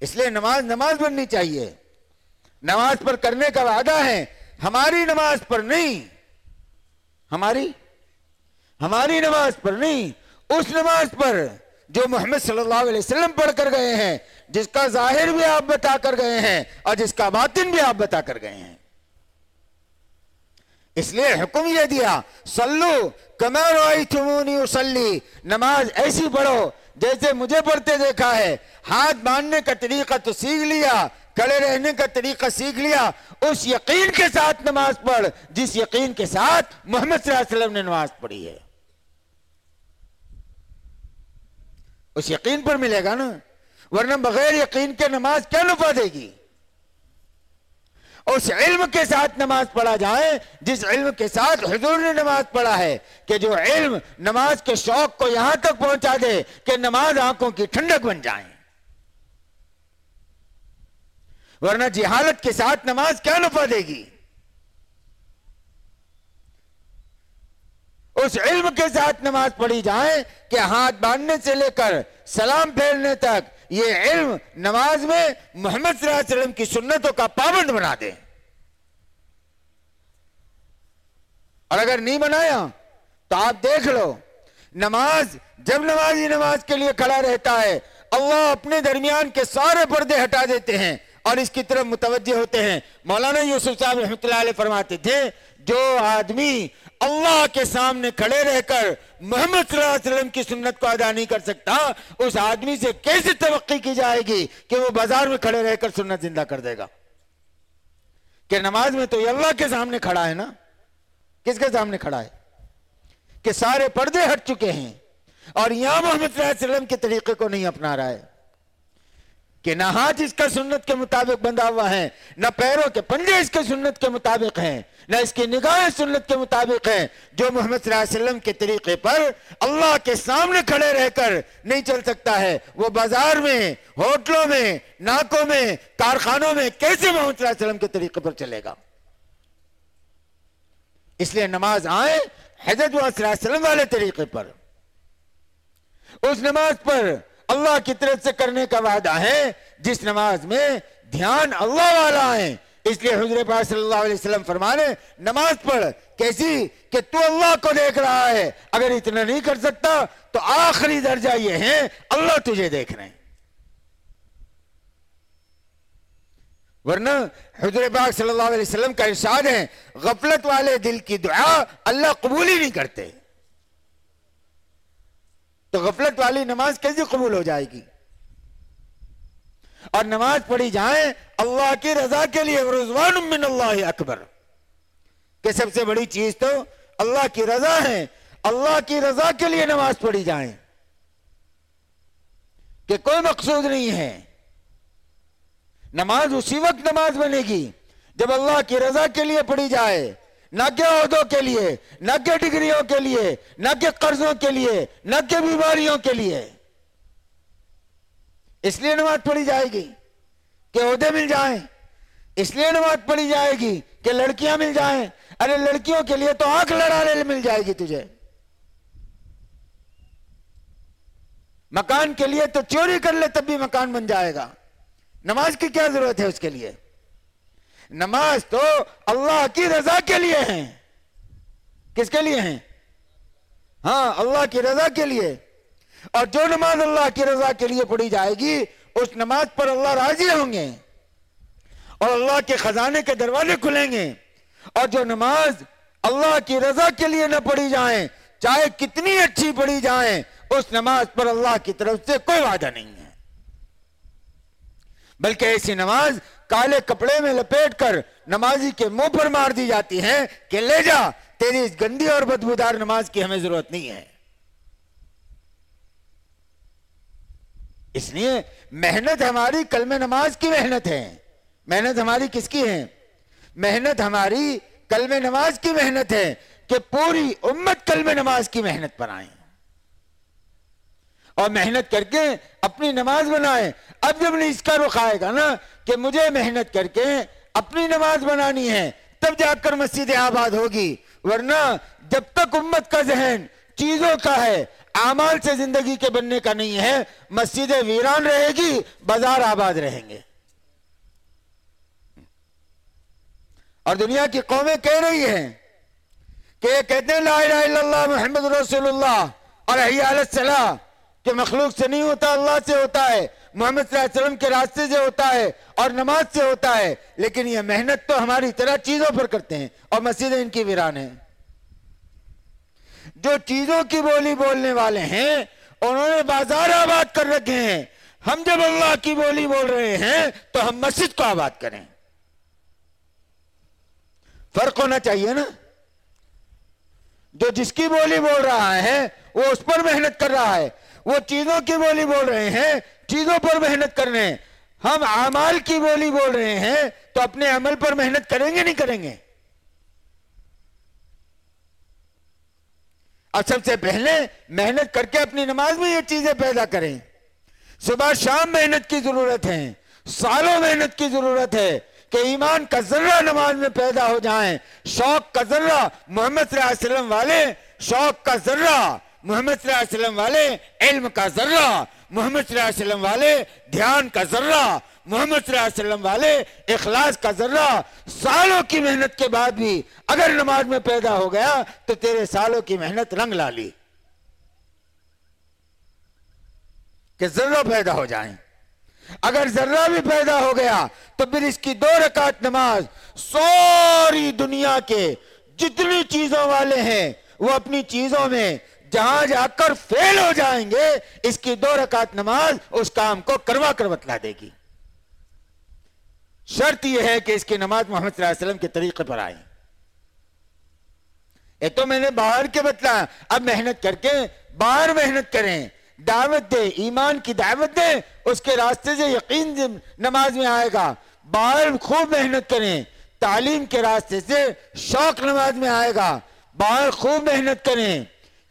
اس لیے نماز نماز بننی چاہیے۔ نماز پر کرنے کا وعدہ ہے، ہماری نماز پر نہیں۔ ہماری؟ ہماری نماز پر نہیں، اس نماز پر جو محمد صلی اللہ علیہ وسلم پڑھ کر گئے ہیں، جس کا ظاہر بھی آپ بتا کر گئے ہیں اور جس کا باطن بھی آپ بتا کر گئے ہیں۔ اس لیے حکم یہ دیا سلو کمر تمونی اسلی نماز ایسی پڑھو جیسے مجھے پڑھتے دیکھا ہے۔ ہاتھ باندھنے کا طریقہ تو سیکھ لیا کڑے رہنے کا طریقہ سیکھ لیا، اس یقین کے ساتھ نماز پڑھ، جس یقین کے ساتھ محمد صلی اللہ علیہ وسلم نے نماز پڑھی ہے۔ اس یقین پر ملے گا نا، ورنہ بغیر یقین کے نماز کیا نفع دے گی اس علم کے ساتھ نماز پڑھا جائے، جس علم کے ساتھ حضور نے نماز پڑھا ہے، کہ جو علم نماز کے شوق کو یہاں تک پہنچا دے، کہ نماز آنکھوں کی ٹھنڈک بن جائیں۔ ورنہ جہالت کے ساتھ نماز کیا نفع دے گی؟ اس علم کے ساتھ نماز پڑھی جائے کہ ہاتھ باندھنے سے لے کر سلام پھیرنے تک یہ علم نماز میں محمد صلی اللہ علیہ وسلم کی سنتوں کا پابند بنا دے۔ اور اگر نہیں بنایا تو آپ دیکھ لو، نماز جب نمازی نماز کے لیے کھڑا رہتا ہے، اللہ اپنے درمیان کے سارے پردے ہٹا دیتے ہیں۔ اور اس کی طرف متوجہ ہوتے ہیں۔ مولانا یوسف صاحب رحمۃ اللہ علیہ فرماتے تھے، جو آدمی اللہ کے سامنے کھڑے رہ کر محمد صلی اللہ علیہ وسلم کی سنت کو ادا نہیں کر سکتا، اس آدمی سے کیسے توقع کی جائے گی کہ وہ بازار میں کھڑے رہ کر سنت زندہ کر دے گا؟ کہ نماز میں تو یہ اللہ کے سامنے کھڑا ہے نا؟ کس کے سامنے کھڑا ہے؟ کہ سارے پردے ہٹ چکے ہیں اور یہاں محمد صلی اللہ علیہ وسلم کے طریقے کو نہیں اپنا رہا ہے۔ کہ نہ ہاتھ اس کا سنت کے مطابق بندھا ہوا ہے، نہ پیروں کے پنجے اس کے سنت کے مطابق ہیں، نہ اس کی نگاہ سنت کے مطابق ہیں، جو محمد صلی اللہ علیہ وسلم کے طریقے پر اللہ کے سامنے کھڑے رہ کر نہیں چل سکتا ہے۔ وہ بازار میں، ہوٹلوں میں، ناکوں میں، کارخانوں میں کیسے محمد صلی اللہ علیہ وسلم کے طریقے پر چلے گا؟ اس لیے نماز آئے حضرت محمد صلی اللہ علیہ وسلم والے طریقے پر۔ اس نماز پر اللہ کی طرف سے کرنے کا وعدہ ہے، جس نماز میں دھیان اللہ والا ہے۔ اس لیے حضور پاک صلی اللہ علیہ وسلم فرمانے، نماز پڑھ، کیسی؟ کہ تو اللہ کو دیکھ رہا ہے۔ اگر اتنا نہیں کر سکتا، تو آخری درجہ یہ ہے، اللہ تجھے دیکھ رہے ہیں۔ ورنہ حضور پاک صلی اللہ علیہ وسلم کا ارشاد ہے، غفلت والے دل کی دعا اللہ قبول ہی نہیں کرتے۔ تو غفلت والی نماز کیسے قبول ہو جائے گی؟ اور نماز پڑھی جائے اللہ کی رضا کے لیے رضوان من اللہ اکبر۔ کہ سب سے بڑی چیز تو اللہ کی رضا ہے، اللہ کی رضا کے لیے نماز پڑھی جائے کہ کوئی مقصود نہیں ہے۔ نماز اسی وقت نماز بنے گی جب اللہ کی رضا کے لیے پڑھی جائے۔ نہ کہ عہدوں کے لیے، نہ کہ ڈگریوں کے لیے، نہ کہ قرضوں کے لیے، نہ کہ بیماریوں کے لیے۔ اس لیے نماز پڑھی جائے گی کہ عہدے مل جائیں۔ اس لیے نماز پڑھی جائے گی کہ لڑکیاں مل جائیں۔ ارے لڑکیوں کے لیے تو آنکھ لڑانے مل جائے گی تجھے۔ مکان کے لیے تو چوری کر لے تب بھی مکان بن جائے گا۔ نماز کی کیا ضرورت ہے اس کے لیے؟ نماز تو اللہ کی رضا کے لیے ہیں۔ کس کے لیے ہیں؟ ہاں اللہ کی رضا کے لیے۔ اور جو نماز اللہ کی رضا کے لیے پڑھی جائے گی، اس نماز پر اللہ راضی ہوں گے۔ اور اللہ کے خزانے کے دروازے کھلیں گے۔ اور جو نماز اللہ کی رضا کے لیے نہ پڑھی جائیں، چاہے کتنی اچھی پڑھی جائیں، اس نماز پر اللہ کی طرف سے کوئی وعدہ نہیں ہے۔ بلکہ ایسی نماز کالے کپڑے میں لپیٹ کر نمازی کے منہ پر مار دی جاتی ہے کہ لے جا، تیری اس گندی اور بدبودار نماز کی ہمیں ضرورت نہیں ہے۔ اس لیے محنت ہماری کلم نماز کی محنت ہے۔ محنت ہماری کس کی ہے؟ محنت ہماری کلم نماز کی محنت ہے کہ پوری امت کلم نماز کی محنت پر آئیں۔ اور محنت کر کے اپنی نماز بنائیں اب جب اس کا رخ آئے گا نا کہ مجھے محنت کر کے اپنی نماز بنانی ہے، تب جا کر مسجد آباد ہوگی۔ ورنہ جب تک امت کا ذہن چیزوں کا ہے، اعمال سے زندگی کے بننے کا نہیں ہے، مسجد ویران رہے گی، بازار آباد رہیں گے۔ اور دنیا کی قومیں کہہ رہی ہیں کہ یہ کہتے ہیں، لا الہ الا اللہ محمد رسول اللہ اور کہ مخلوق سے نہیں ہوتا، اللہ سے ہوتا ہے، محمد صلی اللہ علیہ وسلم کے راستے سے ہوتا ہے اور نماز سے ہوتا ہے، لیکن یہ محنت تو ہماری طرح چیزوں پر کرتے ہیں اور مسجدیں ان کی ویران ہیں۔ جو چیزوں کی بولی بولنے والے ہیں، انہوں نے بازار آباد کر رکھے ہیں۔ ہم جب اللہ کی بولی بول رہے ہیں، تو ہم مسجد کو آباد کریں۔ فرق ہونا چاہیے نا۔ جو جس کی بولی بول رہا ہے، وہ اس پر محنت کر رہا ہے۔ وہ چیزوں کی بولی بول رہے ہیں، چیزوں پر محنت کر رہے ہیں۔ ہم اعمال کی بولی بول رہے ہیں تو اپنے عمل پر محنت کریں گے، نہیں کریں گے؟ اور سب سے پہلے محنت کر کے اپنی نماز میں یہ چیزیں پیدا کریں۔ صبح شام محنت کی ضرورت ہے، سالوں محنت کی ضرورت ہے کہ ایمان کا ذرہ نماز میں پیدا ہو جائیں۔ شوق کا ذرہ محمد صلی اللہ علیہ وسلم والے، شوق کا ذرہ محمد صلی اللہ علیہ وسلم والے، علم کا ذرہ، محمد صلی اللہ علیہ وسلم والے، دھیان کا ذرہ، محمد صلی اللہ علیہ وسلم والے، اخلاص کا ذرہ، سالوں کی محنت کے بعد بھی اگر نماز میں پیدا ہو گیا تو تیرے سالوں کی محنت رنگ لا لی کہ ذرہ پیدا ہو جائیں۔ اگر ذرہ بھی پیدا ہو گیا تو پھر اس کی دو رکعت نماز ساری دنیا کے جتنی چیزوں والے ہیں، وہ اپنی چیزوں میں جہاں جا کر فیل ہو جائیں گے، اس کی دو رکعت نماز اس کام کو کروا کر بتلا دے گی۔ شرط یہ ہے کہ اس کی نماز محمد صلی اللہ علیہ وسلم کے طریقے پر آئے ایک تو میں نے باہر کے بتلا، اب محنت کر کے باہر محنت کریں۔ دعوت دے، ایمان کی دعوت دے، اس کے راستے سے یقین نماز میں آئے گا۔ باہر خوب محنت کریں، تعلیم کے راستے سے شوق نماز میں آئے گا۔ باہر خوب محنت کریں۔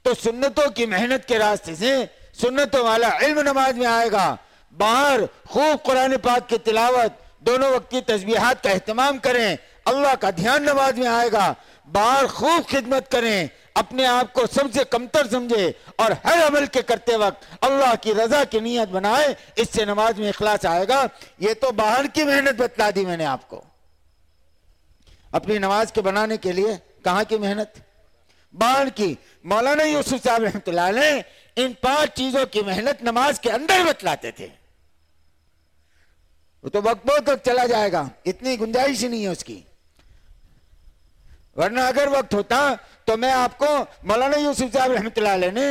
تو سنتوں کی محنت کے راستے سے سنتوں والا علم نماز میں آئے گا۔ باہر خوب قرآن پاک کی تلاوت، دونوں وقت کی تسبیحات کا اہتمام کریں۔ اللہ کا دھیان نماز میں آئے گا۔ باہر خوب خدمت کریں۔ اپنے آپ کو سب سے کمتر سمجھے اور ہر عمل کے کرتے وقت اللہ کی رضا کی نیت بنائے، اس سے نماز میں اخلاص آئے گا۔ یہ تو باہر کی محنت بتلا دی میں نے آپ کو۔ اپنی نماز کے بنانے کے لیے کہاں کی محنت؟ باہر کی مولانا یوسف صاحب رحمۃ اللہ علیہ ان پانچ چیزوں کی محنت نماز کے اندر بتلاتے تھے۔ وہ تو وقت بہت وقت چلا جائے گا، اتنی گنجائش ہی نہیں ہے اس کی۔ ورنہ اگر وقت ہوتا تو میں آپ کو مولانا یوسف صاحب رحمۃ اللہ علیہ نے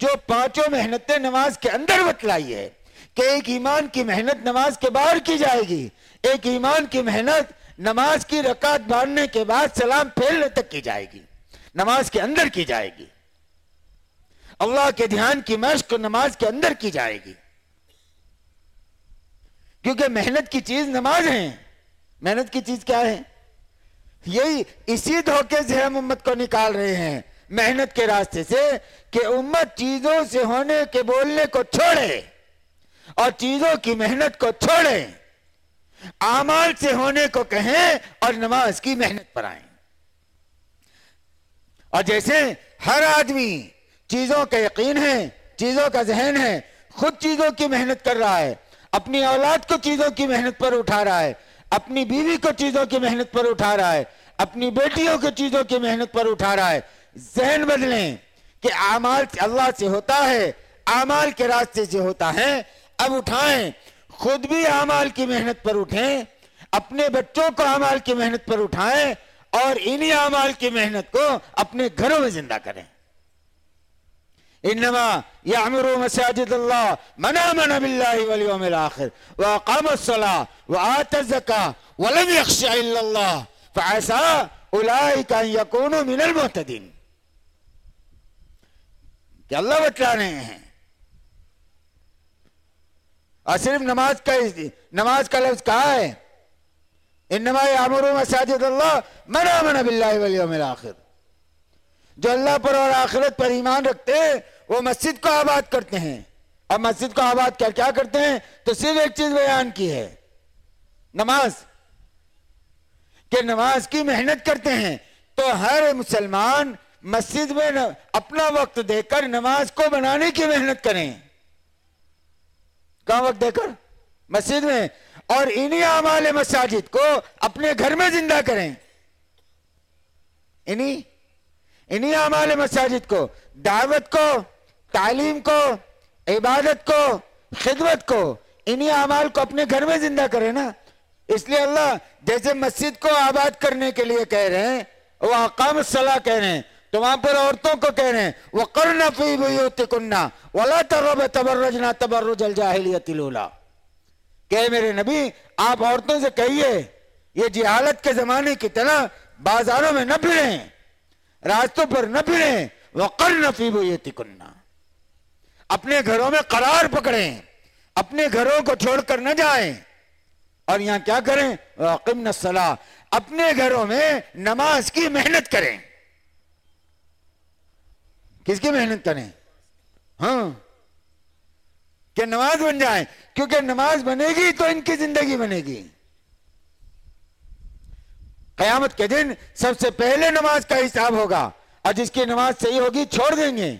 جو پانچوں محنتیں نماز کے اندر بتلائی ہے کہ ایک ایمان کی محنت نماز کے باہر کی جائے گی، ایک ایمان کی محنت نماز کی رکعت باندھنے کے بعد سلام پھیلنے تک کی جائے گی۔ نماز کے اندر کی جائے گی۔ اللہ کے دھیان کی مشق نماز کے اندر کی جائے گی۔ کیونکہ محنت کی چیز نماز ہے۔ محنت کی چیز کیا ہے؟ یہی اسی دھوکے سے ہم امت کو نکال رہے ہیں۔ محنت کے راستے سے کہ امت چیزوں سے ہونے کے بولنے کو چھوڑے اور چیزوں کی محنت کو چھوڑے۔ اعمال سے ہونے کو کہیں اور نماز کی محنت پر آئیں۔ اور جیسے ہر آدمی چیزوں کا یقین ہے، چیزوں کا ذہن ہے، خود چیزوں کی محنت کر رہا ہے، اپنی اولاد کو چیزوں کی محنت پر اٹھا رہا ہے، اپنی بیوی کو چیزوں کی محنت پر اٹھا رہا ہے، اپنی بیٹیوں کو چیزوں کی محنت پر اٹھا رہا ہے۔ ذہن بدلیں کہ اعمال اللہ سے ہوتا ہے، اعمال کے راستے سے ہوتا ہے۔ اب اٹھائیں، خود بھی اعمال کی محنت پر اٹھیں، اپنے بچوں کو اعمال کی محنت پر اٹھائیں۔ اور انہی اعمال کی محنت کو اپنے گھروں میں زندہ کریں۔ انما یعمر مساجد اللہ من آمن باللہ والیوم الاخر واقام الصلاة وآت الزکاة ولم یخش الا اللہ فعسا اولئک ان یکونوا من المعتدین۔ کہ اللہ بتلا رہے ہیں۔ اور صرف نماز کا نماز کا لفظ کہا ہے۔ انما یعمر مساجد اللہ من باللہ والیوم الاخر۔ جو اللہ پر اور آخرت پر ایمان رکھتے ہیں، وہ مسجد کو آباد کرتے ہیں۔ اور مسجد کو آباد کر کیا کرتے ہیں؟ تو صرف ایک چیز بیان کی ہے۔ نماز۔ کہ نماز کی محنت کرتے ہیں، تو ہر مسلمان مسجد میں اپنا وقت دے کر نماز کو بنانے کی محنت کریں۔ کہاں وقت دے کر؟ مسجد میں۔ اور انہی اعمال مساجد کو اپنے گھر میں زندہ کریں۔ انہی انہی اعمال مساجد کو، دعوت کو، تعلیم کو، عبادت کو، خدمت کو، انہی اعمال کو اپنے گھر میں زندہ کریں نا۔ اس لیے اللہ جیسے مسجد کو آباد کرنے کے لیے کہہ رہے ہیں، وہ اقام الصلاح کہہ رہے ہیں، تو وہاں پر عورتوں کو کہہ رہے ہیں وہ کرنا فی بیوتکنا ولا ترب تبرجنا تبرج الجاہلیت الاولی کہ میرے نبی، آپ عورتوں سے کہیے، یہ جہالت کے زمانے کی طرح بازاروں میں نہ پھریں، راستوں پر نہ پھریں، وقرن فی بیوتکنا اپنے گھروں میں قرار پکڑیں، اپنے گھروں کو چھوڑ کر نہ جائیں۔ اور یہاں کیا کریں؟ وقمن الصلاح اپنے گھروں میں نماز کی محنت کریں۔ کس کی محنت کریں؟ ہاں۔ کہ نماز بن جائیں، کیونکہ نماز بنے گی تو ان کی زندگی بنے گی۔ قیامت کے دن سب سے پہلے نماز کا حساب ہوگا، اور جس کی نماز صحیح ہوگی چھوڑ دیں گے۔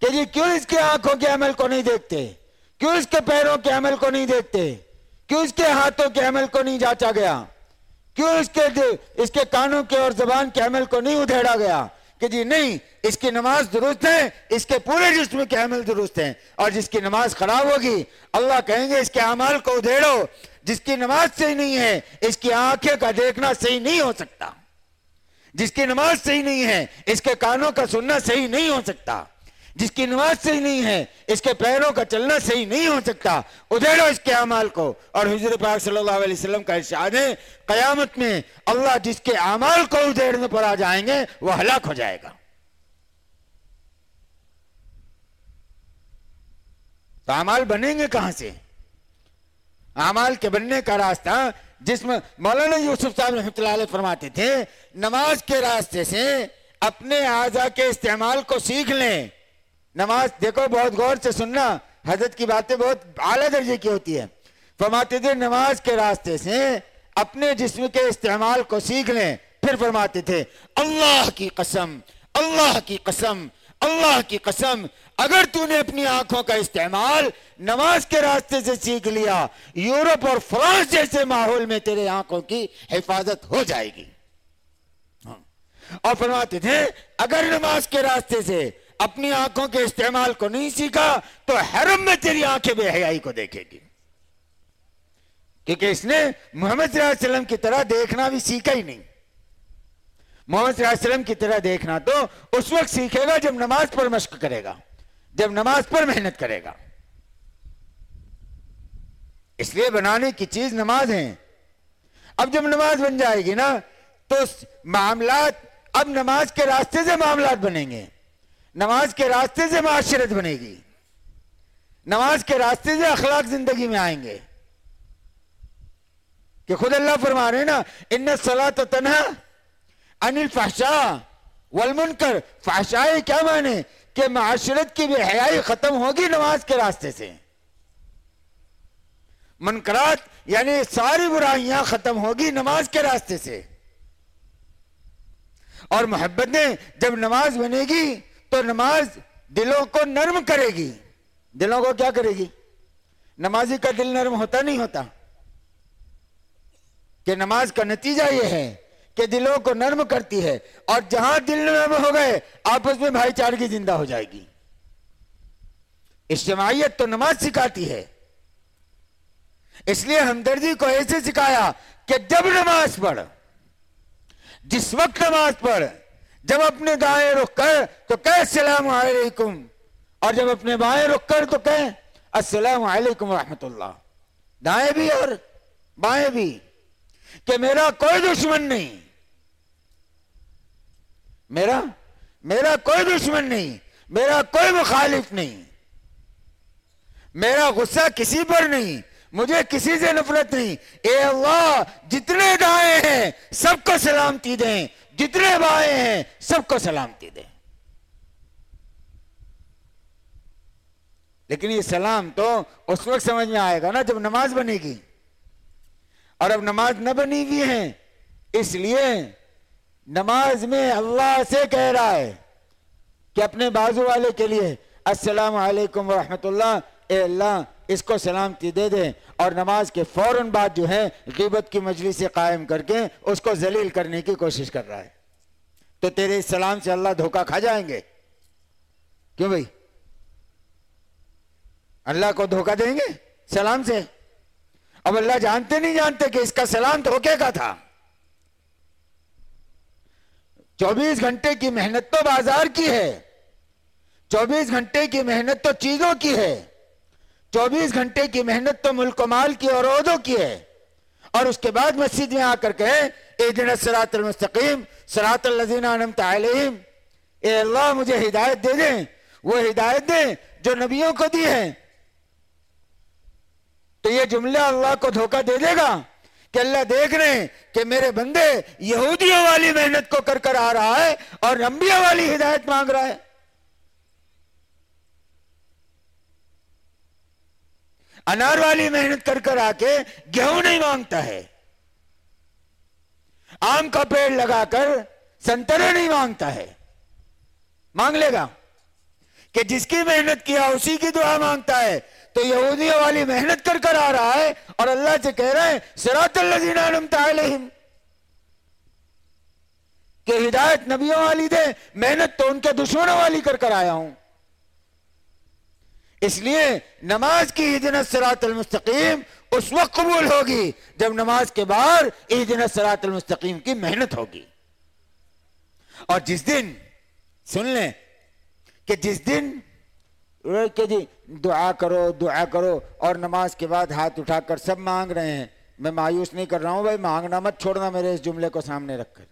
کہ جی کیوں اس کے آنکھوں کے عمل کو نہیں دیکھتے؟ کیوں اس کے پیروں کے عمل کو نہیں دیکھتے؟ کیوں اس کے ہاتھوں کے عمل کو نہیں جانچا گیا؟ کیوں اس کے اس کے کانوں کے اور زبان کے عمل کو نہیں ادھیڑا گیا؟ کہ جی نہیں، اس کی نماز درست ہے، اس کے پورے جسم کے عمل درست ہیں اور جس کی نماز خراب ہوگی، اللہ کہیں گے اس کے اعمال کو ادھیڑو، جس کی نماز صحیح نہیں ہے، اس کی آنکھیں کا دیکھنا صحیح نہیں ہو سکتا۔ جس کی نماز صحیح نہیں ہے، اس کے کانوں کا سننا صحیح نہیں ہو سکتا۔ جس کی نماز صحیح نہیں ہے، اس کے پیروں کا چلنا صحیح نہیں ہو سکتا۔ ادھیڑو اس کے اعمال کو۔ اور حضور پاک صلی اللہ علیہ وسلم کا ارشاد ہے، قیامت میں اللہ جس کے اعمال کو ادھیڑنے پر آ جائیں گے، وہ ہلاک ہو جائے گا۔ تو اعمال بنیں گے کہاں سے؟ اعمال کے بننے کا راستہ جس میں مولانا یوسف صاحب رحمۃ اللہ علیہ فرماتے تھے، نماز کے راستے سے اپنے اعضا کے استعمال کو سیکھ لیں۔ نماز دیکھو، بہت غور سے سننا۔ حضرت کی باتیں بہت اعلیٰ درجے کی ہوتی ہے فرماتے تھے، نماز کے راستے سے اپنے جسم کے استعمال کو سیکھ لیں۔ پھر فرماتے تھے، اللہ کی قسم، اللہ کی قسم، اللہ کی قسم، اگر تو نے اپنی آنکھوں کا استعمال نماز کے راستے سے سیکھ لیا، یورپ اور فرانس جیسے ماحول میں تیرے آنکھوں کی حفاظت ہو جائے گی۔ ہاں۔ اور فرماتے تھے، اگر نماز کے راستے سے اپنی آنکھوں کے استعمال کو نہیں سیکھا تو حرم میں تیری آنکھیں بے حیائی کو دیکھے گی۔ کیونکہ اس نے محمد صلی اللہ علیہ وسلم کی طرح دیکھنا بھی سیکھا ہی نہیں۔ محمد صلی اللہ علیہ وسلم کی طرح دیکھنا تو اس وقت سیکھے گا جب نماز پر مشق کرے گا۔ جب نماز پر محنت کرے گا۔ اس لیے بنانے کی چیز نماز ہے اب جب نماز بن جائے گی نا تو معاملات اب نماز کے راستے سے معاملات بنیں گے۔ نماز کے راستے سے معاشرت بنے گی۔ نماز کے راستے سے اخلاق زندگی میں آئیں گے۔ کہ خود اللہ فرما رہے ہیں نا، ان سلاۃ تنہا انل فحشا والمنکر فحشائی کیا مانے کہ معاشرت کی بے حیائی ختم ہوگی نماز کے راستے سے۔ منکرات یعنی ساری برائیاں ختم ہوگی نماز کے راستے سے۔ اور محبت نے جب نماز بنے گی تو نماز دلوں کو نرم کرے گی۔ دلوں کو کیا کرے گی؟ نمازی کا دل نرم ہوتا نہیں ہوتا؟ کہ نماز کا نتیجہ یہ ہے کہ دلوں کو نرم کرتی ہے اور جہاں دل نرم ہو گئے، آپس میں بھائی چارگی زندہ ہو جائے گی۔ اجتماعیت تو نماز سکھاتی ہے۔ اس لیے ہمدردی کو ایسے سکھایا کہ جب نماز پڑھ، جس وقت نماز پڑھ جب اپنے دائیں رخ کر تو کہ السلام علیکم۔ اور جب اپنے بائیں رخ کر تو کہ السلام علیکم ورحمۃ اللہ۔ دائیں بھی اور بائیں بھی۔ کہ میرا کوئی دشمن نہیں۔ میرا میرا کوئی دشمن نہیں۔ میرا کوئی مخالف نہیں۔ میرا غصہ کسی پر نہیں۔ مجھے کسی سے نفرت نہیں۔ اے اللہ، جتنے دائیں ہیں، سب کو سلامتی دیں۔ جتنے بائیں ہیں، سب کو سلامتی دیں۔ لیکن یہ سلام تو اس وقت سمجھ میں آئے گا نا جب نماز بنے گی۔ اور اب نماز نہ بنی ہوئی ہے، اس لیے نماز میں اللہ سے کہہ رہا ہے کہ اپنے بازو والے کے لیے، السلام علیکم ورحمۃ اللہ، اے اللہ، اس کو سلامتی دے دے اور نماز کے فوراً بعد جو ہے غیبت کی مجلس سے قائم کر کے اس کو ذلیل کرنے کی کوشش کر رہا ہے۔ تو تیرے سلام سے اللہ دھوکہ کھا جائیں گے؟ کیوں بھائی؟ اللہ کو دھوکہ دیں گے سلام سے؟ اب اللہ جانتے نہیں جانتے کہ اس کا سلام دھوکے کا تھا۔ چوبیس گھنٹے کی محنت تو بازار کی ہے۔ چوبیس گھنٹے کی محنت تو چیزوں کی ہے۔ چوبیس گھنٹے کی محنت تو ملک و مال کی اور عہدوں کی ہے۔ اور اس کے بعد مسجد میں آ کر کے اے دن سرات المستقیم سرات الزین تعلیم اے اللہ مجھے ہدایت دے دیں۔ وہ ہدایت دیں جو نبیوں کو دی ہے تو یہ جملہ اللہ کو دھوکہ دے دے گا کہ اللہ دیکھ رہے ہیں کہ میرے بندے یہودیوں والی محنت کو کر کر آ رہا ہے اور انبیاء والی ہدایت مانگ رہا ہے۔ انار والی محنت کر کر آ کے گیہوں نہیں مانگتا ہے۔ آم کا پیڑ لگا کر سنترے نہیں مانگتا ہے۔ مانگ لے گا۔ کہ جس کی محنت کیا اسی کی دعا مانگتا ہے۔ تو یہودیوں والی محنت کر کر آ رہا ہے اور اللہ سے کہہ رہے ہیں سراط علیہم۔ کہ ہدایت نبیوں والی دے، محنت تو ان کے دشمنوں والی کر کر آیا ہوں۔ اس لیے نماز کی عیدنت سرات المستقیم اس وقت قبول ہوگی جب نماز کے بعد عیدنت سرات المستقیم کی محنت ہوگی۔ اور جس دن سن لیں کہ جس دن کہ جی دعا کرو دعا کرو اور نماز کے بعد ہاتھ اٹھا کر سب مانگ رہے ہیں، میں مایوس نہیں کر رہا ہوں، بھائی مانگنا مت چھوڑنا میرے اس جملے کو سامنے رکھ کر۔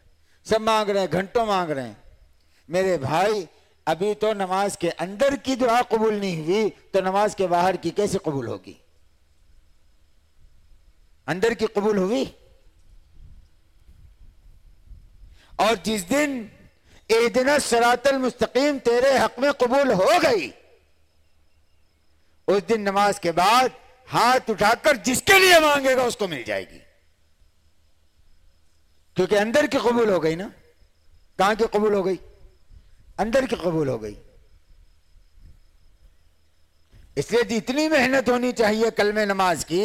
سب مانگ رہے ہیں، گھنٹوں مانگ رہے ہیں۔ میرے بھائی ابھی تو نماز کے اندر کی دعا قبول نہیں ہوئی، تو نماز کے باہر کی کیسے قبول ہوگی؟ اندر کی قبول ہوئی؟ اور جس دن دن سرات المستقیم تیرے حق میں قبول ہو گئی، اس دن نماز کے بعد ہاتھ اٹھا کر جس کے لیے مانگے گا اس کو مل جائے گی۔ کیونکہ اندر کی قبول ہو گئی نا؟ کہاں کی قبول ہو گئی؟ اندر کی قبول ہو گئی۔ اس لیے جی اتنی محنت ہونی چاہیے کلم نماز کی۔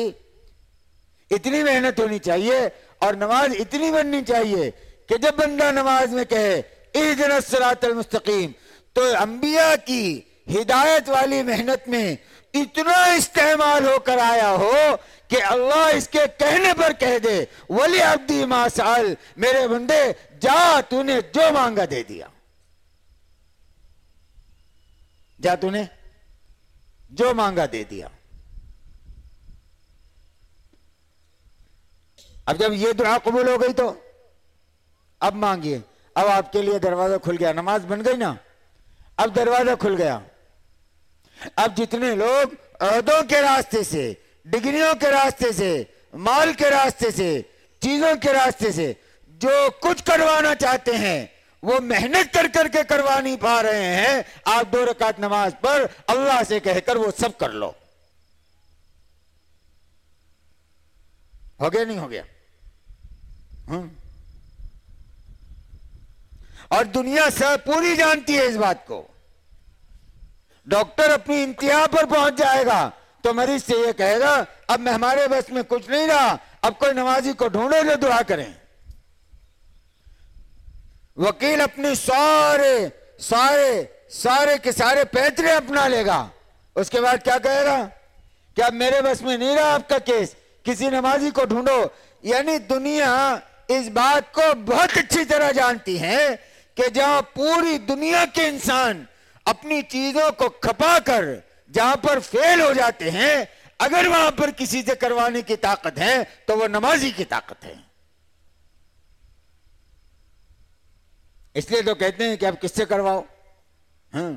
اتنی محنت ہونی چاہیے اور نماز اتنی بننی چاہیے کہ جب بندہ نماز میں کہے عید سرات المستقیم تو انبیاء کی ہدایت والی محنت میں اتنا استعمال ہو کر آیا ہو کہ اللہ اس کے کہنے پر کہہ دے، ولی عبدی ما سال میرے بندے، جا تو نے جو مانگا دے دیا۔ جا تو نے جو مانگا دے دیا۔ اب جب یہ دعا قبول ہو گئی تو اب مانگیے۔ اب آپ کے لیے دروازہ کھل گیا۔ نماز بن گئی نا۔ اب دروازہ کھل گیا۔ اب جتنے لوگ عہدوں کے راستے سے، ڈگریوں کے راستے سے، مال کے راستے سے، چیزوں کے راستے سے جو کچھ کروانا چاہتے ہیں وہ محنت کر کر کے کروا نہیں پا رہے ہیں، آپ دو رکعت نماز پر اللہ سے کہہ کر وہ سب کر لو۔ ہو گیا نہیں ہو گیا؟ ہاں اور دنیا سب پوری جانتی ہے اس بات کو۔ ڈاکٹر اپنی انتہا پر پہنچ جائے گا تو مریض سے یہ کہے گا، اب میں ہمارے بس میں کچھ نہیں رہا، اب کوئی نمازی کو ڈھونڈے جو دعا کریں۔ وکیل اپنی سارے سارے سارے کے سارے پیترے اپنا لے گا۔ اس کے بعد کیا کہے گا؟ کہ اب میرے بس میں نہیں رہا آپ کا کیس؟ کسی نمازی کو ڈھونڈو۔ یعنی دنیا اس بات کو بہت اچھی طرح جانتی ہے کہ جہاں پوری دنیا کے انسان اپنی چیزوں کو کھپا کر جہاں پر فیل ہو جاتے ہیں، اگر وہاں پر کسی سے کروانے کی طاقت ہے تو وہ نمازی کی طاقت ہے۔ اس لیے تو کہتے ہیں کہ اب کس سے کرواؤ ہاں۔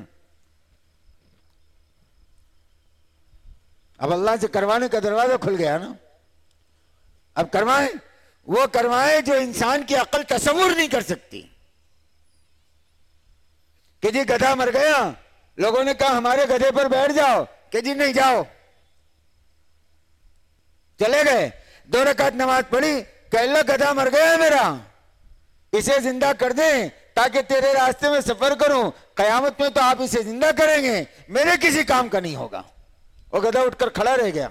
اب اللہ سے کروانے کا دروازہ کھل گیا نا۔ اب کروائیں۔ وہ کروائیں جو انسان کی عقل تصور نہیں کر سکتی۔ کہ جی گدھا مر گیا۔ لوگوں نے کہا ہمارے گدھے پر بیٹھ جاؤ۔ کہ جی نہیں جاؤ۔ چلے گئے۔ دو رکعت نماز پڑھی کہ اللہ گدھا مر گیا میرا۔ اسے زندہ کر دیں۔ تاکہ تیرے راستے میں سفر کروں، قیامت میں تو آپ اسے زندہ کریں گے، میرے کسی کام کا نہیں ہوگا۔ وہ گدھا اٹھ کر کھڑا رہ گیا۔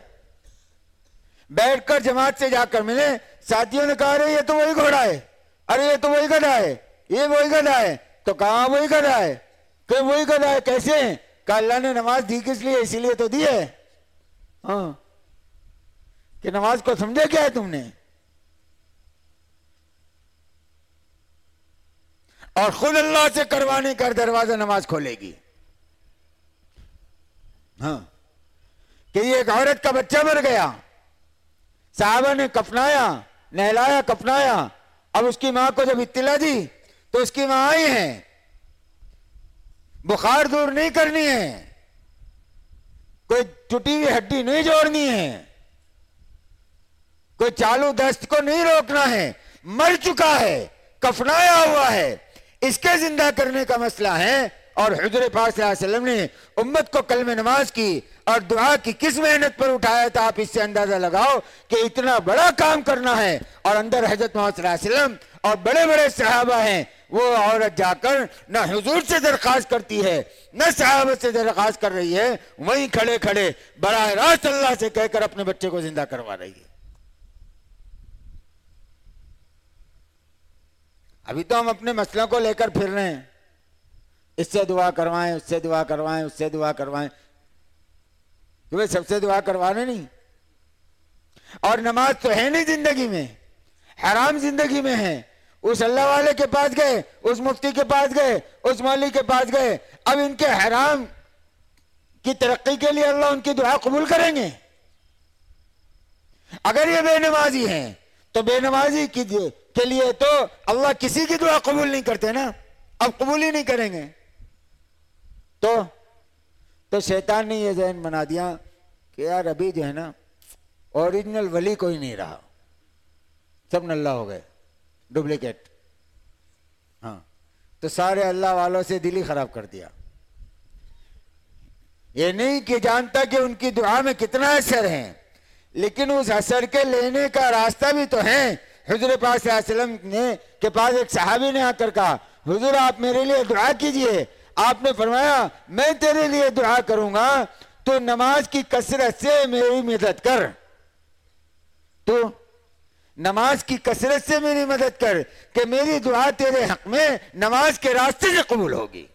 بیٹھ کر جماعت سے جا کر ملے، ساتھیوں نے کہا یہ تو وہی گھوڑا ہے۔ ارے، یہ تو وہی گدھا ہے۔ یہ وہی گدھا ہے۔ تو کہاں وہی گدھا ہے؟ کہ وہی گدھا ہے، کیسے؟ کہ اللہ نے نماز دی کس لیے؟ اسی لیے تو دی ہے۔ ہاں۔ کہ نماز کو سمجھے کیا ہے تم نے؟ اور خود اللہ سے کروانے کا دروازہ نماز کھولے گی۔ ہاں۔ کہ یہ ایک عورت کا بچہ مر گیا۔ صحابہ نے کفنایا، نہلایا، کفنایا۔ اب اس کی ماں کو جب اطلاع دی تو اس کی ماں آئی ہے۔ بخار دور نہیں کرنی ہے۔ کوئی ٹوٹی ہوئی ہڈی نہیں جوڑنی ہے۔ کوئی چالو دست کو نہیں روکنا ہے۔ مر چکا ہے، کفنایا ہوا ہے۔ اس کے زندہ کرنے کا مسئلہ ہے۔ اور حضور پاک صلی اللہ علیہ وسلم نے امت کو کلم نماز کی اور دعا کی کس محنت پر اٹھایا تھا، آپ اس سے اندازہ لگاؤ کہ اتنا بڑا کام کرنا ہے۔ اور اندر حضرت محمد صلی اللہ علیہ وسلم اور بڑے بڑے صحابہ ہیں، وہ عورت جا کر نہ حضور سے درخواست کرتی ہے، نہ صحابہ سے درخواست کر رہی ہے، وہیں کھڑے کھڑے براہ راست اللہ سے کہہ کر اپنے بچے کو زندہ کروا رہی ہے۔ ابھی تو ہم اپنے مسئلوں کو لے کر پھر رہے ہیں۔ اس سے دعا کروائیں، اس سے دعا کروائیں، اس سے دعا کروائیں۔ تمہیں سب سے دعا کروانے نہیں۔ اور نماز تو ہے نہیں زندگی میں، حرام زندگی میں ہے۔ اس اللہ والے کے پاس گئے، اس مفتی کے پاس گئے، اس مولوی کے پاس گئے۔ اب ان کے حرام کی ترقی کے لیے اللہ ان کی دعا قبول کریں گے۔ اگر یہ بے نمازی ہیں، تو بے نمازی کی کے لیے تو اللہ کسی کی دعا قبول نہیں کرتے نا؟ اب قبول ہی نہیں کریں گے۔ تو تو شیطان نے یہ ذہن بنا دیا کہ یار ابھی جو ہے نا اوریجنل ولی کوئی نہیں رہا۔ سب نلہ ہو گئے۔ ڈپلیکیٹ ہاں۔ تو سارے اللہ والوں سے دل ہی خراب کر دیا۔ یہ نہیں کہ جانتا کہ ان کی دعا میں کتنا اثر ہے لیکن اس اثر کے لینے کا راستہ بھی تو ہے حضور پاک صلی اللہ علیہ وسلم نے کے پاس ایک صحابی نے آ کر کہا، حضور آپ میرے لیے دعا کیجیے۔ آپ نے فرمایا، میں تیرے لیے دعا کروں گا، تو نماز کی کثرت سے میری مدد کر۔ تو نماز کی کثرت سے میری مدد کر کہ میری دعا تیرے حق میں نماز کے راستے سے قبول ہوگی۔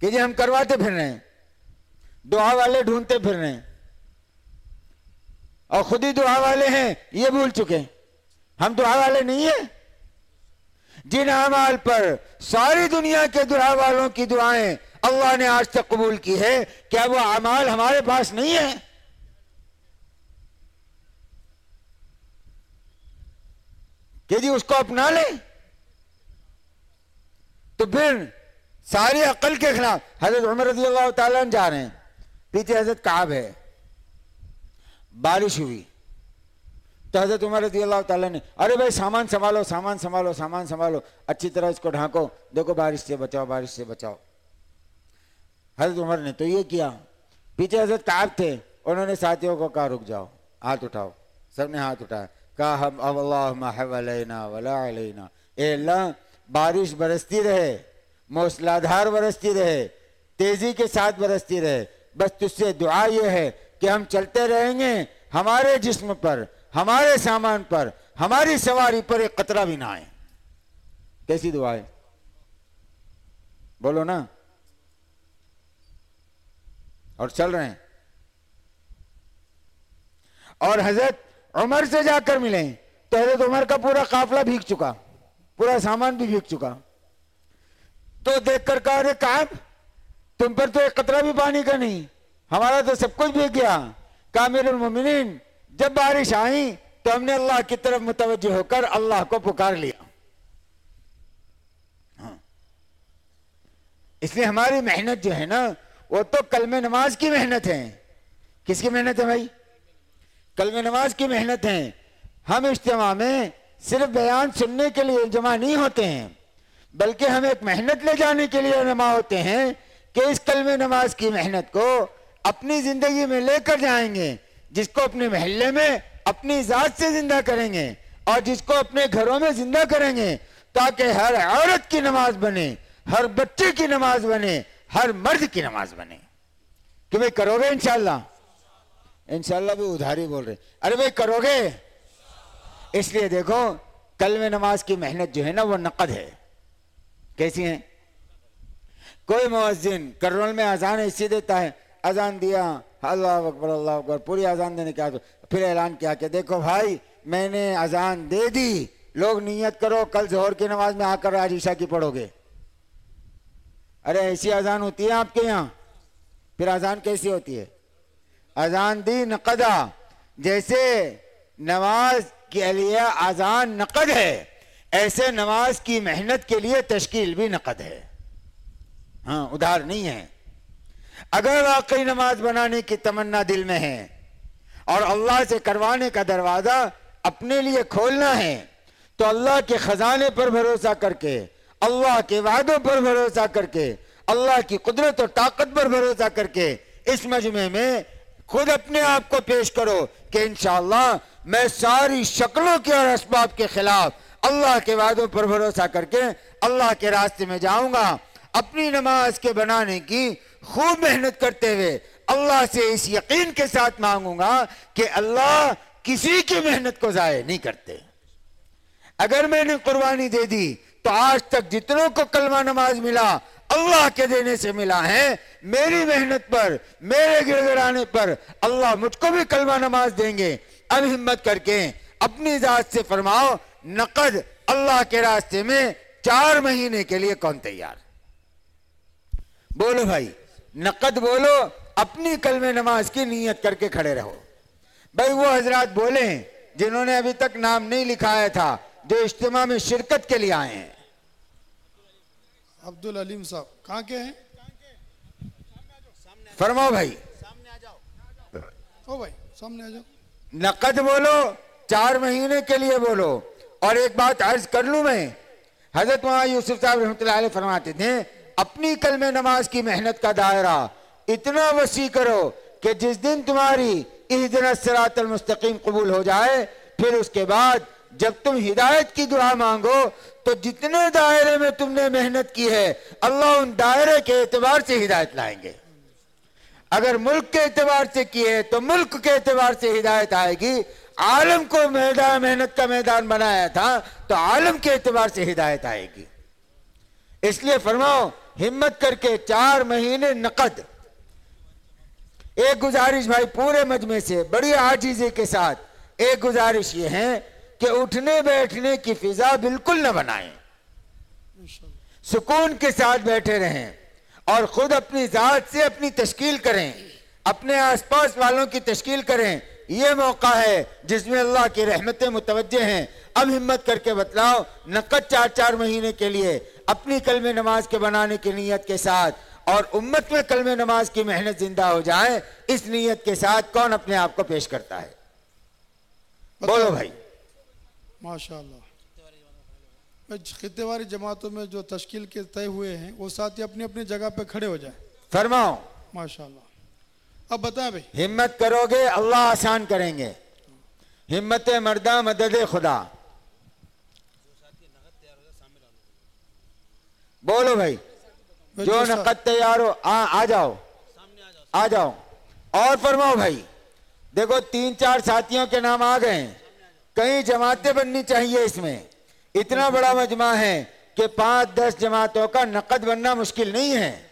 کہ جی ہم کرواتے پھر رہے ہیں۔ دعا والے ڈھونڈتے پھر رہے ہیں۔ اور خود ہی دعا والے ہیں، یہ بھول چکے ہم دعا والے نہیں ہیں۔ جن اعمال پر ساری دنیا کے دعا والوں کی دعائیں اللہ نے آج تک قبول کی ہے، کیا وہ اعمال ہمارے پاس نہیں ہے کہ جی اس کو اپنا لیں تو پھر ساری عقل کے خلاف حضرت عمر رضی اللہ تعالیٰ جا رہے ہیں۔ پیچھے حضرت کعب ہے۔ بارش ہوئی۔ تو حضرت عمر رضی اللہ تعالیٰ نے، ارے بھائی سامان سنبھالو سامان سنبھالو سامان سنبھالو۔ اچھی طرح اس کو ڈھانکو۔ دیکھو بارش سے بچاؤ، بارش سے بچاؤ۔ حضرت عمر نے تو یہ کیا۔ پیچھے حضرت کعب تھے۔ انہوں نے ساتھیوں کو کہا، رک جاؤ، ہاتھ اٹھاؤ۔ سب نے ہاتھ اٹھایا۔ کہا، ہم اللہم ولا علینا۔ اے اللہ، بارش برستی رہے، موسلادھار برستی رہے، تیزی کے ساتھ برستی رہے۔ بس تجھ سے دعا یہ ہے کہ ہم چلتے رہیں گے ہمارے جسم پر، ہمارے سامان پر، ہماری سواری پر ایک قطرہ بھی نہ آئے۔ کیسی دعا ہے؟ بولو نا۔ اور چل رہے ہیں۔ اور حضرت عمر سے جا کر ملے۔ تو حضرت عمر کا پورا قافلہ بھیگ چکا، پورا سامان بھی بھیگ چکا۔ تو دیکھ کر کہا، ارے کام تم پر تو ایک قطرہ بھی پانی کا نہیں۔ ہمارا تو سب کچھ بھیگ گیا کامر المومنین جب بارش آئی تو ہم نے اللہ کی طرف متوجہ ہو کر اللہ کو پکار لیا۔ ہاں۔ اس لیے ہماری محنت جو ہے نا، وہ تو کلم نماز کی محنت ہے۔ کس کی محنت ہے بھائی؟ کلم نماز کی محنت ہے۔ ہم اجتماع میں صرف بیان سننے کے لیے جمع نہیں ہوتے ہیں، بلکہ ہم ایک محنت لے جانے کے لیے جمع ہوتے ہیں۔ کہ اس کلم نماز کی محنت کو اپنی زندگی میں لے کر جائیں گے، جس کو اپنے محلے میں اپنی ذات سے زندہ کریں گے اور جس کو اپنے گھروں میں زندہ کریں گے تاکہ ہر عورت کی نماز بنے، ہر بچے کی نماز بنے، ہر مرد کی نماز بنے۔ کہ بھائی کرو گے انشاءاللہ؟ انشاءاللہ بھی ادھاری بول رہے ارے بھائی کرو گے؟ اس لیے دیکھو کل میں نماز کی محنت جو ہے نا وہ نقد ہے۔ کیسی ہیں؟ کوئی مؤذن کرول میں اذان ایسی دیتا ہے، اذان دیا، اللہ اکبر اللہ اکبر، پوری اذان دینے کیا تو پھر اعلان کیا کہ دیکھو بھائی، میں نے اذان دے دی، لوگ نیت کرو، کل ظہر کی نماز میں آ کر آج عشاء کی پڑھو گے۔ ارے، ایسی اذان ہوتی ہے آپ کے یہاں؟ پھر اذان کیسی ہوتی ہے؟ اذان دی نقدہ، جیسے نماز کے لیے اذان نقد ہے، ایسے نماز کی محنت کے لیے تشکیل بھی نقد ہے۔ ہاں ادھار نہیں ہے۔ اگر واقعی نماز بنانے کی تمنا دل میں ہے اور اللہ سے کروانے کا دروازہ اپنے لیے کھولنا ہے، تو اللہ کے خزانے پر بھروسہ کر کے، اللہ کے وعدوں پر بھروسہ کر کے، اللہ کی قدرت و طاقت پر بھروسہ کر کے اس مجمع میں خود اپنے آپ کو پیش کرو کہ انشاءاللہ میں ساری شکلوں کے اور اسباب کے خلاف اللہ کے وعدوں پر بھروسہ کر کے اللہ کے راستے میں جاؤں گا۔ اپنی نماز کے بنانے کی خوب محنت کرتے ہوئے اللہ سے اس یقین کے ساتھ مانگوں گا کہ اللہ کسی کی محنت کو ضائع نہیں کرتے۔ اگر میں نے قربانی دے دی تو آج تک جتنوں کو کلمہ نماز ملا اللہ کے دینے سے ملا ہے، میری محنت پر، میرے گڑ گڑانے پر اللہ مجھ کو بھی کلمہ نماز دیں گے۔ اب ہمت کر کے اپنی ذات سے فرماؤ، نقد اللہ کے راستے میں چار مہینے کے لیے کون تیار؟ بولو بھائی نقد بولو اپنی کلم نماز کی نیت کر کے کھڑے رہو۔ بھائی وہ حضرات بولیں جنہوں نے ابھی تک نام نہیں لکھایا تھا جو اجتماع میں شرکت کے لیے آئے ہیں۔ عبد العلیم صاحب کہاں کے ہیں؟ فرماؤ بھائی۔ او بھائی سامنے آ جاؤ۔ نقد بولو چار مہینے کے لیے بولو۔ اور ایک بات عرض کر لوں میں حضرت وہاں یوسف صاحب رحمۃ اللہ علیہ فرماتے تھے اپنی کلم نماز کی محنت کا دائرہ اتنا وسیع کرو کہ جس دن تمہاری اہدنا الصراط المستقیم قبول ہو جائے، پھر اس کے بعد جب تم ہدایت کی دعا مانگو تو جتنے دائرے میں تم نے محنت کی ہے، اللہ ان دائرے کے اعتبار سے ہدایت لائیں گے۔ اگر ملک کے اعتبار سے کی ہے تو ملک کے اعتبار سے ہدایت آئے گی۔ عالم کو میدان، محنت کا میدان بنایا تھا تو عالم کے اعتبار سے ہدایت آئے گی۔ اس لیے فرماؤ، ہمت کر کے چار مہینے نقد، ایک گزارش بھائی پورے مجمع سے، بڑی آجیزی کے ساتھ، ایک گزارش یہ ہے کہ اٹھنے بیٹھنے کی فضا بالکل نہ بنائیں۔ سکون کے ساتھ بیٹھے رہیں اور خود اپنی ذات سے اپنی تشکیل کریں، اپنے آس پاس والوں کی تشکیل کریں۔ یہ موقع ہے جس میں اللہ کی رحمتیں متوجہ ہیں۔ اب ہمت کر کے بتلاؤ، نقد چار چار مہینے کے لیے اپنی کلم نماز کے بنانے کی نیت کے ساتھ اور امت میں کلم نماز کی محنت زندہ ہو جائے اس نیت کے ساتھ کون اپنے آپ کو پیش کرتا ہے؟ بولو بھائی۔ ماشاء اللہ بھائی خطے والی جماعتوں میں جو تشکیل کے طے ہوئے ہیں وہ ساتھی اپنی اپنی جگہ پہ کھڑے ہو جائیں۔ فرماؤ۔ ماشاء اللہ اب بتائیں بھائی۔ ہمت کرو گے اللہ آسان کریں گے۔ ہمت مردہ مدد خدا۔ بولو بھائی جو نقد تیار ہو آ آ جاؤ۔ آ جاؤ۔ اور فرماؤ بھائی دیکھو تین چار ساتھیوں کے نام آ گئے ہیں۔ کئی جماعتیں بننی چاہیے اس میں۔ اتنا بڑا مجمع ہے کہ پانچ دس جماعتوں کا نقد بننا مشکل نہیں ہے۔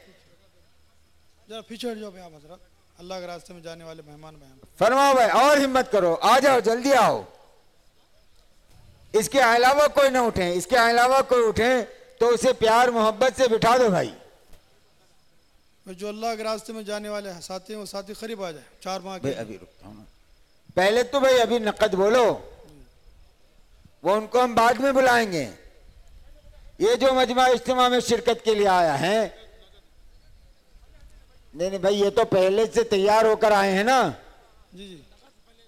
پیچھے اللہ کے راستے میں جانے والے مہمان فرماؤ بھائی اور ہمت کرو۔ آ جاؤ جلدی آؤ۔ اس کے علاوہ کوئی نہ اٹھیں۔ اس کے علاوہ کوئی اٹھیں۔ تو اسے پیار محبت سے بٹھا دو بھائی۔ جو اللہ کے راستے میں جانے والے ساتھی ہیں وہ ساتھی قریب آ جائیں چار ماہ کے۔ ابھی رکتا ہوں پہلے تو بھائی ابھی نقد بولو۔ وہ ان کو ہم بعد میں بلائیں گے۔ یہ جو مجمع اجتماع میں شرکت کے لیے آیا ہے۔ نہیں نہیں بھائی یہ تو پہلے سے تیار ہو کر آئے ہیں نا۔ جی جی۔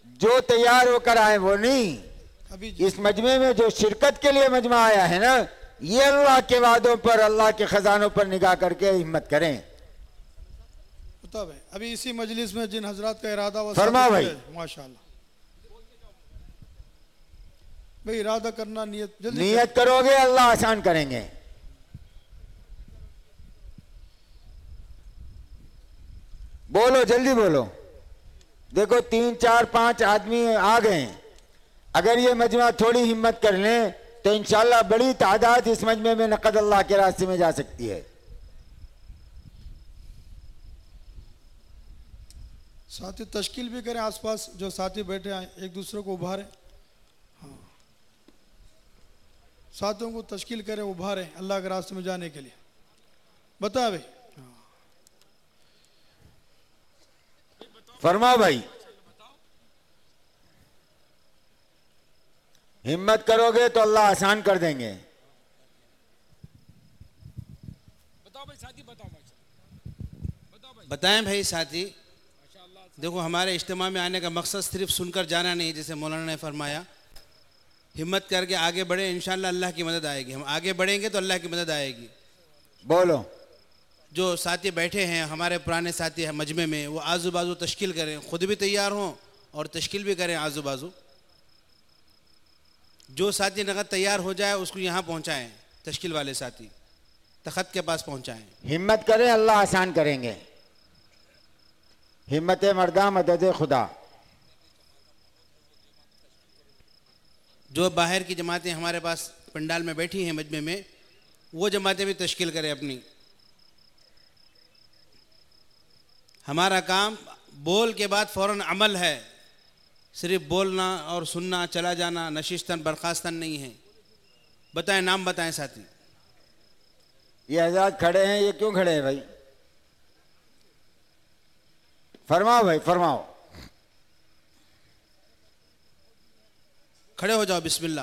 جو تیار ہو کر آئے وہ نہیں۔ ابھی جی۔ اس مجمع میں جو شرکت کے لیے مجمع آیا ہے نا یہ اللہ کے وعدوں پر اللہ کے خزانوں پر نگاہ کر کے ہمت کریں۔ ابھی اسی مجلس میں جن حضرات کا ارادہ وہ فرماؤ بھائی۔ ماشاء اللہ بھائی ارادہ کرنا نیت جلدی نیت کرو گے اللہ آسان کریں گے۔ بولو جلدی بولو۔ دیکھو تین چار پانچ آدمی آ گئے ہیں۔ اگر یہ مجمع تھوڑی ہمت کر لیں تو انشاءاللہ بڑی تعداد اس مجمع میں نقد اللہ کے راستے میں جا سکتی ہے۔ ساتھی تشکیل بھی کریں آس پاس جو ساتھی بیٹھے ہیں ایک دوسرے کو ابھاریں۔ ہاں۔ ساتھیوں کو تشکیل کریں ابھاریں اللہ کے راستے میں جانے کے لیے۔ بتا بھائی فرماؤ بھائی۔ ہمت کرو گے تو اللہ آسان کر دیں گے۔ بتائیں بھائی ساتھی دیکھو ہمارے اجتماع میں آنے کا مقصد صرف سن کر جانا نہیں جیسے مولانا نے فرمایا۔ ہمت کر کے آگے بڑھیں انشاءاللہ اللہ کی مدد آئے گی۔ ہم آگے بڑھیں گے تو اللہ کی مدد آئے گی۔ بولو۔ جو ساتھی بیٹھے ہیں ہمارے پرانے ساتھی ہیں مجمع میں وہ آزو بازو تشکیل کریں۔ خود بھی تیار ہوں اور تشکیل بھی کریں آزو بازو۔ جو ساتھی نقد تیار ہو جائے اس کو یہاں پہنچائیں تشکیل والے ساتھی تخت کے پاس پہنچائیں۔ ہمت کریں اللہ آسان کریں گے۔ ہمت مردہ مدد خدا۔ جو باہر کی جماعتیں ہمارے پاس پنڈال میں بیٹھی ہیں مجمع میں وہ جماعتیں بھی تشکیل کریں اپنی۔ ہمارا کام بول کے بعد فوراً عمل ہے۔ صرف بولنا اور سننا چلا جانا نشستن برخاستن نہیں ہے بتائیں نام بتائیں ساتھی۔ یہ حضرات کھڑے ہیں یہ کیوں کھڑے ہیں بھائی؟ فرماؤ بھائی فرماؤ۔ کھڑے ہو جاؤ بسم اللہ۔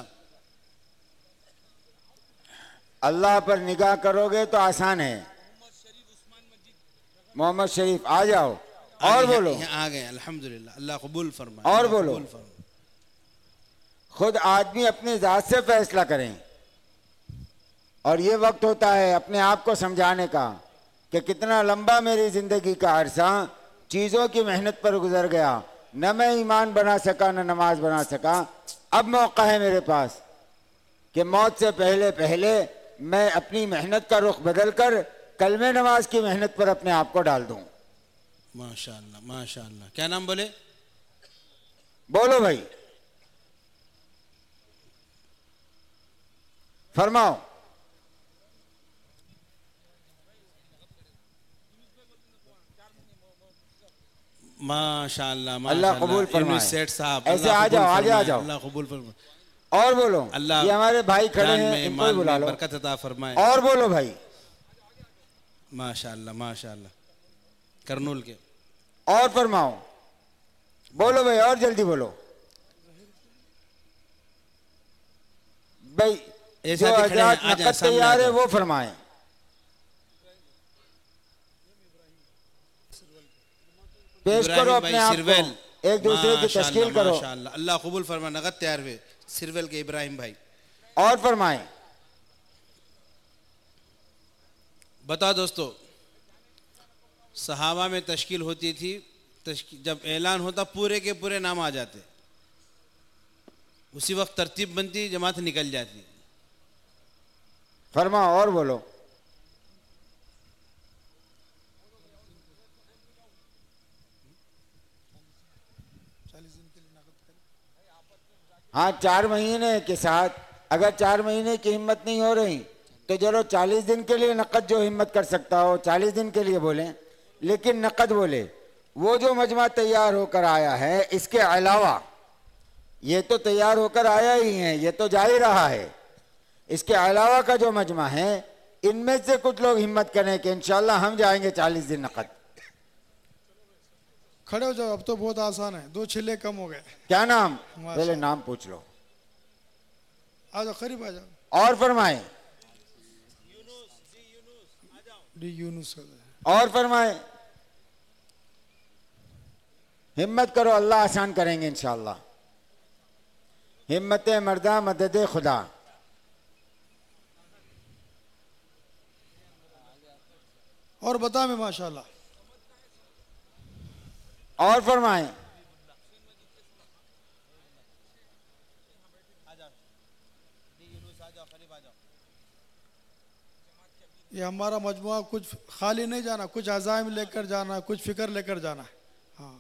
اللہ پر نگاہ کرو گے تو آسان ہے۔ محمد شریف آ جاؤ۔ اور بولو۔ آ گئے الحمدللہ اللہ قبول فرمائے اور بولو۔ خود آدمی اپنی ذات سے فیصلہ کریں۔ اور یہ وقت ہوتا ہے اپنے آپ کو سمجھانے کا کہ کتنا لمبا میری زندگی کا عرصہ چیزوں کی محنت پر گزر گیا۔ نہ میں ایمان بنا سکا نہ نماز بنا سکا۔ اب موقع ہے میرے پاس کہ موت سے پہلے پہلے میں اپنی محنت کا رخ بدل کر کلم نماز کی محنت پر اپنے آپ کو ڈال دوں۔ ماشاء اللہ ماشاء اللہ کیا نام بولے؟ بولو بھائی۔ فرماؤ۔ ماشاء اللہ اللہ قبول فرمائے۔ سیٹ صاحب ایسے آ جاؤ، آگے آ جاؤ۔ اللہ قبول فرمائے۔ اور بولو اللہ یہ ہمارے بھائی کھڑے ہیں ان کو بلا لو۔ برکت عطا فرمائے۔ اور بولو بھائی۔ ماشاء اللہ ماشاء اللہ کرنول کے۔ اور فرماؤ۔ بولو بھائی اور جلدی بولو۔ بھائی جو نقد تیار ہے۔ وہ فرمائیں۔ پیش کرو اپنے آپ کو۔ ایک دوسرے کی تشکیل کرو۔ اللہ قبول فرما نقد تیار ہوئے۔ سرویل کے ابراہیم بھائی۔ اور فرمائیں۔ بتا دوستو صحابہ میں تشکیل ہوتی تھی، تشکیل، جب اعلان ہوتا پورے کے پورے نام آ جاتے۔ اسی وقت ترتیب بنتی، جماعت نکل جاتی۔ فرماؤ اور بولو۔ ہاں چار مہینے کے ساتھ، اگر چار مہینے کی ہمت نہیں ہو رہی، تو چلو چالیس دن کے لیے نقد جو ہمت کر سکتا ہو، چالیس دن کے لیے بولیں۔ لیکن نقد بولے۔ وہ جو مجمع تیار ہو کر آیا ہے اس کے علاوہ یہ تو تیار ہو کر آیا ہی ہے یہ تو جا ہی رہا ہے۔ اس کے علاوہ کا جو مجمع ہے ان میں سے کچھ لوگ ہمت کریں کہ انشاءاللہ ہم جائیں گے چالیس دن نقد۔ کھڑے ہو جاؤ اب تو بہت آسان ہے۔ دو چھلے کم ہو گئے۔ کیا نام؟ پہلے نام پوچھ لو۔ آ جاؤ قریب آ جاؤ۔ اور فرمائیں۔ ڈی یونس۔ اور فرمائیں۔ ہمت کرو اللہ آسان کریں گے انشاءاللہ۔ ہمت مردہ مدد خدا۔ اور بتا میں ماشاء اللہ اور فرمائیں۔ یہ ہمارا مجموعہ کچھ خالی نہیں جانا کچھ عزائم لے کر جانا کچھ فکر لے کر جانا۔ ہے ہاں۔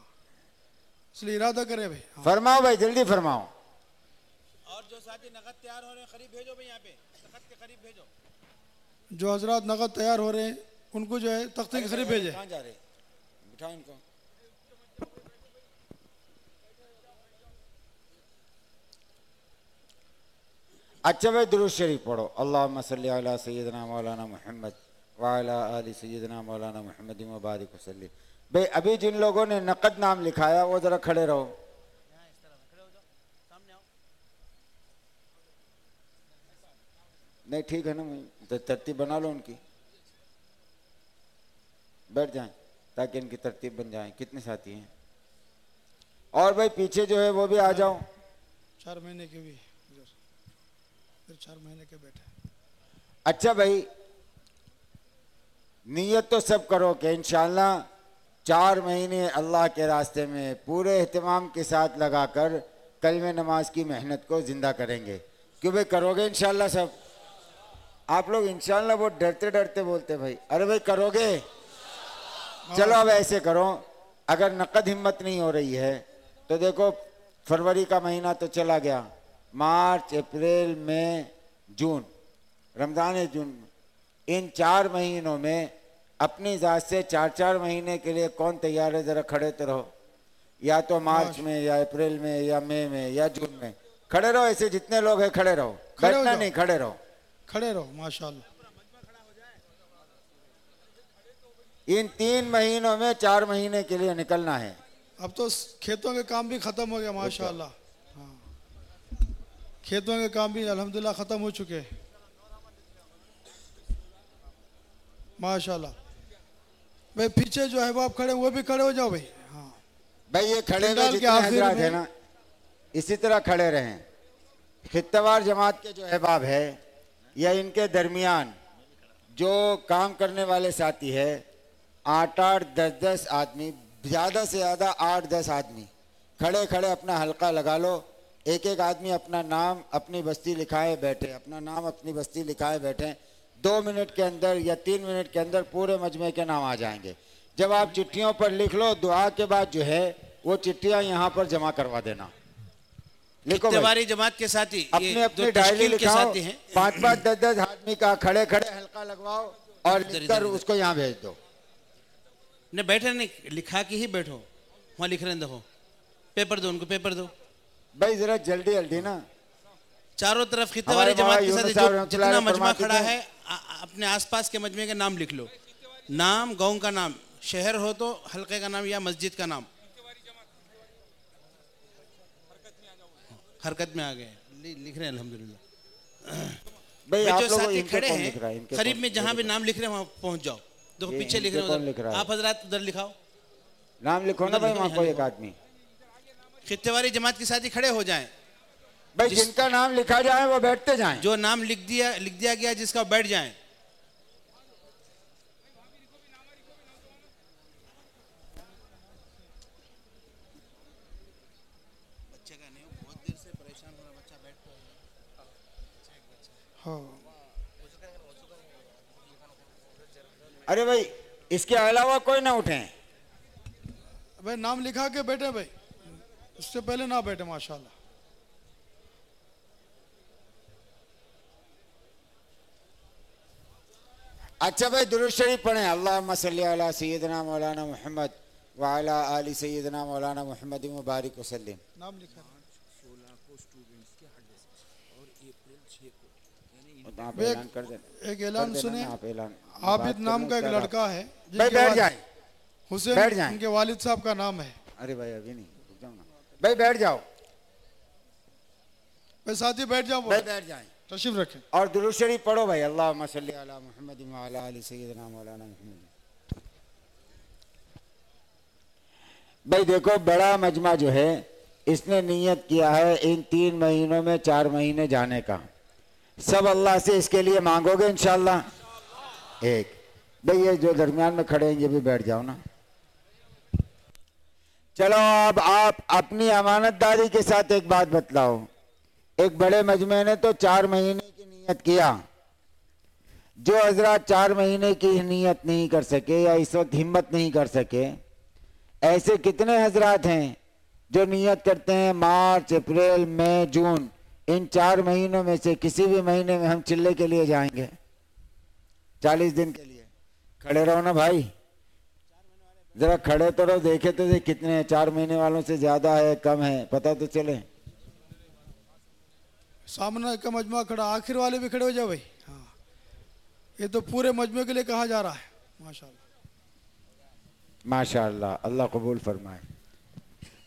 اس لیے ارادہ کرے بھائی۔ ہاں۔ فرماؤ بھائی جلدی فرماؤ۔ اور جو ساتھی نقد تیار ہو رہے ہیں قریب بھیجو بھائی یہاں پہ۔ نقد کے قریب بھیجو۔ جو حضرات نقد تیار ہو رہے ہیں ان کو جو ہے تختے کے قریب بھیجے کہاں جا رہے؟ بٹھاؤ ان کو۔ اچھا بھائی درود شریف پڑھو اللہم صلی علی سیدنا مولانا محمد وعلی آل سیدنا مولانا محمد مبارک وسلم بھئی ابھی جن لوگوں نے نقد نام لکھایا وہ ذرا کھڑے رہو نہیں ٹھیک ہے نا تو ترتیب بنا لو ان کی بیٹھ جائیں تاکہ ان کی ترتیب بن جائیں کتنے ساتھی ہیں اور بھائی پیچھے جو ہے وہ بھی آ جاؤ چار مہینے کے بھی۔ ادھر چار مہینے کے بیٹھے۔ اچھا بھائی، نیت تو سب کرو کہ انشاءاللہ چار مہینے اللہ کے راستے میں پورے اہتمام کے ساتھ لگا کر کلمہ نماز کی محنت کو زندہ کریں گے۔ کیوں بھائی، کرو گے انشاءاللہ سب؟ آپ لوگ انشاءاللہ وہ ڈرتے ڈرتے بولتے بھائی۔ ارے بھائی، کرو گے؟ چلو اب ایسے کرو، اگر نقد ہمت نہیں ہو رہی ہے تو دیکھو، فروری کا مہینہ تو چلا گیا۔ مارچ اپریل مئی جون رمضان جون۔ ان چار مہینوں میں اپنی ذات سے چار چار مہینے کے لیے کون تیار ہے؟ ذرا کھڑے تو رہو۔ یا تو مارچ میں یا اپریل میں یا مئی میں یا جون میں۔ کھڑے رہو ایسے جتنے لوگ ہیں کھڑے رہو۔ بیٹھنا۔ نہیں کھڑے رہو۔ کھڑے رہو ماشاء اللہ ان تین مہینوں میں چار مہینے کے لیے نکلنا ہے۔ اب تو کھیتوں کے کام بھی ختم ہو گیا ماشاء اللہ کھیتوں کے کام بھی الحمدللہ ختم ہو چکے ماشاء اللہ بھائی پیچھے جو احباب کھڑے ہیں، وہ بھی کھڑے ہو جاؤ بھائی۔ ہاں۔ بھائی یہ کھڑے ہوئے جتنے حضرات ہیں نا اسی طرح کھڑے رہیں۔ خطوار جماعت کے جو احباب ہے یا ان کے درمیان جو کام کرنے والے ساتھی ہے آٹھ آٹھ دس دس آدمی زیادہ سے زیادہ آٹھ دس آدمی کھڑے کھڑے اپنا حلقہ لگا لو۔ ایک ایک آدمی اپنا نام اپنی بستی لکھائے بیٹھے اپنا نام اپنی بستی لکھائے بیٹھے دو منٹ کے اندر یا تین منٹ کے اندر پورے مجمع کے نام آ جائیں گے۔ جب آپ چٹھیوں پر لکھ لو دعا کے بعد جو ہے وہ چٹھیاں یہاں پر جمع کروا دینا۔ لکھو تیواری جماعت کے ساتھی ڈائری تشکیل کے لکھاؤ پانچ پانچ دس دس آدمی کا کھڑے کھڑے حلقہ لگواؤ اور لکھ کر اس کو یہاں بھیج دو۔ نہیں بیٹھے نہیں لکھا کے ہی بیٹھو۔ وہاں لکھ رہے ہیں دیکھو پیپر دو ان کو پیپر دو۔ بھائی ذرا جلدی جلدی نا۔ چاروں طرف خطے والی جماعت کے ساتھ جو جتنا مجمع کھڑا۔ ہے اپنے آس پاس کے مجمع کے نام لکھ لو۔ نام گاؤں کا نام شہر ہو تو حلقے کا نام یا مسجد کا نام۔ حرکت میں آ گئے۔ لکھ رہے ہیں الحمدللہ۔ جو ساتھی کھڑے ہیں قریب میں جہاں بھی نام لکھ رہے ہیں وہاں پہنچ جاؤ۔ دیکھو یہ پیچھے لکھ رہے ہیں؟ آپ حضرات ادھر لکھاؤ۔ نام لکھو نا ادھر بھائی وہاں کوئی۔ ایک آدمی۔ خطے والی جماعت کے ساتھی کھڑے ہو جائیں۔ بھائی جن کا نام لکھا جائے وہ بیٹھتے جائیں۔ جو نام لکھ دیا لکھ دیا گیا جس کا وہ بیٹھ جائیں۔ ہاں۔ ارے بھائی اس کے علاوہ کوئی نہ اٹھیں۔ بھائی نام لکھا کے بیٹھے بھائی۔ اس سے پہلے نہ بیٹھے ماشاءاللہ۔ اچھا بھائی شریف پڑھیں۔ اللہم صلی علی سیدنا مولانا محمد وعلی آل سیدنا مولانا محمد مبارک وسلم۔ نام لکھا۔ اعلان کر دیں۔ ایک اعلان سنیں۔ عابد نام کا ایک لڑکا ہے۔ بیٹھ جائیں۔ حسین۔ ان کے والد صاحب کا نام ہے۔ ارے بھائی ابھی نہیں۔ بھائی بیٹھ جاؤ۔ بھائی ساتھی بیٹھ جاؤ۔ بھائی بیٹھ جائیں۔ تشریف رکھیں۔ اور درود شریف پڑھو بھائی۔ اللہم صلی علی محمد وعلی آل سیدنا مولانا محمد۔ بھائی دیکھو بڑا مجمع جو ہے اس نے نیت کیا ہے ان تین مہینوں میں چار مہینے جانے کا۔ سب اللہ سے اس کے لیے مانگو گے انشاءاللہ؟ ایک۔ بھئی یہ جو درمیان میں کھڑے ہیں یہ بھی بیٹھ جاؤ نا۔ چلو اب آپ اپنی امانت داری کے ساتھ ایک بات بتلاؤ۔ ایک بڑے مجمع نے تو چار مہینے کی نیت کیا۔ جو حضرات چار مہینے کی نیت نہیں کر سکے یا اس وقت ہمت نہیں کر سکے، ایسے کتنے حضرات ہیں جو نیت کرتے ہیں مارچ، اپریل، مئی، جون۔ ان چار مہینوں میں سے کسی بھی مہینے میں ہم چلے کے لیے جائیں گے۔ چالیس دن کے لیے۔ کھڑے رہو نا بھائی۔ ذرا کھڑے تو رہو دیکھے تو دیکھ کتنے ہیں چار مہینے والوں سے زیادہ ہے کم ہے پتہ تو چلے۔ سامنے کا مجموعہ کھڑا آخر والے بھی کھڑے ہو جاؤ بھائی۔ ہاں۔ یہ تو پورے مجموعے کے لیے کہا جا رہا ہے۔ ماشاءاللہ۔ ماشاء اللہ اللہ قبول فرمائے۔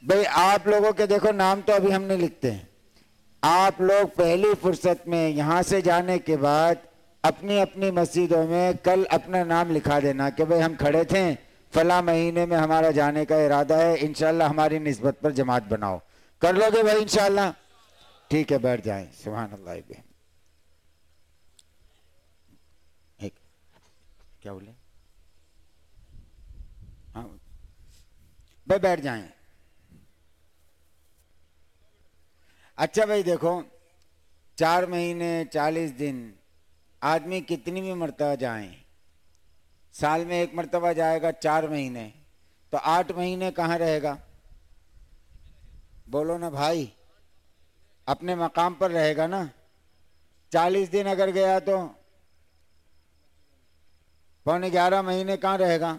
بھئی آپ لوگوں کے دیکھو نام تو ابھی ہم نے لکھتے ہیں۔ آپ لوگ پہلی فرصت میں یہاں سے جانے کے بعد اپنی اپنی مسجدوں میں کل اپنا نام لکھا دینا کہ بھئی ہم کھڑے تھے۔ فلاں مہینے میں ہمارا جانے کا ارادہ ہے، انشاءاللہ ہماری نسبت پر جماعت بناؤ۔ کر لو گے بھائی، انشاءاللہ۔ ٹھیک ہے، بیٹھ جائیں۔ سبحان اللہ، ایک کیا بولے؟ ہاں۔ بھائی، بیٹھ جائیں۔ اچھا بھائی، دیکھو، چار مہینے، چالیس دن، آدمی کتنی بھی مرتبہ جائیں۔ سال میں ایک مرتبہ جائے گا چار مہینے، تو آٹھ مہینے کہاں رہے گا؟ بولو نا بھائی، اپنے مقام پر رہے گا نا۔ چالیس دن اگر گیا تو پونے گیارہ مہینے کہاں رہے گا؟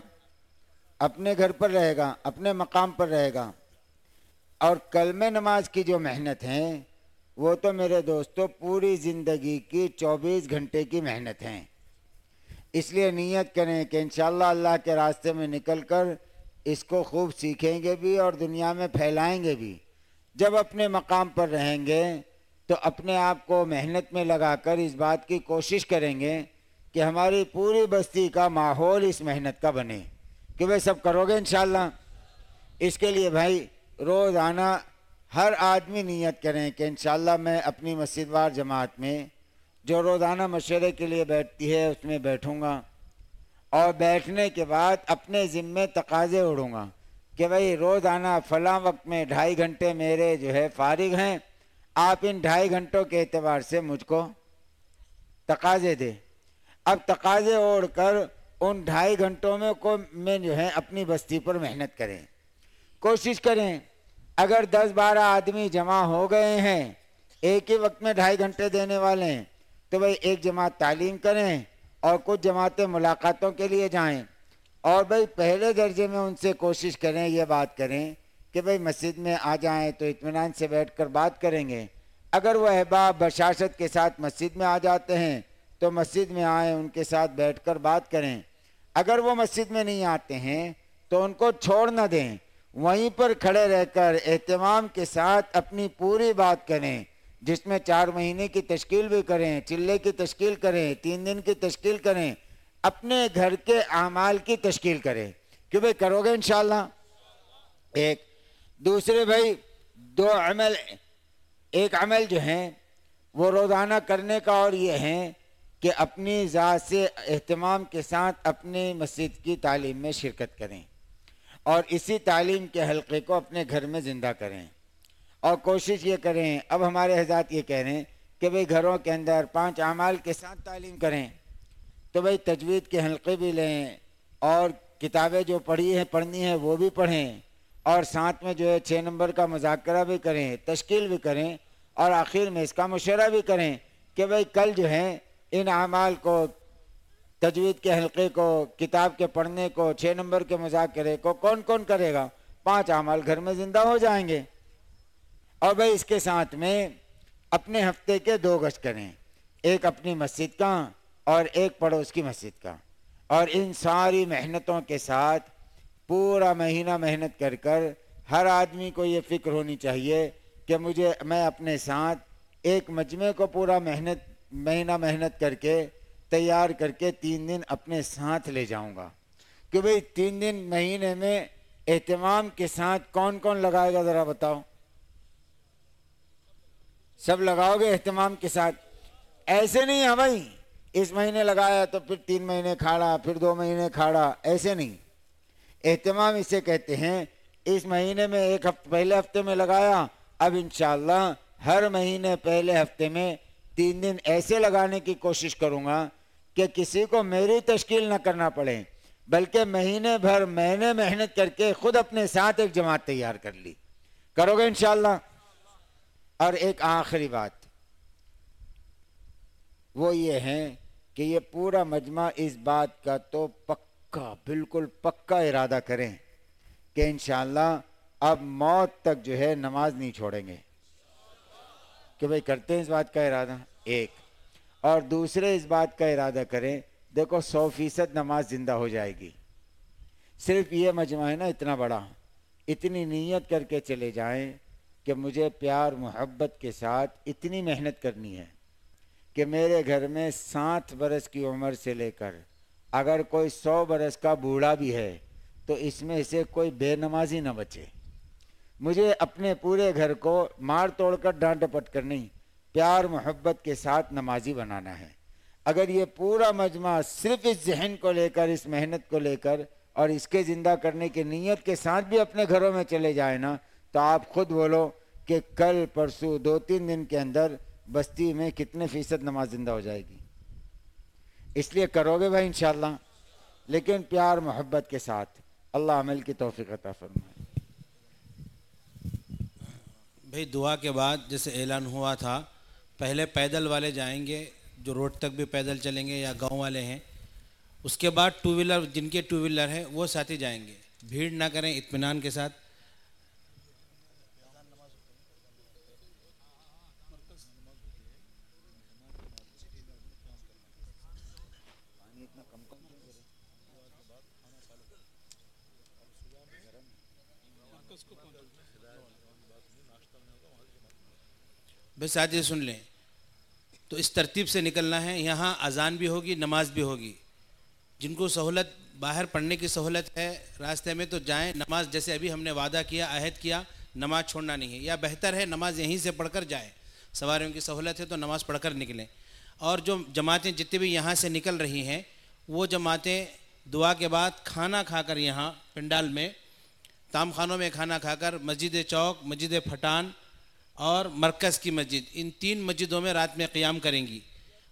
اپنے گھر پر رہے گا، اپنے مقام پر رہے گا۔ اور کلمہ نماز کی جو محنت ہے وہ تو میرے دوستو پوری زندگی کی چوبیس گھنٹے کی محنت ہیں۔ اس لیے نیت کریں کہ انشاءاللہ اللہ کے راستے میں نکل کر اس کو خوب سیکھیں گے بھی اور دنیا میں پھیلائیں گے بھی۔ جب اپنے مقام پر رہیں گے تو اپنے آپ کو محنت میں لگا کر اس بات کی کوشش کریں گے کہ ہماری پوری بستی کا ماحول اس محنت کا بنے۔ کہ وہ سب کرو گے انشاءاللہ۔ اس کے لیے بھائی روزانہ ہر آدمی نیت کریں کہ انشاءاللہ میں اپنی مسجد وار جماعت میں جو روزانہ مشورے کے لیے بیٹھتی ہے، اس میں بیٹھوں گا۔ اور بیٹھنے کے بعد اپنے ذمے تقاضے اڑوں گا کہ بھائی روزانہ فلاں وقت میں ڈھائی گھنٹے میرے جو ہے فارغ ہیں، آپ ان ڈھائی گھنٹوں کے اعتبار سے مجھ کو تقاضے دیں۔ اب تقاضے اوڑھ کر ان ڈھائی گھنٹوں میں کو میں جو ہے اپنی بستی پر محنت کریں۔ کوشش کریں، اگر دس بارہ آدمی جمع ہو گئے ہیں، ایک ہی وقت میں ڈھائی گھنٹے دینے والے ہیں تو بھائی ایک جماعت تعلیم کریں اور کچھ جماعتیں ملاقاتوں کے لیے جائیں اور بھائی پہلے درجے میں ان سے کوشش کریں، یہ بات کریں کہ بھائی مسجد میں آ جائیں تو اطمینان سے بیٹھ کر بات کریں گے۔ اگر وہ احباب بشاشت کے ساتھ مسجد میں آ جاتے ہیں تو مسجد میں آئیں، ان کے ساتھ بیٹھ کر بات کریں۔ اگر وہ مسجد میں نہیں آتے ہیں تو ان کو چھوڑ نہ دیں۔ وہیں پر کھڑے رہ کر اہتمام کے ساتھ اپنی پوری بات کریں۔ جس میں چار مہینے کی تشکیل بھی کریں، چلے کی تشکیل کریں، تین دن کی تشکیل کریں، اپنے گھر کے اعمال کی تشکیل کریں۔ کہ بھائی کرو گے انشاءاللہ؟ ایک۔ دوسرے بھائی، دو عمل، ایک عمل جو ہیں، وہ روزانہ کرنے کا اور یہ ہیں کہ اپنی ذات سے اہتمام کے ساتھ اپنی مسجد کی تعلیم میں شرکت کریں۔ اور اسی تعلیم کے حلقے کو اپنے گھر میں زندہ کریں۔ اور کوشش یہ کریں، اب ہمارے حضرات یہ کہہ رہے ہیں کہ بھئی گھروں کے اندر پانچ اعمال کے ساتھ تعلیم کریں۔ تو بھئی تجوید کے حلقے بھی لیں اور کتابیں جو پڑھی ہیں، پڑھنی ہیں، وہ بھی پڑھیں۔ اور ساتھ میں جو ہے چھ نمبر کا مذاکرہ بھی کریں، تشکیل بھی کریں۔ اور آخر میں اس کا مشورہ بھی کریں کہ بھئی کل جو ہے ان اعمال کو، تجوید کے حلقے کو، کتاب کے پڑھنے کو، چھ نمبر کے مذاکرے کو کون کون کرے گا؟ پانچ اعمال گھر میں زندہ ہو جائیں گے۔ اور بھائی اس کے ساتھ میں اپنے ہفتے کے دو گز کریں۔ ایک اپنی مسجد کا اور ایک پڑوس کی مسجد کا۔ اور ان ساری محنتوں کے ساتھ پورا مہینہ محنت کر کر ہر آدمی کو یہ فکر ہونی چاہیے کہ مجھے، میں اپنے ساتھ ایک مجمع کو پورا محنت، مہینہ محنت کر کے تیار کر کے تین دن اپنے ساتھ لے جاؤں گا۔ کہ بھئی تین دن مہینے میں اہتمام کے ساتھ کون کون لگائے گا ذرا بتاؤ۔ سب لگاؤ گے اہتمام کے ساتھ۔ ایسے نہیں ہے بھائی، اس مہینے لگایا تو پھر تین مہینے کھاڑا، پھر دو مہینے کھاڑا، ایسے نہیں۔ اہتمام اسے کہتے ہیں، اس مہینے میں ایک ہفتے پہلے ہفتے میں لگایا، اب انشاءاللہ ہر مہینے پہلے ہفتے میں تین دن ایسے لگانے کی کوشش کروں گا کہ کسی کو میری تشکیل نہ کرنا پڑے، بلکہ مہینے بھر میں نے محنت کر کے خود اپنے ساتھ ایک جماعت تیار کر لی۔ کرو گے انشاءاللہ؟ اور ایک آخری بات۔ وہ یہ ہے کہ یہ پورا مجمع اس بات کا تو پکا، بالکل پکا ارادہ کریں کہ انشاءاللہ اب موت تک جو ہے نماز نہیں چھوڑیں گے۔ کہ بھئی کرتے ہیں اس بات کا ارادہ؟ ایک۔ اور دوسرے اس بات کا ارادہ کریں، دیکھو سو فیصد نماز زندہ ہو جائے گی۔ صرف یہ مجمع ہے نا، اتنا بڑا۔ اتنی نیت کر کے چلے جائیں۔ کہ مجھے پیار محبت کے ساتھ اتنی محنت کرنی ہے کہ میرے گھر میں سات برس کی عمر سے لے کر اگر کوئی سو برس کا بوڑھا بھی ہے تو اس میں سے کوئی بے نمازی نہ بچے۔ مجھے اپنے پورے گھر کو مار توڑ کر ڈانٹ پٹ کر نہیں پیار محبت کے ساتھ نمازی بنانا ہے۔ اگر یہ پورا مجمع صرف اس ذہن کو لے کر، اس محنت کو لے کر اور اس کے زندہ کرنے کی نیت کے ساتھ بھی اپنے گھروں میں چلے جائیں نا، تو آپ خود بولو کہ کل پرسوں دو تین دن کے اندر بستی میں کتنے فیصد نماز زندہ ہو جائے گی؟ اس لیے کرو گے بھائی انشاءاللہ، لیکن پیار محبت کے ساتھ۔ اللہ عمل کی توفیق عطا فرمائے۔ بھئی دعا کے بعد جیسے اعلان ہوا تھا، پہلے پیدل والے جائیں گے، جو روڈ تک بھی پیدل چلیں گے یا گاؤں والے ہیں، اس کے بعد ٹو ویلر، جن کے ٹو ویلر ہیں، وہ ساتھی جائیں گے۔ بھیڑ نہ کریں اطمینان کے ساتھ۔ بھائی ساتھی سن لیں۔ تو اس ترتیب سے نکلنا ہے۔ یہاں اذان بھی ہوگی، نماز بھی ہوگی۔ جن کو سہولت، باہر پڑھنے کی سہولت ہے راستے میں، تو جائیں۔ نماز جیسے ابھی ہم نے وعدہ کیا، عہد کیا، نماز چھوڑنا نہیں ہے۔ یا بہتر ہے نماز یہیں سے پڑھ کر جائیں۔ سواریوں کی سہولت ہے تو نماز پڑھ کر نکلیں۔ اور جو جماعتیں جتنی بھی یہاں سے نکل رہی ہیں، وہ جماعتیں دعا کے بعد کھانا کھا کر یہاں پنڈال میں، تام خانوں میں کھانا کھا کر مسجد چوک، مسجد پھٹان اور مرکز کی مسجد، ان تین مسجدوں میں رات میں قیام کریں گی۔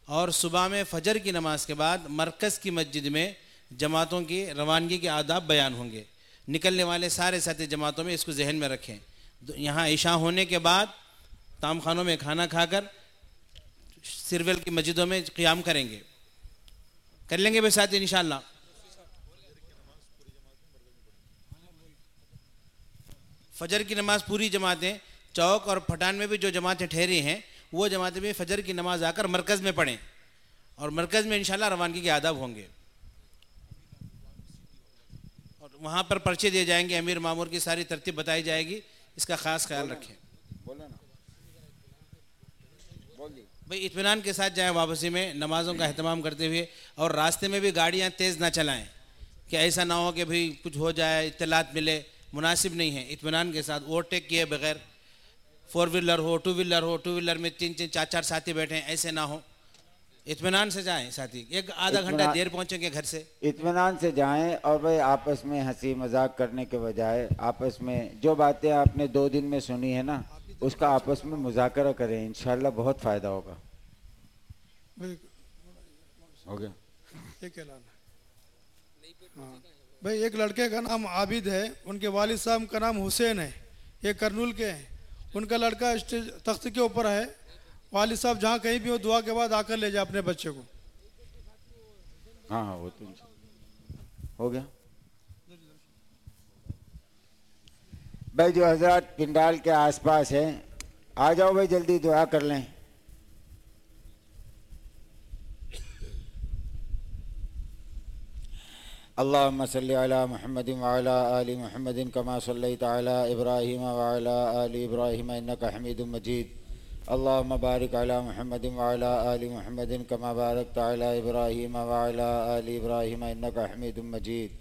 اور صبح میں فجر کی نماز کے بعد مرکز کی مسجد میں جماعتوں کی روانگی کے آداب بیان ہوں گے۔ نکلنے والے سارے ساتھی جماعتوں میں اس کو ذہن میں رکھیں۔ یہاں عشاء ہونے کے بعد تام خانوں میں کھانا کھا کر سرویل کی مسجدوں میں قیام کریں گے۔ کر لیں گے بے ساتھی انشاءاللہ۔ فجر کی نماز پوری جماعتیں، چوک اور پھٹان میں بھی جو جماعتیں ٹھہری ہیں، وہ جماعتیں بھی فجر کی نماز آ کر مرکز میں پڑھیں۔ اور مرکز میں انشاءاللہ روانگی کے آداب ہوں گے۔ اور وہاں پر پرچے دیے جائیں گے، امیر معمور کی ساری ترتیب بتائی جائے گی۔ اس کا خاص خیال رکھیں۔ بھائی، اطمینان کے ساتھ جائیں واپسی میں، نمازوں کا اہتمام کرتے ہوئے، اور راستے میں بھی گاڑیاں تیز نہ چلائیں۔ کہ ایسا نہ ہو کہ بھئی کچھ ہو جائے، اطلاعات ملے۔ مناسب نہیں ہے اطمینان کے ساتھ اوورٹیک کیے بغیر فور ویلر ہو ٹو ویلر ہو ٹو ویلر میں تین تین چار چار ساتھی بیٹھے ہیں ایسے نہ ہو اطمینان سے جائیں ساتھی ایک آدھا گھنٹہ دیر پہنچیں گے گھر سے۔ اطمینان سے جائیں اور بھائی آپس میں ہنسی مذاق کرنے کے بجائے آپس میں جو باتیں آپ نے دو دن میں سنی ہے نا اس کا آپس میں مذاکرہ کریں انشاءاللہ بہت فائدہ ہوگا۔ ہو گیا۔ بھائی، ایک لڑکے کا نام عابد ہے، ان کے والد صاحب کا نام حسین ہے، یہ کرنول کے ہیں۔ ان کا لڑکا اسٹیج تخت کے اوپر ہے۔ والد صاحب جہاں کہیں بھی ہو، دعا کے بعد آ کر لے جائے اپنے بچے کو۔ ہاں ہاں وہ تو ہو گیا۔ بھائی، جو حضرات پنڈال کے آس پاس ہیں، آ جاؤ بھائی، جلدی دعا کر لیں۔ اللهم صل على محمد وعلى آل محمد كما صليت على إبراهيم وعلى آل إبراهيم إنك حميد مجيد اللهم بارك على محمد وعلى آل محمد كما باركت على إبراهيم وعلى آل إبراهيم إنك حميد مجيد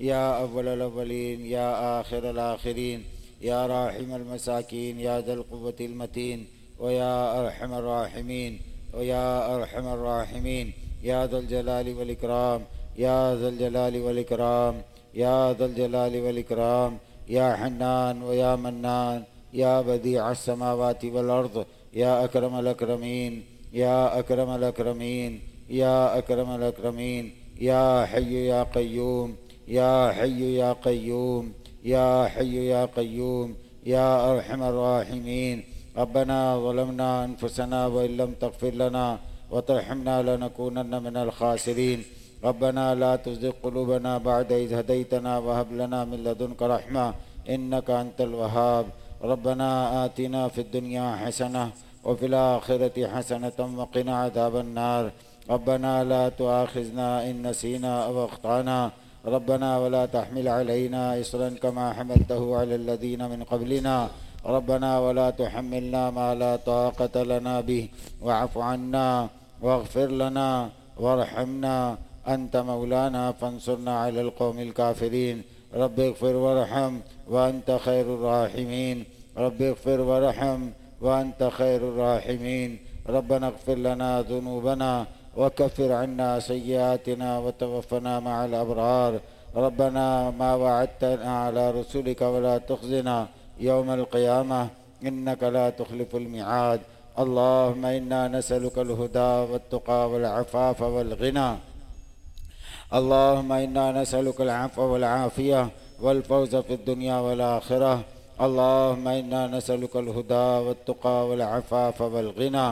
يا أول الأولين يا آخر الآخرين يا راحم المساكين يا ذا القوة المتين ويا أرحم الراحمين ويا أرحم الراحمين يا ذا الجلال والإكرام يا ذا الجلال والإكرام يا ذا الجلال والإكرام يا حنان ويا منان يا بديع السماوات والأرض يا أكرم الأكرمين يا أكرم الأكرمين يا أكرم الأكرمين يا حي يا قيوم يا حي يا قيوم يا حي يا قيوم يا أرحم الراحمين ربنا ظلمنا أنفسنا وإن لم تغفر لنا وترحمنا لنكونن من الخاسرين ربنا لا تزغ قلوبنا بعد إذ هديتنا وهب لنا من لدنك رحمة إنك أنت الوهاب. ربنا آتنا في الدنيا حسنة وفي الآخرة حسنة وقنا عذاب النار. ربنا لا تؤاخذنا إن نسينا أو أخطأنا. ربنا ولا تحمل علينا إصرا كما حملته على الذين من قبلنا. ربنا ولا تحملنا ما لا طاقة لنا به. واعف عنا واغفر لنا وارحمنا. أنت مولانا فانصرنا على القوم الكافرين. رب اغفر وارحم وأنت خير الراحمين. رب اغفر وارحم وأنت خير الراحمين. ربنا اغفر لنا ذنوبنا وكفر عنا سيئاتنا وتوفنا مع الأبرار. ربنا ما وعدتنا على رسلك ولا تخزنا يوم القيامة. إنك لا تخلف الميعاد. اللهم إنا نسألك الهدى والتقى والعفاف والغنى. اللهم إنا نسألك العفو والعافية والفوز في الدنيا والآخرة. اللهم إنا نسألك الهدى والتقى والعفاف والغنى.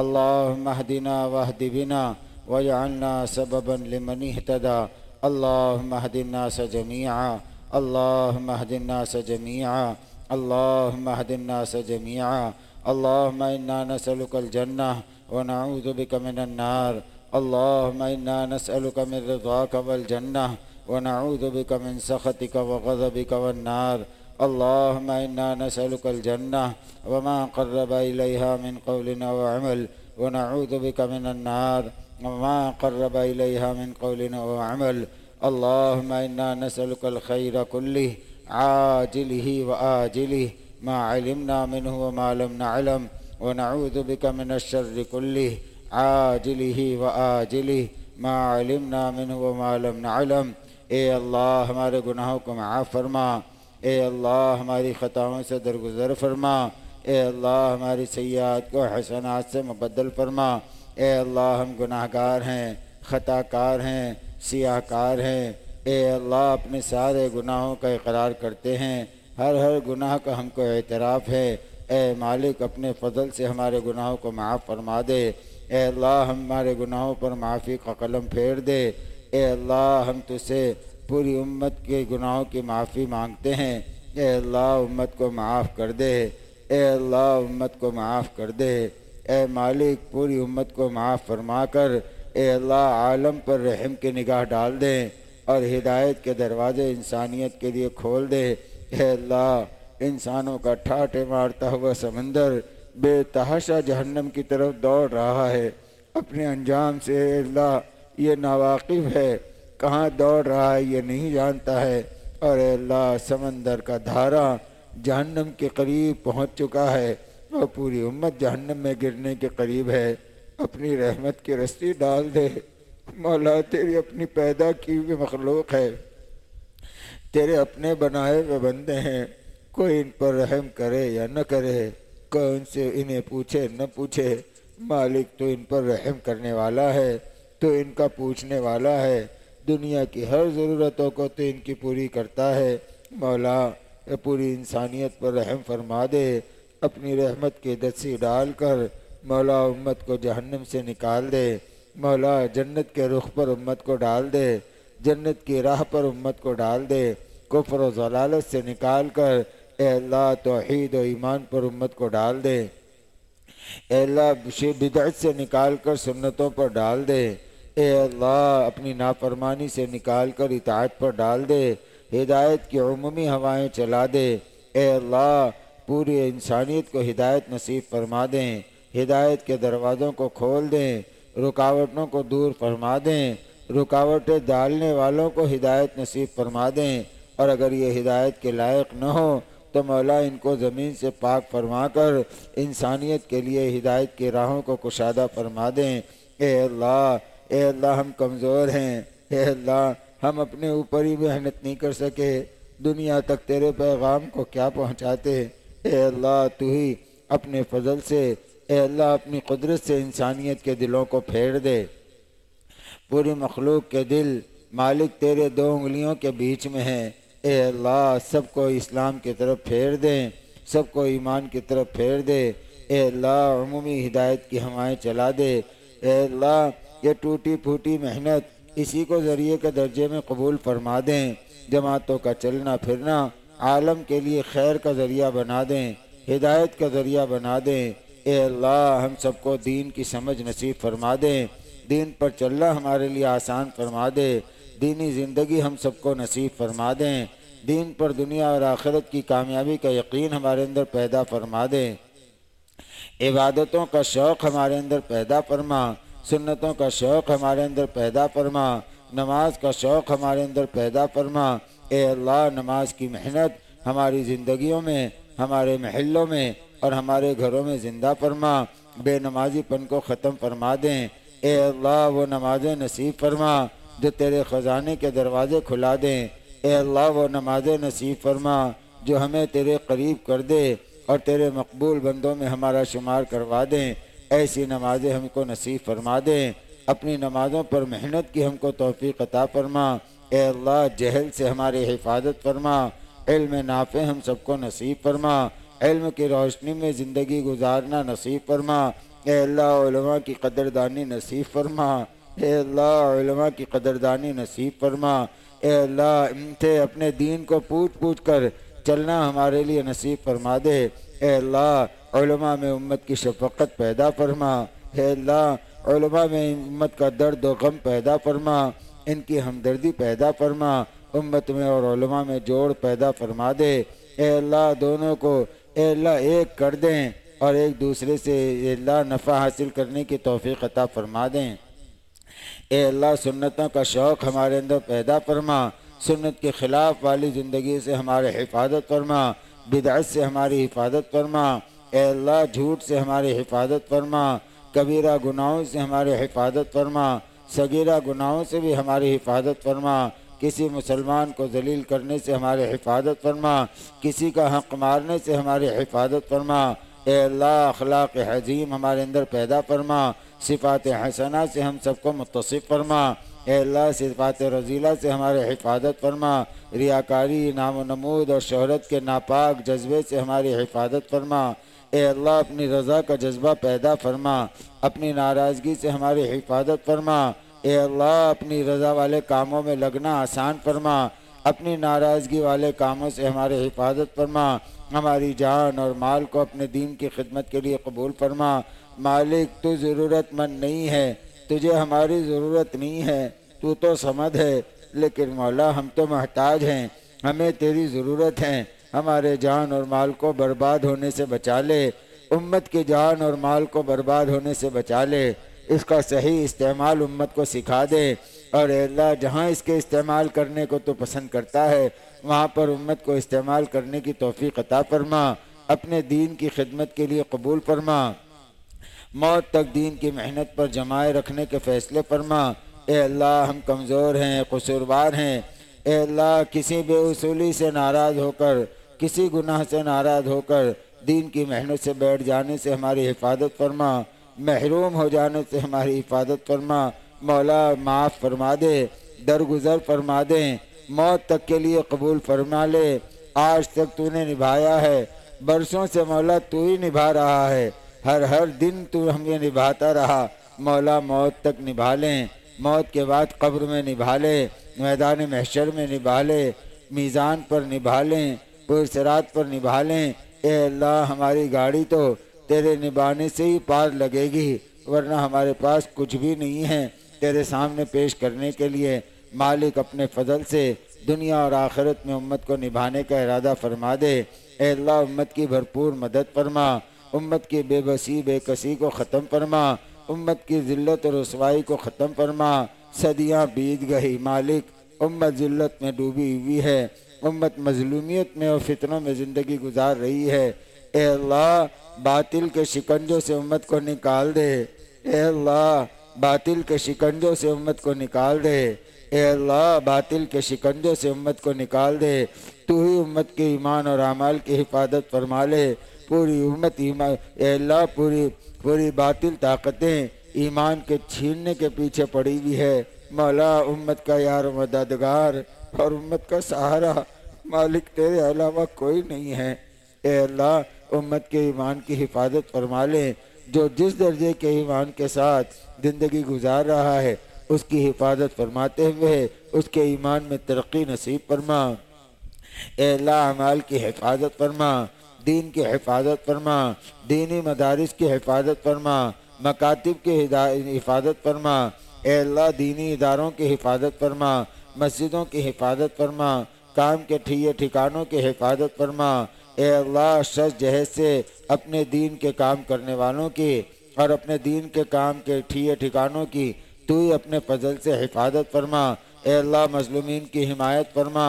اللهم اهدنا واهد بنا واجعلنا سببا لمن اهتدى. اللهم اهد الناس جميعا. اللهم اهد الناس جميعا. اللهم اهد الناس جميعا. اللهم إنا نسألك الجنة ونعوذ بك من النار. اللهم إنا نسألك من رضاك والجنة، ونعوذ بك من سخطك وغضبك والنار. اللهم إنا نسألك الجنة وما قرب إليها من قول وعمل، ونعوذ بك من النار وما قرب إليها من قول وعمل. اللهم إنا نسألك الخير كله، عاجله وآجله، ما علمنا منه وما لم نعلم، ونعوذ بك من الشر كله. عاجله وآجله ما علمنا منه وما لم نعلم۔ اے اللہ، ہمارے گناہوں کو معاف فرما۔ اے اللہ، ہماری خطاؤں سے درگزر فرما۔ اے اللہ، ہماری سیاحت کو حسنات سے مبدل فرما۔ اے اللہ، ہم گناہ گار ہیں خطا کار ہیں سیاہ کار ہیں۔ اے اللہ، اپنے سارے گناہوں کا اقرار کرتے ہیں۔ ہر ہر گناہ کا ہم کو اعتراف ہے۔ اے مالک، اپنے فضل سے ہمارے گناہوں کو معاف فرما دے۔ اے اللہ ہمارے گناہوں پر معافی کا قلم پھیر دے۔ اے اللہ ہم تجھ سے پوری امت کے گناہوں کی معافی مانگتے ہیں۔ اے اللہ امت کو معاف کر دے۔ اے اللہ امت کو معاف کر دے۔ اے مالک پوری امت کو معاف فرما کر۔ اے اللہ عالم پر رحم کی نگاہ ڈال دیں اور ہدایت کے دروازے انسانیت کے لیے کھول دے۔ اے اللہ انسانوں کا ٹھاٹے مارتا ہوا سمندر بے تحاشا جہنم کی طرف دوڑ رہا ہے۔ اپنے انجام سے اللہ یہ ناواقف ہے۔ کہاں دوڑ رہا ہے یہ نہیں جانتا ہے۔ اور اے اللہ، سمندر کا دھارا جہنم کے قریب پہنچ چکا ہے۔ اور پوری امت جہنم میں گرنے کے قریب ہے۔ اپنی رحمت کی رسی ڈال دے۔ مولا، تیری اپنی پیدا کی ہوئی مخلوق ہے۔ تیرے اپنے بنائے ہوئے بندے ہیں۔ کوئی ان پر رحم کرے یا نہ کرے۔ کوئی ان سے انہیں پوچھے، نہ پوچھے، مالک تو ان پر رحم کرنے والا ہے، تو ان کا پوچھنے والا ہے۔ دنیا کی ہر ضرورتوں کو تو ان کی پوری کرتا ہے۔ مولا پوری انسانیت پر رحم فرما دے، اپنی رحمت کی دسی ڈال کر مولا امت کو جہنم سے نکال دے۔ مولا، جنت کے رخ پر امت کو ڈال دے۔ جنت کی راہ پر امت کو ڈال دے۔ کفر و ضلالت سے نکال کر اے اللہ توحید و ایمان پر امت کو ڈال دے۔ اے اللہ بدعت سے نکال کر سنتوں پر ڈال دے۔ اے اللہ اپنی نافرمانی سے نکال کر اطاعت پر ڈال دے۔ ہدایت کی عمومی ہوائیں چلا دے۔ اے اللہ پوری انسانیت کو ہدایت نصیب فرما دیں ہدایت کے دروازوں کو کھول دیں رکاوٹوں کو دور فرما دیں رکاوٹیں ڈالنے والوں کو ہدایت نصیب فرما دیں اور اگر یہ ہدایت کے لائق نہ ہو تو مولا ان کو زمین سے پاک فرما کر انسانیت کے لیے ہدایت کی راہوں کو کشادہ فرما دیں۔ اے اللہ اے اللہ ہم کمزور ہیں۔ اے اللہ، ہم اپنے اوپر ہی محنت نہیں کر سکے۔ دنیا تک تیرے پیغام کو کیا پہنچاتے؟ اے اللہ، تو ہی اپنے فضل سے، اے اللہ اپنی قدرت سے انسانیت کے دلوں کو پھیر دے۔ پوری مخلوق کے دل مالک تیرے دو انگلیوں کے بیچ میں ہیں۔ اے اللہ، سب کو اسلام کی طرف پھیر دیں سب کو ایمان کی طرف پھیر دے۔ اے اللہ، عمومی ہدایت کی ہوائیں چلا دے۔ اے اللہ، یہ ٹوٹی پھوٹی محنت اسی کو ذریعے کے درجے میں قبول فرما دیں۔ جماعتوں کا چلنا پھرنا، عالم کے لیے خیر کا ذریعہ بنا دیں، ہدایت کا ذریعہ بنا دیں۔ اے اللہ، ہم سب کو دین کی سمجھ نصیب فرما دیں۔ دین پر چلنا ہمارے لیے آسان فرما دے۔ دینی زندگی ہم سب کو نصیب فرما دیں۔ دین پر دنیا اور آخرت کی کامیابی کا یقین ہمارے اندر پیدا فرما دیں۔ عبادتوں کا شوق ہمارے اندر پیدا فرما۔ سنتوں کا شوق ہمارے اندر پیدا فرما۔ نماز کا شوق ہمارے اندر پیدا فرما۔ اے اللہ، نماز کی محنت ہماری زندگیوں میں، ہمارے محلوں میں اور ہمارے گھروں میں زندہ فرما۔ بے نمازی پن کو ختم فرما دیں۔ اے اللہ، وہ نمازیں نصیب فرما۔ جو تیرے خزانے کے دروازے کھلا دیں۔ اے اللہ، وہ نماز نصیب فرما جو ہمیں تیرے قریب کر دے اور تیرے مقبول بندوں میں ہمارا شمار کروا دیں۔ ایسی نمازیں ہم کو نصیب فرما دیں۔ اپنی نمازوں پر محنت کی ہم کو توفیق عطا فرما۔ اے اللہ، جہل سے ہماری حفاظت فرما۔ علم نافع ہم سب کو نصیب فرما۔ علم کی روشنی میں زندگی گزارنا نصیب فرما۔ اے اللہ، علماء کی قدردانی نصیب فرما۔ اے اللہ علماء کی قدردانی نصیب فرما۔ اے اللہ، ان سے اپنے دین کو پوچھ پوچھ کر چلنا ہمارے لیے نصیب فرما دے۔ اے اللہ، علماء میں امت کی شفقت پیدا فرما۔ اے اللہ، علماء میں امت کا درد و غم پیدا فرما۔ ان کی ہمدردی پیدا فرما۔ امت میں اور علماء میں جوڑ پیدا فرما دے۔ اے اللہ، دونوں کو اے اللہ ایک کر دیں اور ایک دوسرے سے اے اللہ نفع حاصل کرنے کی توفیق عطا فرما دیں۔ اے اللہ سنتوں کا شوق ہمارے اندر پیدا فرما، سنت کے خلاف والی زندگی سے ہمارے حفاظت فرما، بدعت سے ہماری حفاظت فرما، اے اللہ جھوٹ سے ہماری حفاظت فرما، کبیرہ گناہوں سے ہماری حفاظت فرما، صغیرہ گناہوں سے بھی ہماری حفاظت فرما، کسی مسلمان کو ذلیل کرنے سے ہماری حفاظت فرما، کسی کا حق مارنے سے ہماری حفاظت فرما، اے اللہ اخلاق حضیم ہمارے اندر پیدا فرما صفات حسنہ سے ہم سب کو متصف فرما۔ اے اللہ، صفات رضیلہ سے ہمارے حفاظت فرما۔ ریاکاری، نام و نمود اور شہرت کے ناپاک جذبے سے ہماری حفاظت فرما۔ اے اللہ، اپنی رضا کا جذبہ پیدا فرما۔ اپنی ناراضگی سے ہماری حفاظت فرما۔ اے اللہ، اپنی رضا والے کاموں میں لگنا آسان فرما۔ اپنی ناراضگی والے کاموں سے ہمارے حفاظت فرما۔ ہماری جان اور مال کو اپنے دین کی خدمت کے لیے قبول فرما۔ مالک تو ضرورت مند نہیں ہے، تجھے ہماری ضرورت نہیں ہے، تو تو سمجھ ہے، لیکن مولا ہم تو محتاج ہیں، ہمیں تیری ضرورت ہے، ہمارے جان اور مال کو برباد ہونے سے بچا لے، امت کی جان اور مال کو برباد ہونے سے بچا لے، اس کا صحیح استعمال امت کو سکھا دے، اور اے اللہ جہاں اس کے استعمال کرنے کو تو پسند کرتا ہے، وہاں پر امت کو استعمال کرنے کی توفیق عطا فرما، اپنے دین کی خدمت کے لیے قبول فرما۔ موت تک دین کی محنت پر جمائے رکھنے کے فیصلے فرما۔ اے اللہ، ہم کمزور ہیں، قصوروار ہیں۔ اے اللہ، کسی بے اصولی سے ناراض ہو کر، کسی گناہ سے ناراض ہو کر دین کی محنت سے بیٹھ جانے سے ہماری حفاظت فرما۔ محروم ہو جانے سے ہماری حفاظت فرما۔ مولا، معاف فرما دے، درگزر فرما دے۔ موت تک کے لیے قبول فرما لے۔ آج تک تو نے نبھایا ہے۔ برسوں سے مولا تو ہی نبھا رہا ہے۔ ہر ہر دن تو ہمیں نبھاتا رہا، مولا موت تک نبھا لیں موت کے بعد قبر میں نبھا لے میدان محشر میں نبھا لے میزان پر نبھا لیں پرسرات پر نبھا لیں اے اللہ، ہماری گاڑی تو تیرے نبھانے سے ہی پار لگے گی، ورنہ ہمارے پاس کچھ بھی نہیں ہے تیرے سامنے پیش کرنے کے لیے۔ مالک اپنے فضل سے دنیا اور آخرت میں امت کو نبھانے کا ارادہ فرما دے۔ اے اللہ، امت کی بھرپور مدد فرما۔ امت کی بے بسی، بے کسی کو ختم فرما۔ امت کی ذلت اور رسوائی کو ختم فرما۔ صدیاں بیت گئی مالک۔ امت ذلت میں ڈوبی ہوئی ہے۔ امت مظلومیت میں اور فتنوں میں زندگی گزار رہی ہے۔ اے اللہ، باطل کے شکنجوں سے امت کو نکال دے۔ اے اللہ، باطل کے شکنجوں سے امت کو نکال دے۔ اے اللہ، باطل کے شکنجوں سے امت کو نکال دے۔ تو ہی امت کے ایمان اور اعمال کی حفاظت فرما لے۔ پوری امت ایمان اے اللہ پوری پوری باطل طاقتیں ایمان کے چھیننے کے پیچھے پڑی ہوئی ہے۔ مولا امت کا یار مددگار اور امت کا سہارا مالک تیرے علاوہ کوئی نہیں ہے۔ اے اللہ، امت کے ایمان کی حفاظت فرما لے۔ جو جس درجے کے ایمان کے ساتھ زندگی گزار رہا ہے، اس کی حفاظت فرماتے ہوئے اس کے ایمان میں ترقی نصیب فرما۔ اے اللہ، اعمال کی حفاظت فرما۔ دین کی حفاظت فرما، دینی مدارس کی حفاظت فرما، مکاتب کی حفاظت فرما، اے اللہ دینی اداروں کی حفاظت فرما، مسجدوں کی حفاظت فرما، کام کے ٹھیے ٹھکانوں کی حفاظت فرما، اے اللہ شخص جہیز سے اپنے دین کے کام کرنے والوں کی اور اپنے دین کے کام کے ٹھیے ٹھکانوں کی تو ہی اپنے فضل سے حفاظت فرما، اے اللہ مظلومین کی حمایت فرما،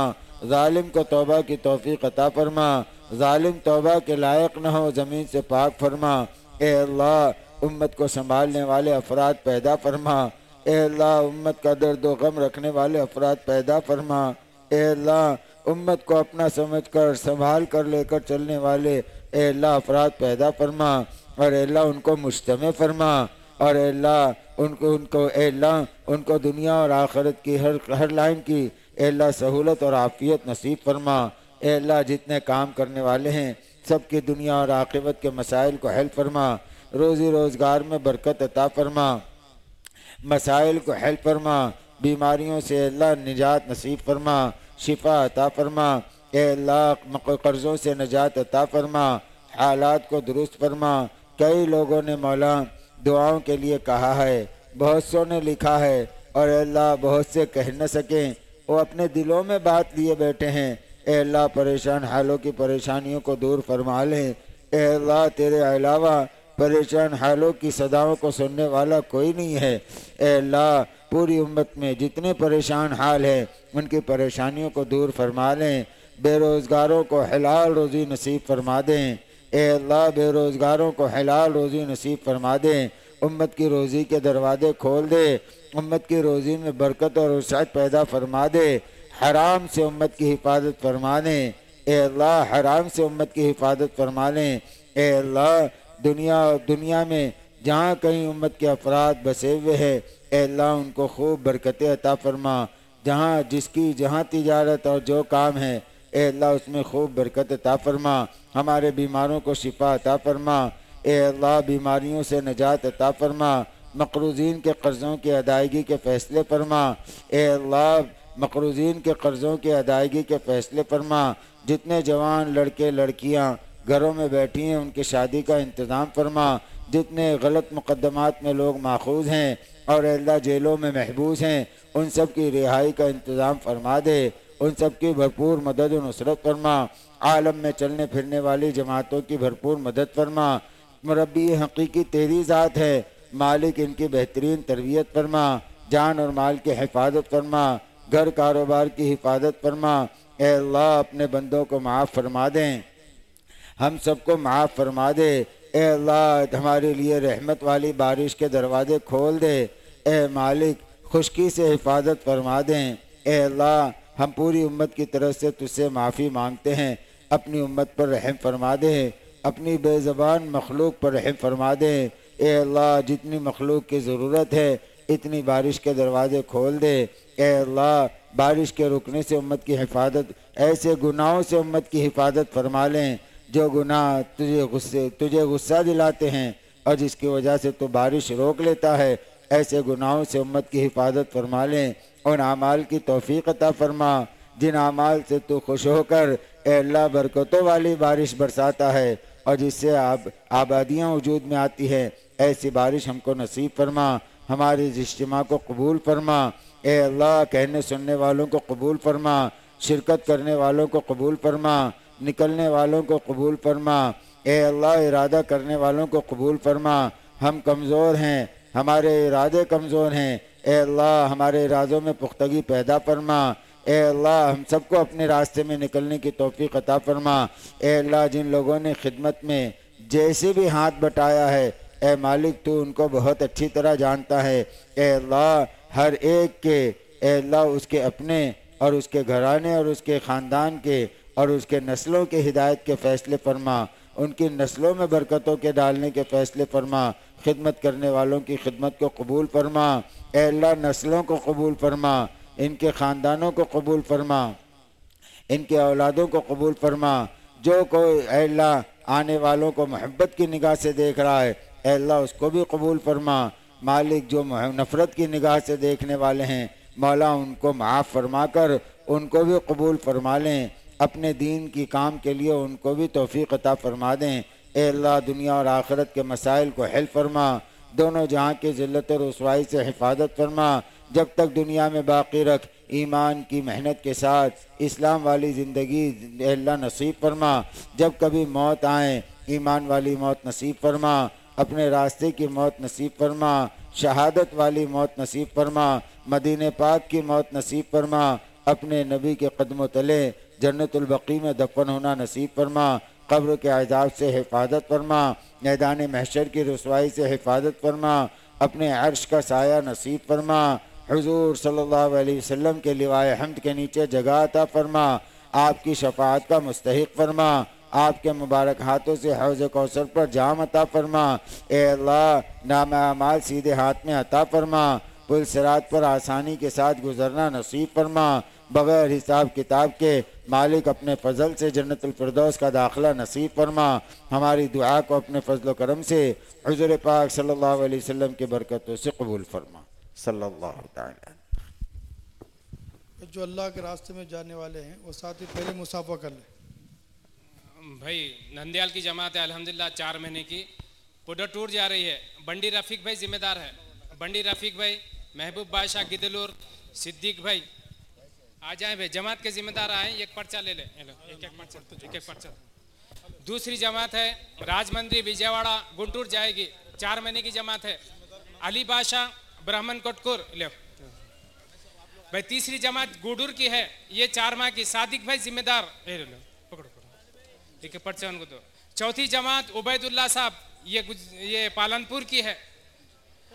ظالم کو توبہ کی توفیق عطا فرما ظالم توبہ کے لائق نہ ہو، زمین سے پاک فرما۔ اے اللہ، امت کو سنبھالنے والے افراد پیدا فرما۔ اے اللہ، امت کا درد و غم رکھنے والے افراد پیدا فرما۔ اے اللہ، امت کو اپنا سمجھ کر، سنبھال کر لے کر چلنے والے اے اللہ افراد پیدا فرما۔ اور اے اللہ، ان کو مجتمع فرما۔ اور اے اللہ، ان کو ان کو، اے اللہ، ان کو دنیا اور آخرت کی، ہر ہر لائن کی اے اللہ سہولت اور عافیت نصیب فرما۔ اے اللہ جتنے کام کرنے والے ہیں، سب کی دنیا اور عاقبت کے مسائل کو حل فرما، روزی روزگار میں برکت عطا فرما۔ مسائل کو حل فرما، بیماریوں سے اللہ نجات نصیب فرما، شفا عطا فرما۔ اے اللہ قرضوں سے نجات عطا فرما۔ حالات کو درست فرما۔ کئی لوگوں نے مولا دعاؤں کے لیے کہا ہے، بہت سو نے لکھا ہے۔ اور اے اللہ، بہت سے کہہ نہ سکیں۔ وہ اپنے دلوں میں بات لیے بیٹھے ہیں۔ اے اللہ پریشان حالوں کی پریشانیوں کو دور فرما لیں اے اللہ، تیرے علاوہ پریشان حالوں کی صداؤں کو سننے والا کوئی نہیں ہے۔ اے اللہ، پوری امت میں جتنے پریشان حال ہیں، ان کی پریشانیوں کو دور فرما لیں بے روزگاروں کو حلال روزی نصیب فرما دیں اے اللہ، بے روزگاروں کو حلال روزی نصیب فرما دیں امت کی روزی کے دروازے کھول دے۔ امت کی روزی میں برکت اور وسعت پیدا فرما دے۔ حرام سے امت کی حفاظت فرما اے اللہ حرام سے امت کی حفاظت فرما لیں اے اللہ دنیا دنیا میں جہاں کہیں امت کے افراد بسے ہوئے ہیں، اے اللہ ان کو خوب برکت عطا فرما، جہاں جس کی جہاں تجارت اور جو کام ہے اے اللہ اس میں خوب برکت عطا فرما، ہمارے بیماروں کو شفا عطا فرما، اے اللہ بیماریوں سے نجات عطا فرما، مقروضین کے قرضوں کی ادائیگی کے فیصلے فرما، اے اللہ مقروضین کے قرضوں کی ادائیگی کے فیصلے فرما جتنے جوان لڑکے، لڑکیاں گھروں میں بیٹھی ہیں، ان کی شادی کا انتظام فرما جتنے غلط مقدمات میں لوگ ماخوذ ہیں اور اللہ جیلوں میں محبوس ہیں، ان سب کی رہائی کا انتظام فرما دے۔ ان سب کی بھرپور مدد و نصرت فرما عالم میں چلنے پھرنے والی جماعتوں کی بھرپور مدد فرما مربی حقیقی تیری ذات ہے۔ مالک ان کی بہترین تربیت فرما جان اور مال کی حفاظت فرما گھر کاروبار کی حفاظت فرما۔ اے اللہ، اپنے بندوں کو معاف فرما دیں۔ ہم سب کو معاف فرما دے۔ اے اللہ، ہمارے لیے رحمت والی بارش کے دروازے کھول دے۔ اے مالک، خشکی سے حفاظت فرما دیں۔ اے اللہ، ہم پوری امت کی طرف سے تجھ سے معافی مانگتے ہیں۔ اپنی امت پر رحم فرما دیں اپنی بے زبان مخلوق پر رحم فرما دیں اے اللہ، جتنی مخلوق کی ضرورت ہے اتنی بارش کے دروازے کھول دے۔ اے اللہ، بارش کے رکنے سے امت کی حفاظت، ایسے گناہوں سے امت کی حفاظت فرما لیں۔ جو گناہ تجھے غصے، تجھے غصہ دلاتے ہیں اور جس کی وجہ سے تو بارش روک لیتا ہے، ایسے گناہوں سے امت کی حفاظت فرما لیں۔ ان اعمال کی توفیق عطا فرما۔ جن اعمال سے تو خوش ہو کر اے اللہ برکتوں والی بارش برساتا ہے۔ اور جس سے آب، آبادیاں وجود میں آتی ہے ایسی بارش ہم کو نصیب فرما۔ ہمارے اس اجتماع کو قبول فرما۔ اے اللہ، کہنے سننے والوں کو قبول فرما۔ شرکت کرنے والوں کو قبول فرما۔ نکلنے والوں کو قبول فرما۔ اے اللہ، ارادہ کرنے والوں کو قبول فرما۔ ہم کمزور ہیں، ہمارے ارادے کمزور ہیں۔ اے اللہ، ہمارے ارادوں میں پختگی پیدا فرما۔ اے اللہ، ہم سب کو اپنے راستے میں نکلنے کی توفیق عطا فرما۔ اے اللہ، جن لوگوں نے خدمت میں جیسے بھی ہاتھ بٹایا ہے اے مالک تو ان کو بہت اچھی طرح جانتا ہے۔ اے اللہ، ہر ایک کے، اے اللہ، اس کے اپنے اور اس کے گھرانے اور اس کے خاندان کے اور اس کے نسلوں کے ہدایت کے فیصلے فرما۔ ان کی نسلوں میں برکتوں کے ڈالنے کے فیصلے فرما۔ خدمت کرنے والوں کی خدمت کو قبول فرما۔ اے اللہ، نسلوں کو قبول فرما۔ ان کے خاندانوں کو قبول فرما۔ ان کے اولادوں کو قبول فرما۔ جو کوئی، اے اللہ، آنے والوں کو محبت کی نگاہ سے دیکھ رہا ہے اے اللہ، اس کو بھی قبول فرما۔ مالک جو نفرت کی نگاہ سے دیکھنے والے ہیں، مولا ان کو معاف فرما کر ان کو بھی قبول فرما لیں۔ اپنے دین کی کام کے لیے ان کو بھی توفیق عطا فرما دیں۔ اے اللہ، دنیا اور آخرت کے مسائل کو حل فرما۔ دونوں جہاں کی ذلت اور رسوائی سے حفاظت فرما۔ جب تک دنیا میں باقی رکھ، ایمان کی محنت کے ساتھ اسلام والی زندگی اے اللہ نصیب فرما۔ جب کبھی موت آئے، ایمان والی موت نصیب فرما۔ اپنے راستے کی موت نصیب فرما، شہادت والی موت نصیب فرما، مدینہ پاک کی موت نصیب فرما، اپنے نبی کے قدم و تلے، جنت البقی میں دفن ہونا نصیب فرما، قبر کے عذاب سے حفاظت فرما، میدان محشر کی رسوائی سے حفاظت فرما، اپنے عرش کا سایہ نصیب فرما، حضور صلی اللہ علیہ وسلم کے لوائے حمد کے نیچے جگہ عطا فرما، آپ کی شفاعت کا مستحق فرما آپ کے مبارک ہاتھوں سے حوض کوثر پر جام عطا فرما۔ اے اللہ نام اعمال سیدھے ہاتھ میں عطا فرما۔ پل سرات پر آسانی کے ساتھ گزرنا نصیب فرما۔ بغیر حساب کتاب کے مالک اپنے فضل سے جنت الفردوس کا داخلہ نصیب فرما۔ ہماری دعا کو اپنے فضل و کرم سے حضور پاک صلی اللہ علیہ وسلم کی برکتوں سے قبول فرما۔ صلی اللہ تعالی۔ جو اللہ کے راستے میں جانے والے ہیں، وہ ساتھی پہلے مسافہ کر لیں۔ بھائی نندیال کی جماعت ہے، الحمدللہ، چار مہینے کی۔ پوڈر ٹور جا رہی ہے۔ بنڈی رفیق بھائی ذمہ دار ہے۔ بنڈی رفیق بھائی، محبوب بادشاہ گدلور، صدیق بھائی۔ آ جائیں بھائی، جماعت کے ذمہ دار آئیں، ایک پرچہ لے لیں۔ ایک ایک پرچہ، ایک ایک پرچہ۔ دوسری جماعت ہے، راج مندری وجےواڑا گنٹور جائے گی۔ چار مہینے کی جماعت ہے۔ علی بادشاہ، برہمن کوٹکور۔ لے بھائی، تیسری جماعت گوڈور کی ہے۔ یہ چار ماہ کی۔ صادق بھائی ذمہ دار یہ لے لو، پکڑو پکڑو ٹھیک ہے پرچہ ان کو دو۔ چوتھی جماعت عبید اللہ صاحب، یہ گج- یہ پالنپور کی ہے۔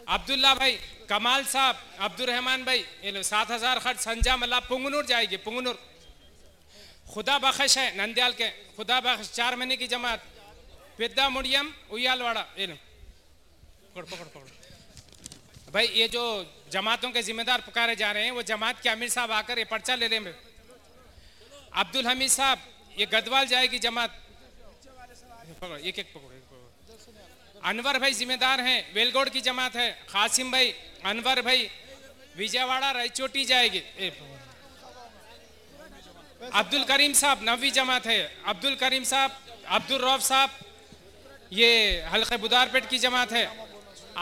عبداللہ بھائی، کمال صاحب عبد الرحمان بھائی، یہ لو سات ہزار خرچ سنجا ملا، پنگنور جائے گی، پنگنور۔ خدا بخش ہے نندیال کے، خدا بخش، چار مہینے کی جماعت۔ پیدا مڈیم ایال واڑا، یہ لو پکڑ پکڑ پکڑ۔ بھائی، یہ جو جماعتوں کے ذمہ دار پکارے جا رہے ہیں، وہ جماعت کے امیر صاحب آ کر یہ پرچہ لے لیں۔ عبد الحمید صاحب یہ گدوال جائے گی جماعت. ایک ایک پکڑو انور بھائی ذمہ دار ہیں ویلگوڑ کی جماعت ہے، قاسم بھائی، انور بھائی وجےواڑا رائچوٹی جائے گی. اے عبد الکریم صاحب نوی جماعت ہے عبد الکریم صاحب عبد الروف صاحب، یہ حلقہ بدار پیٹ کی جماعت ہے.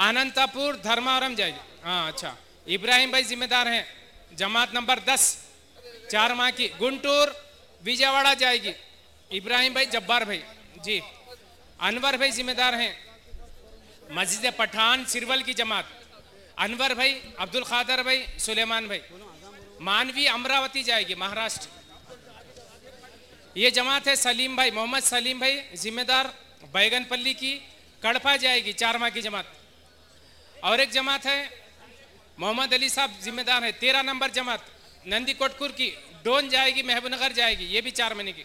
آننتا پور دھرمارم جائے گی. ہاں اچھا. ابراہیم بھائی ذمہ دار ہیں، جماعت نمبر دس، چار ماہ کی، گنٹور وجےواڑا جائے گی۔ ابراہیم بھائی، جبار بھائی۔ جی انور بھائی ذمہ دار ہیں۔ مسجد پٹھان سرول کی جماعت۔ انور بھائی عبدالخادر بھائی، سلیمان بھائی۔ مانوی امراوتی جائے گی، مہاراشٹر۔ یہ جماعت ہے سلیم بھائی، محمد سلیم بھائی ذمہ دار بیگن پلی کی کڑپا جائے گی چار ماہ کی جماعت۔ اور ایک جماعت ہے، محمد علی صاحب ذمہ دار ہے تیرہ نمبر جماعت، نندی کوٹکور کی۔ ڈون جائے گی، محبوب نگر جائے گی، یہ بھی چار مہینے کی۔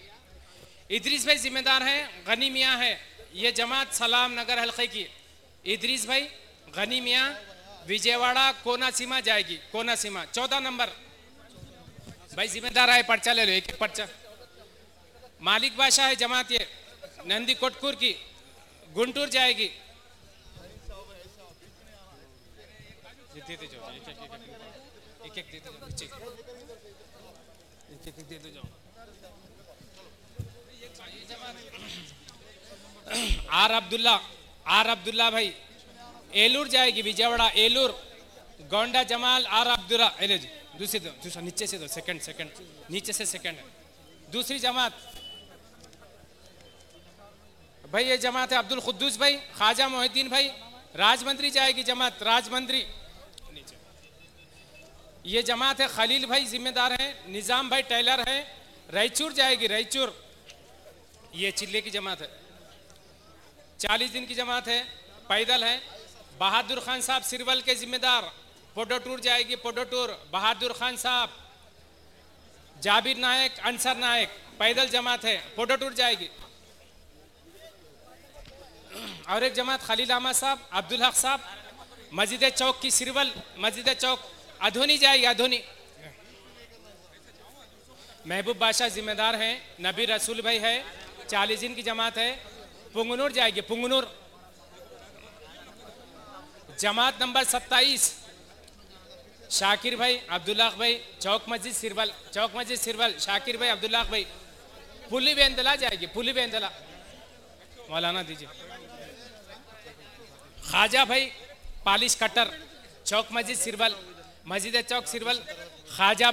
ادریس بھائی ذمہ دار ہیں، غنی میاں ہیں۔ یہ جماعت سلام نگر حلقے کی۔ ادریس بھائی، غنی میاں وجے کونا سیما جائے گی کونا سیما چودہ نمبر۔ بھائی ذمہ دار آئے، پرچہ لے لو، ایک ایک پرچہ۔ مالک بادشاہ ہے جماعت یہ، نندی کوٹکور کی۔ گنٹور جائے گی۔ ایک ایک دیتے دے دو جاؤ آر عبداللہ آر عبداللہ بھائی، ایلور جائے گی وجیوڑا ایلور گونڈا جمال، آر عبداللہ ایلو جی دوسری دو دوسرا نیچے سے دو سیکنڈ سیکنڈ نیچے سے سیکنڈ دوسری جماعت۔ بھائی، یہ جماعت ہے عبد القدوس بھائی محدین بھائی، راج مندری جائے گی جماعت، راج مندری یہ جماعت ہے خلیل بھائی ذمہ دار ہیں، نظام بھائی ٹیلر ہیں، رائچور جائے گی، رائچور۔ یہ چلے کی جماعت ہے۔ چالیس دن کی جماعت ہے، پیدل ہے۔ بہادر خان صاحب سرول کے ذمہ دار۔ پوڈو ٹور جائے گی، پوڈو ٹور۔ بہادر خان صاحب۔ جابر نائک، انصر نائک۔ پیدل جماعت ہے، پوڈو ٹور جائے گی۔ اور ایک جماعت خلیل احمد صاحب، عبدالحق صاحب۔ مسجد چوک کی سرول، مسجد چوک۔ ادھونی جائے گا ادھونی۔ محبوب بادشاہ ذمہ دار ہیں، نبی رسول بھائی ہے چالیس دن کی جماعت ہے، پنگنور جائے گی، پنگنور۔ جماعت نمبر ستائیس، شاکر بھائی عبداللہ بھائی، چوک مسجد سربل چوک مسجد سربل شاکر بھائی عبداللہ بھائی۔ پلی بیندلا جائے گی پلی بیندلا مولانا دیجیے۔ خواجہ بھائی، پالش کٹر، چوک مسجد سربل مسجد چوک سرول خواجہ